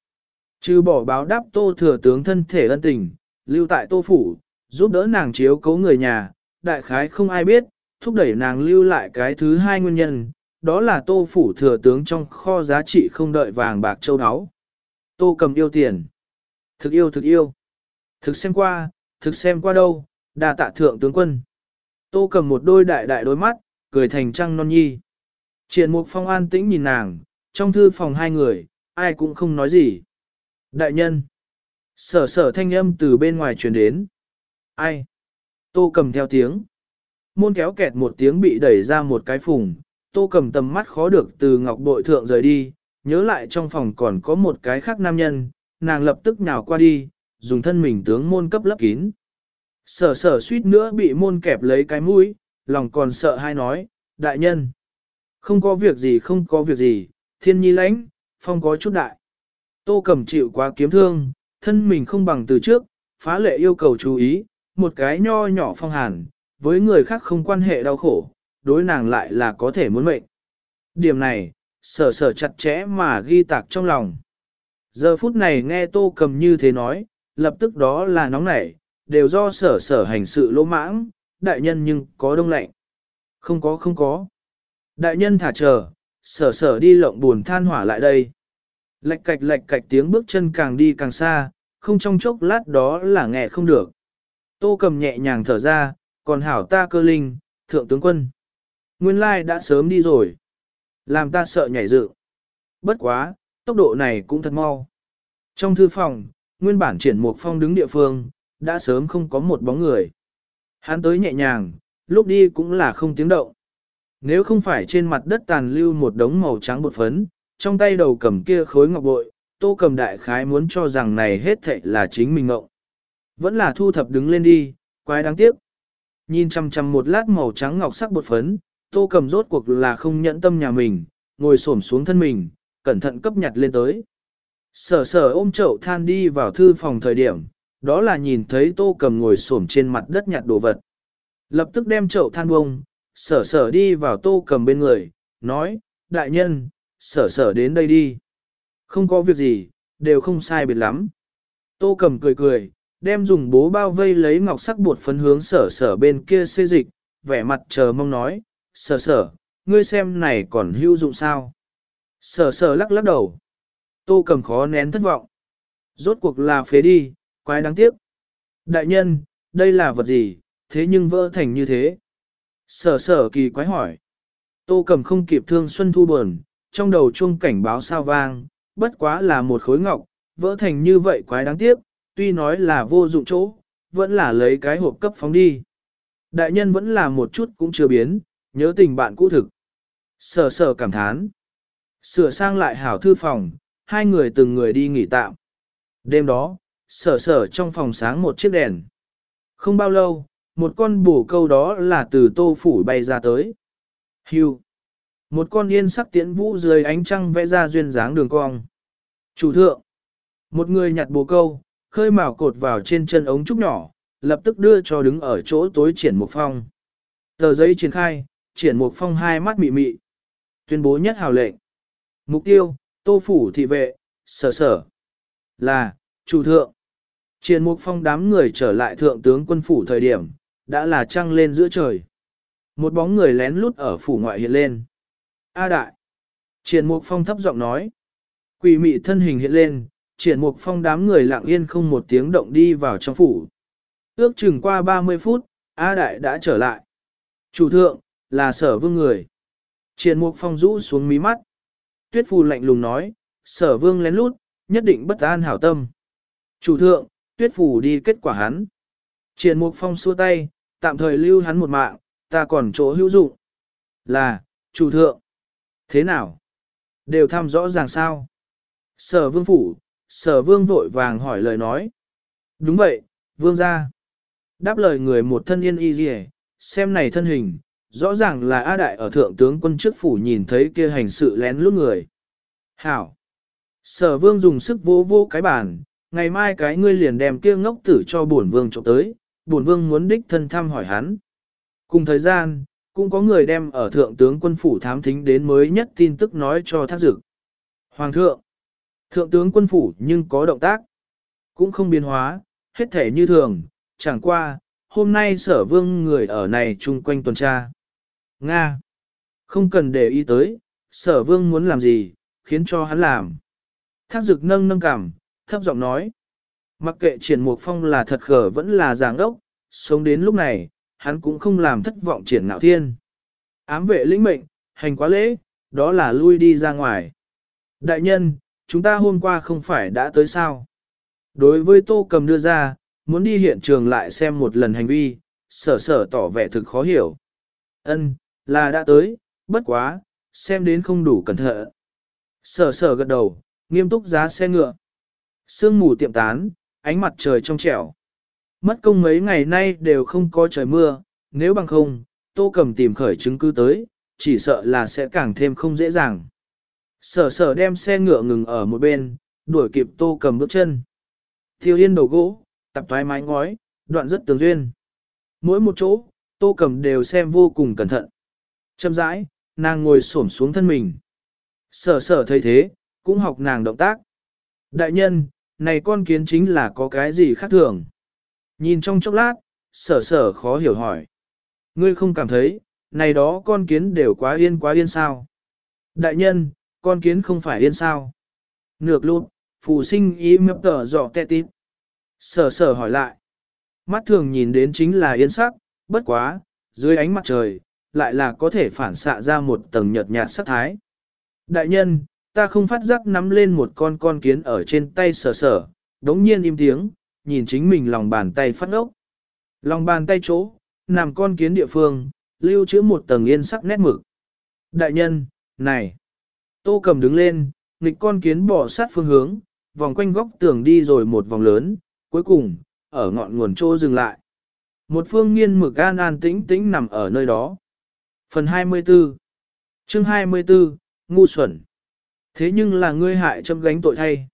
Trừ bỏ báo đáp tô thừa tướng thân thể ân tình, lưu tại tô phủ, giúp đỡ nàng chiếu cấu người nhà, đại khái không ai biết, thúc đẩy nàng lưu lại cái thứ hai nguyên nhân, đó là tô phủ thừa tướng trong kho giá trị không đợi vàng bạc châu áo. Tô cầm yêu tiền. Thực yêu thực yêu. Thực xem qua, thực xem qua đâu, đà tạ thượng tướng quân. Tô cầm một đôi đại đại đôi mắt, cười thành trăng non nhi. Triển mục phong an tĩnh nhìn nàng, trong thư phòng hai người, ai cũng không nói gì. Đại nhân. Sở sở thanh âm từ bên ngoài truyền đến. Ai? Tô cầm theo tiếng. Môn kéo kẹt một tiếng bị đẩy ra một cái phùng, tô cầm tầm mắt khó được từ ngọc bội thượng rời đi, nhớ lại trong phòng còn có một cái khác nam nhân, nàng lập tức nhào qua đi, dùng thân mình tướng môn cấp lấp kín. Sở sở suýt nữa bị môn kẹp lấy cái mũi, lòng còn sợ hai nói, đại nhân. Không có việc gì không có việc gì, thiên nhi lãnh, phong có chút đại. Tô cầm chịu quá kiếm thương, thân mình không bằng từ trước, phá lệ yêu cầu chú ý, một cái nho nhỏ phong hàn, với người khác không quan hệ đau khổ, đối nàng lại là có thể muốn mệnh. Điểm này, sở sở chặt chẽ mà ghi tạc trong lòng. Giờ phút này nghe tô cầm như thế nói, lập tức đó là nóng nảy, đều do sở sở hành sự lỗ mãng, đại nhân nhưng có đông lạnh. Không có không có. Đại nhân thả chờ, sở sở đi lộng buồn than hỏa lại đây. Lạch cạch lạch cạch tiếng bước chân càng đi càng xa, không trong chốc lát đó là nghe không được. Tô cầm nhẹ nhàng thở ra, còn hảo ta cơ linh, thượng tướng quân. Nguyên lai đã sớm đi rồi. Làm ta sợ nhảy dự. Bất quá, tốc độ này cũng thật mau. Trong thư phòng, nguyên bản triển một phong đứng địa phương, đã sớm không có một bóng người. Hắn tới nhẹ nhàng, lúc đi cũng là không tiếng động. Nếu không phải trên mặt đất tàn lưu một đống màu trắng bột phấn, trong tay đầu cầm kia khối ngọc bội, tô cầm đại khái muốn cho rằng này hết thệ là chính mình ngộng. Vẫn là thu thập đứng lên đi, quái đáng tiếc. Nhìn chăm chăm một lát màu trắng ngọc sắc bột phấn, tô cầm rốt cuộc là không nhẫn tâm nhà mình, ngồi xổm xuống thân mình, cẩn thận cấp nhặt lên tới. Sở sở ôm chậu than đi vào thư phòng thời điểm, đó là nhìn thấy tô cầm ngồi xổm trên mặt đất nhặt đồ vật. Lập tức đem chậu than bông, sở sở đi vào tô cầm bên người, nói, đại nhân, sở sở đến đây đi. Không có việc gì, đều không sai biệt lắm. Tô cầm cười cười, đem dùng bố bao vây lấy ngọc sắc bột phấn hướng sở sở bên kia xê dịch, vẻ mặt chờ mong nói, sở sở, ngươi xem này còn hữu dụng sao. Sở sở lắc lắc đầu. Tô cầm khó nén thất vọng. Rốt cuộc là phế đi, quái đáng tiếc. Đại nhân, đây là vật gì, thế nhưng vỡ thành như thế. Sở sở kỳ quái hỏi. Tô cầm không kịp thương xuân thu buồn, trong đầu chuông cảnh báo sao vang, bất quá là một khối ngọc, vỡ thành như vậy quái đáng tiếc, tuy nói là vô dụng chỗ, vẫn là lấy cái hộp cấp phóng đi. Đại nhân vẫn là một chút cũng chưa biến, nhớ tình bạn cũ thực. Sở sở cảm thán. Sửa sang lại hảo thư phòng, hai người từng người đi nghỉ tạm. Đêm đó, sở sở trong phòng sáng một chiếc đèn. Không bao lâu, một con bổ câu đó là từ tô phủ bay ra tới. Hưu. Một con yên sắc tiễn vũ dưới ánh trăng vẽ ra duyên dáng đường cong. Chủ thượng. Một người nhặt bồ câu, khơi mào cột vào trên chân ống trúc nhỏ, lập tức đưa cho đứng ở chỗ tối triển một phong. Tờ giấy triển khai, triển một phong hai mắt mị mị. Tuyên bố nhất hào lệnh. Mục tiêu, tô phủ thị vệ, sở sở. Là, chủ thượng. Triển mục phong đám người trở lại thượng tướng quân phủ thời điểm, đã là trăng lên giữa trời. Một bóng người lén lút ở phủ ngoại hiện lên. A đại. Triển mục phong thấp giọng nói. Quỷ mị thân hình hiện lên, triển mục phong đám người lặng yên không một tiếng động đi vào trong phủ. Ước chừng qua 30 phút, A đại đã trở lại. Chủ thượng, là sở vương người. Triển mục phong rũ xuống mí mắt. Tuyết phù lạnh lùng nói, sở vương lén lút, nhất định bất an hảo tâm. Chủ thượng, tuyết phù đi kết quả hắn. Triển mục phong xua tay, tạm thời lưu hắn một mạng, ta còn chỗ hữu dụng. Là, chủ thượng. Thế nào? Đều thăm rõ ràng sao? Sở vương phủ, sở vương vội vàng hỏi lời nói. Đúng vậy, vương gia. Đáp lời người một thân yên y dì xem này thân hình, rõ ràng là A Đại ở thượng tướng quân trước phủ nhìn thấy kia hành sự lén lút người. Hảo! Sở vương dùng sức vô vô cái bàn, ngày mai cái ngươi liền đem kia ngốc tử cho bổn vương trộm tới, bổn vương muốn đích thân thăm hỏi hắn. Cùng thời gian, cũng có người đem ở thượng tướng quân phủ thám thính đến mới nhất tin tức nói cho thác dực. Hoàng thượng! Thượng tướng quân phủ nhưng có động tác, cũng không biến hóa, hết thể như thường, chẳng qua, hôm nay sở vương người ở này chung quanh tuần tra. Nga! Không cần để ý tới, sở vương muốn làm gì, khiến cho hắn làm. Thác dực nâng nâng cảm, thấp giọng nói. Mặc kệ triển mục phong là thật khở vẫn là giảng đốc, sống đến lúc này, hắn cũng không làm thất vọng triển ngạo thiên. Ám vệ lĩnh mệnh, hành quá lễ, đó là lui đi ra ngoài. Đại nhân, chúng ta hôm qua không phải đã tới sao? Đối với tô cầm đưa ra, muốn đi hiện trường lại xem một lần hành vi, sở sở tỏ vẻ thực khó hiểu. Ân, là đã tới, bất quá, xem đến không đủ cẩn thận. Sở sở gật đầu, nghiêm túc giá xe ngựa. Sương mù tiệm tán, ánh mặt trời trong trẻo. Mất công mấy ngày nay đều không có trời mưa, nếu bằng không, tô cầm tìm khởi chứng cứ tới, chỉ sợ là sẽ càng thêm không dễ dàng. Sở sở đem xe ngựa ngừng ở một bên, đuổi kịp tô cầm bước chân. Thiêu yên đầu gỗ, tập thoái mái ngói, đoạn rất tường duyên. Mỗi một chỗ, tô cầm đều xem vô cùng cẩn thận. Châm rãi, nàng ngồi xổm xuống thân mình. Sở sở thấy thế, cũng học nàng động tác. Đại nhân, này con kiến chính là có cái gì khác thường. Nhìn trong chốc lát, sở sở khó hiểu hỏi. Ngươi không cảm thấy, này đó con kiến đều quá yên quá yên sao. Đại nhân, con kiến không phải yên sao. Nược luôn, phù sinh ý mập tờ dọ tẹ tít. Sở sở hỏi lại. Mắt thường nhìn đến chính là yên sắc, bất quá, dưới ánh mặt trời, lại là có thể phản xạ ra một tầng nhợt nhạt sắc thái. Đại nhân, ta không phát giác nắm lên một con con kiến ở trên tay sờ sờ, đống nhiên im tiếng, nhìn chính mình lòng bàn tay phát ốc. Lòng bàn tay chỗ, nằm con kiến địa phương, lưu trữ một tầng yên sắc nét mực. Đại nhân, này! Tô cầm đứng lên, nghịch con kiến bỏ sát phương hướng, vòng quanh góc tường đi rồi một vòng lớn, cuối cùng, ở ngọn nguồn chỗ dừng lại. Một phương nghiên mực an an tĩnh tĩnh nằm ở nơi đó. Phần 24 Chương 24 Ngu xuẩn Thế nhưng là ngươi hại châm gánh tội thay.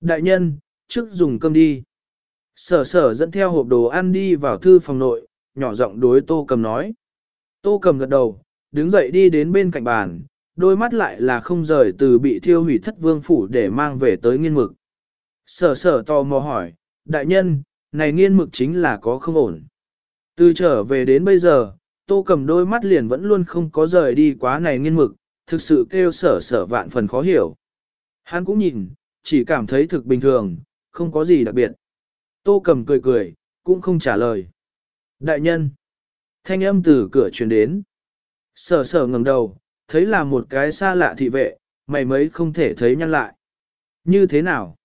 Đại nhân, trước dùng cơm đi. Sở sở dẫn theo hộp đồ ăn đi vào thư phòng nội, nhỏ giọng đối tô cầm nói. Tô cầm gật đầu, đứng dậy đi đến bên cạnh bàn, đôi mắt lại là không rời từ bị thiêu hủy thất vương phủ để mang về tới nghiên mực. Sở sở tò mò hỏi, đại nhân, này nghiên mực chính là có không ổn. Từ trở về đến bây giờ, tô cầm đôi mắt liền vẫn luôn không có rời đi quá này nghiên mực, thực sự kêu sở sở vạn phần khó hiểu. Hắn cũng nhìn, chỉ cảm thấy thực bình thường, không có gì đặc biệt. Tô cầm cười cười, cũng không trả lời. Đại nhân, thanh âm từ cửa truyền đến. Sở sở ngẩng đầu, thấy là một cái xa lạ thị vệ, mày mấy không thể thấy nhăn lại. Như thế nào?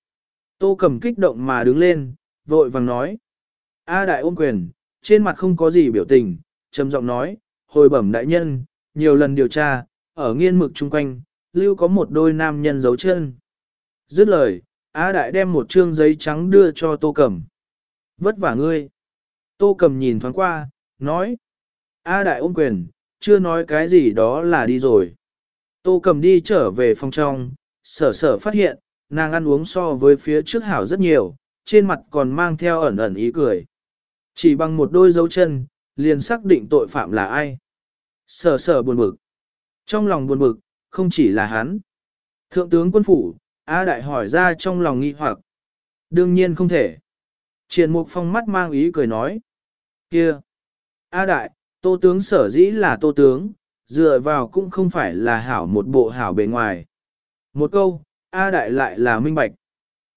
Tô cầm kích động mà đứng lên, vội vàng nói. A đại ôm quyền, trên mặt không có gì biểu tình, trầm giọng nói, hồi bẩm đại nhân, nhiều lần điều tra, ở nghiên mực chung quanh, lưu có một đôi nam nhân giấu chân. Dứt lời, A đại đem một trương giấy trắng đưa cho tô cầm. Vất vả ngươi. Tô cầm nhìn thoáng qua, nói. A đại ôm quyền, chưa nói cái gì đó là đi rồi. Tô cầm đi trở về phòng trong, sở sở phát hiện, nàng ăn uống so với phía trước hảo rất nhiều, trên mặt còn mang theo ẩn ẩn ý cười. Chỉ bằng một đôi dấu chân, liền xác định tội phạm là ai. Sở sở buồn bực. Trong lòng buồn bực, không chỉ là hắn. Thượng tướng quân phủ, A Đại hỏi ra trong lòng nghi hoặc. Đương nhiên không thể. Triển Mục Phong mắt mang ý cười nói. Kia! A Đại, tô tướng sở dĩ là tô tướng, dựa vào cũng không phải là hảo một bộ hảo bề ngoài. Một câu, A Đại lại là minh bạch.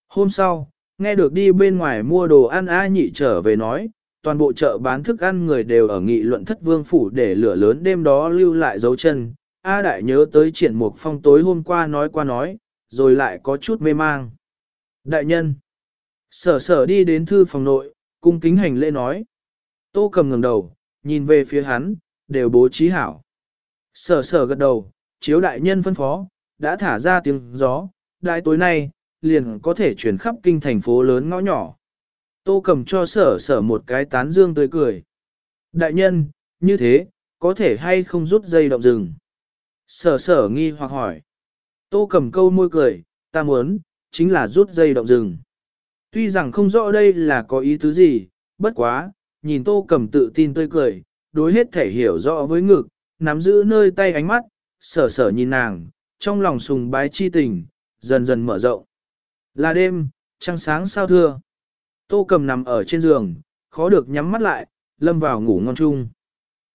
Hôm sau, nghe được đi bên ngoài mua đồ ăn A nhị trở về nói, toàn bộ chợ bán thức ăn người đều ở nghị luận thất vương phủ để lửa lớn đêm đó lưu lại dấu chân. A Đại nhớ tới triển mục phong tối hôm qua nói qua nói, rồi lại có chút mê mang. Đại nhân, sở sở đi đến thư phòng nội, cung kính hành lễ nói. Tô cầm ngẩng đầu, nhìn về phía hắn, đều bố trí hảo. Sở sở gật đầu, chiếu đại nhân phân phó, đã thả ra tiếng gió, đại tối nay, liền có thể chuyển khắp kinh thành phố lớn ngõ nhỏ. Tô cầm cho sở sở một cái tán dương tươi cười. Đại nhân, như thế, có thể hay không rút dây động rừng? Sở sở nghi hoặc hỏi. Tô cầm câu môi cười, ta muốn, chính là rút dây động rừng. Tuy rằng không rõ đây là có ý tứ gì, bất quá, nhìn tô cầm tự tin tươi cười, đối hết thể hiểu rõ với ngực, nắm giữ nơi tay ánh mắt, sở sở nhìn nàng, trong lòng sùng bái chi tình, dần dần mở rộng. Là đêm, trăng sáng sao thưa. Tô cầm nằm ở trên giường, khó được nhắm mắt lại, lâm vào ngủ ngon chung.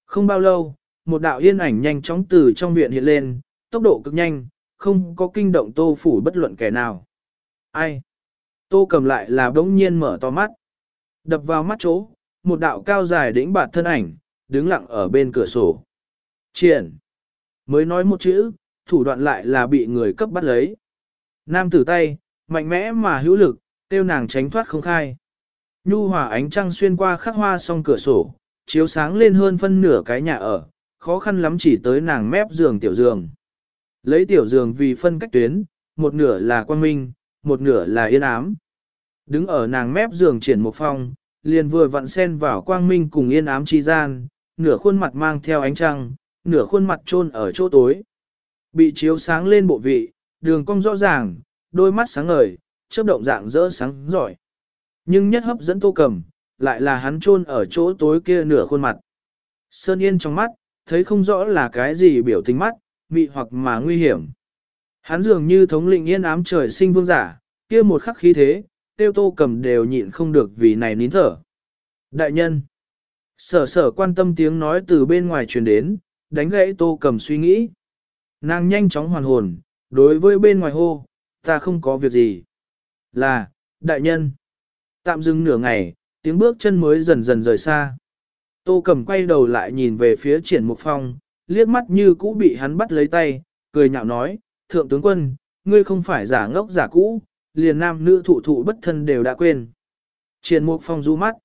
Không bao lâu, một đạo yên ảnh nhanh chóng từ trong viện hiện lên, tốc độ cực nhanh, không có kinh động tô phủ bất luận kẻ nào. Ai? Tô cầm lại là bỗng nhiên mở to mắt. Đập vào mắt chỗ, một đạo cao dài đĩnh bạt thân ảnh, đứng lặng ở bên cửa sổ. Triển. Mới nói một chữ, thủ đoạn lại là bị người cấp bắt lấy. Nam tử tay, mạnh mẽ mà hữu lực, tiêu nàng tránh thoát không khai. Nhu hòa ánh trăng xuyên qua khắc hoa song cửa sổ, chiếu sáng lên hơn phân nửa cái nhà ở, khó khăn lắm chỉ tới nàng mép giường tiểu giường. Lấy tiểu giường vì phân cách tuyến, một nửa là quan minh, một nửa là yên ám. Đứng ở nàng mép giường triển một phong, liền vừa vặn xen vào quang minh cùng yên ám chi gian, nửa khuôn mặt mang theo ánh trăng, nửa khuôn mặt chôn ở chỗ tối. Bị chiếu sáng lên bộ vị, đường cong rõ ràng, đôi mắt sáng ngời, chớp động dạng rỡ sáng giỏi. Nhưng nhất hấp dẫn tô cầm, lại là hắn chôn ở chỗ tối kia nửa khuôn mặt. Sơn yên trong mắt, thấy không rõ là cái gì biểu tình mắt, mị hoặc mà nguy hiểm. Hắn dường như thống lĩnh yên ám trời sinh vương giả, kia một khắc khí thế, tiêu tô cầm đều nhịn không được vì này nín thở. Đại nhân, sở sở quan tâm tiếng nói từ bên ngoài truyền đến, đánh gãy tô cầm suy nghĩ. Nàng nhanh chóng hoàn hồn, đối với bên ngoài hô, ta không có việc gì. Là, đại nhân. Tạm dừng nửa ngày, tiếng bước chân mới dần dần rời xa. Tô cầm quay đầu lại nhìn về phía triển mục phong, liếc mắt như cũ bị hắn bắt lấy tay, cười nhạo nói, thượng tướng quân, ngươi không phải giả ngốc giả cũ, liền nam nữ thụ thụ bất thân đều đã quên. Triển mục phong du mắt,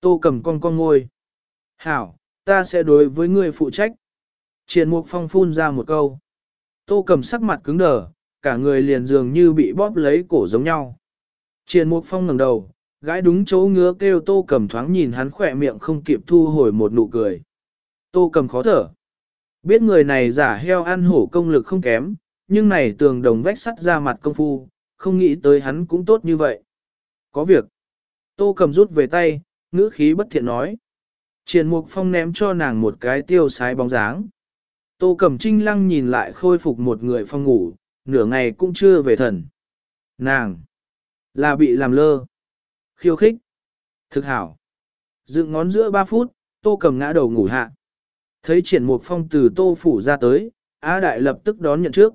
tô cầm con con ngôi. Hảo, ta sẽ đối với ngươi phụ trách. Triển mục phong phun ra một câu. Tô cầm sắc mặt cứng đờ, cả người liền dường như bị bóp lấy cổ giống nhau. Triển mục phong ngẩng đầu, gái đúng chỗ ngứa kêu tô cầm thoáng nhìn hắn khỏe miệng không kịp thu hồi một nụ cười. Tô cầm khó thở. Biết người này giả heo ăn hổ công lực không kém, nhưng này tường đồng vách sắt ra mặt công phu, không nghĩ tới hắn cũng tốt như vậy. Có việc. Tô cầm rút về tay, ngữ khí bất thiện nói. Triển mục phong ném cho nàng một cái tiêu sái bóng dáng. Tô cầm trinh lăng nhìn lại khôi phục một người phong ngủ, nửa ngày cũng chưa về thần. Nàng! Là bị làm lơ. Khiêu khích. Thực hảo. Dựng ngón giữa 3 phút, tô cầm ngã đầu ngủ hạ. Thấy triển mục phong từ tô phủ ra tới, Á Đại lập tức đón nhận trước.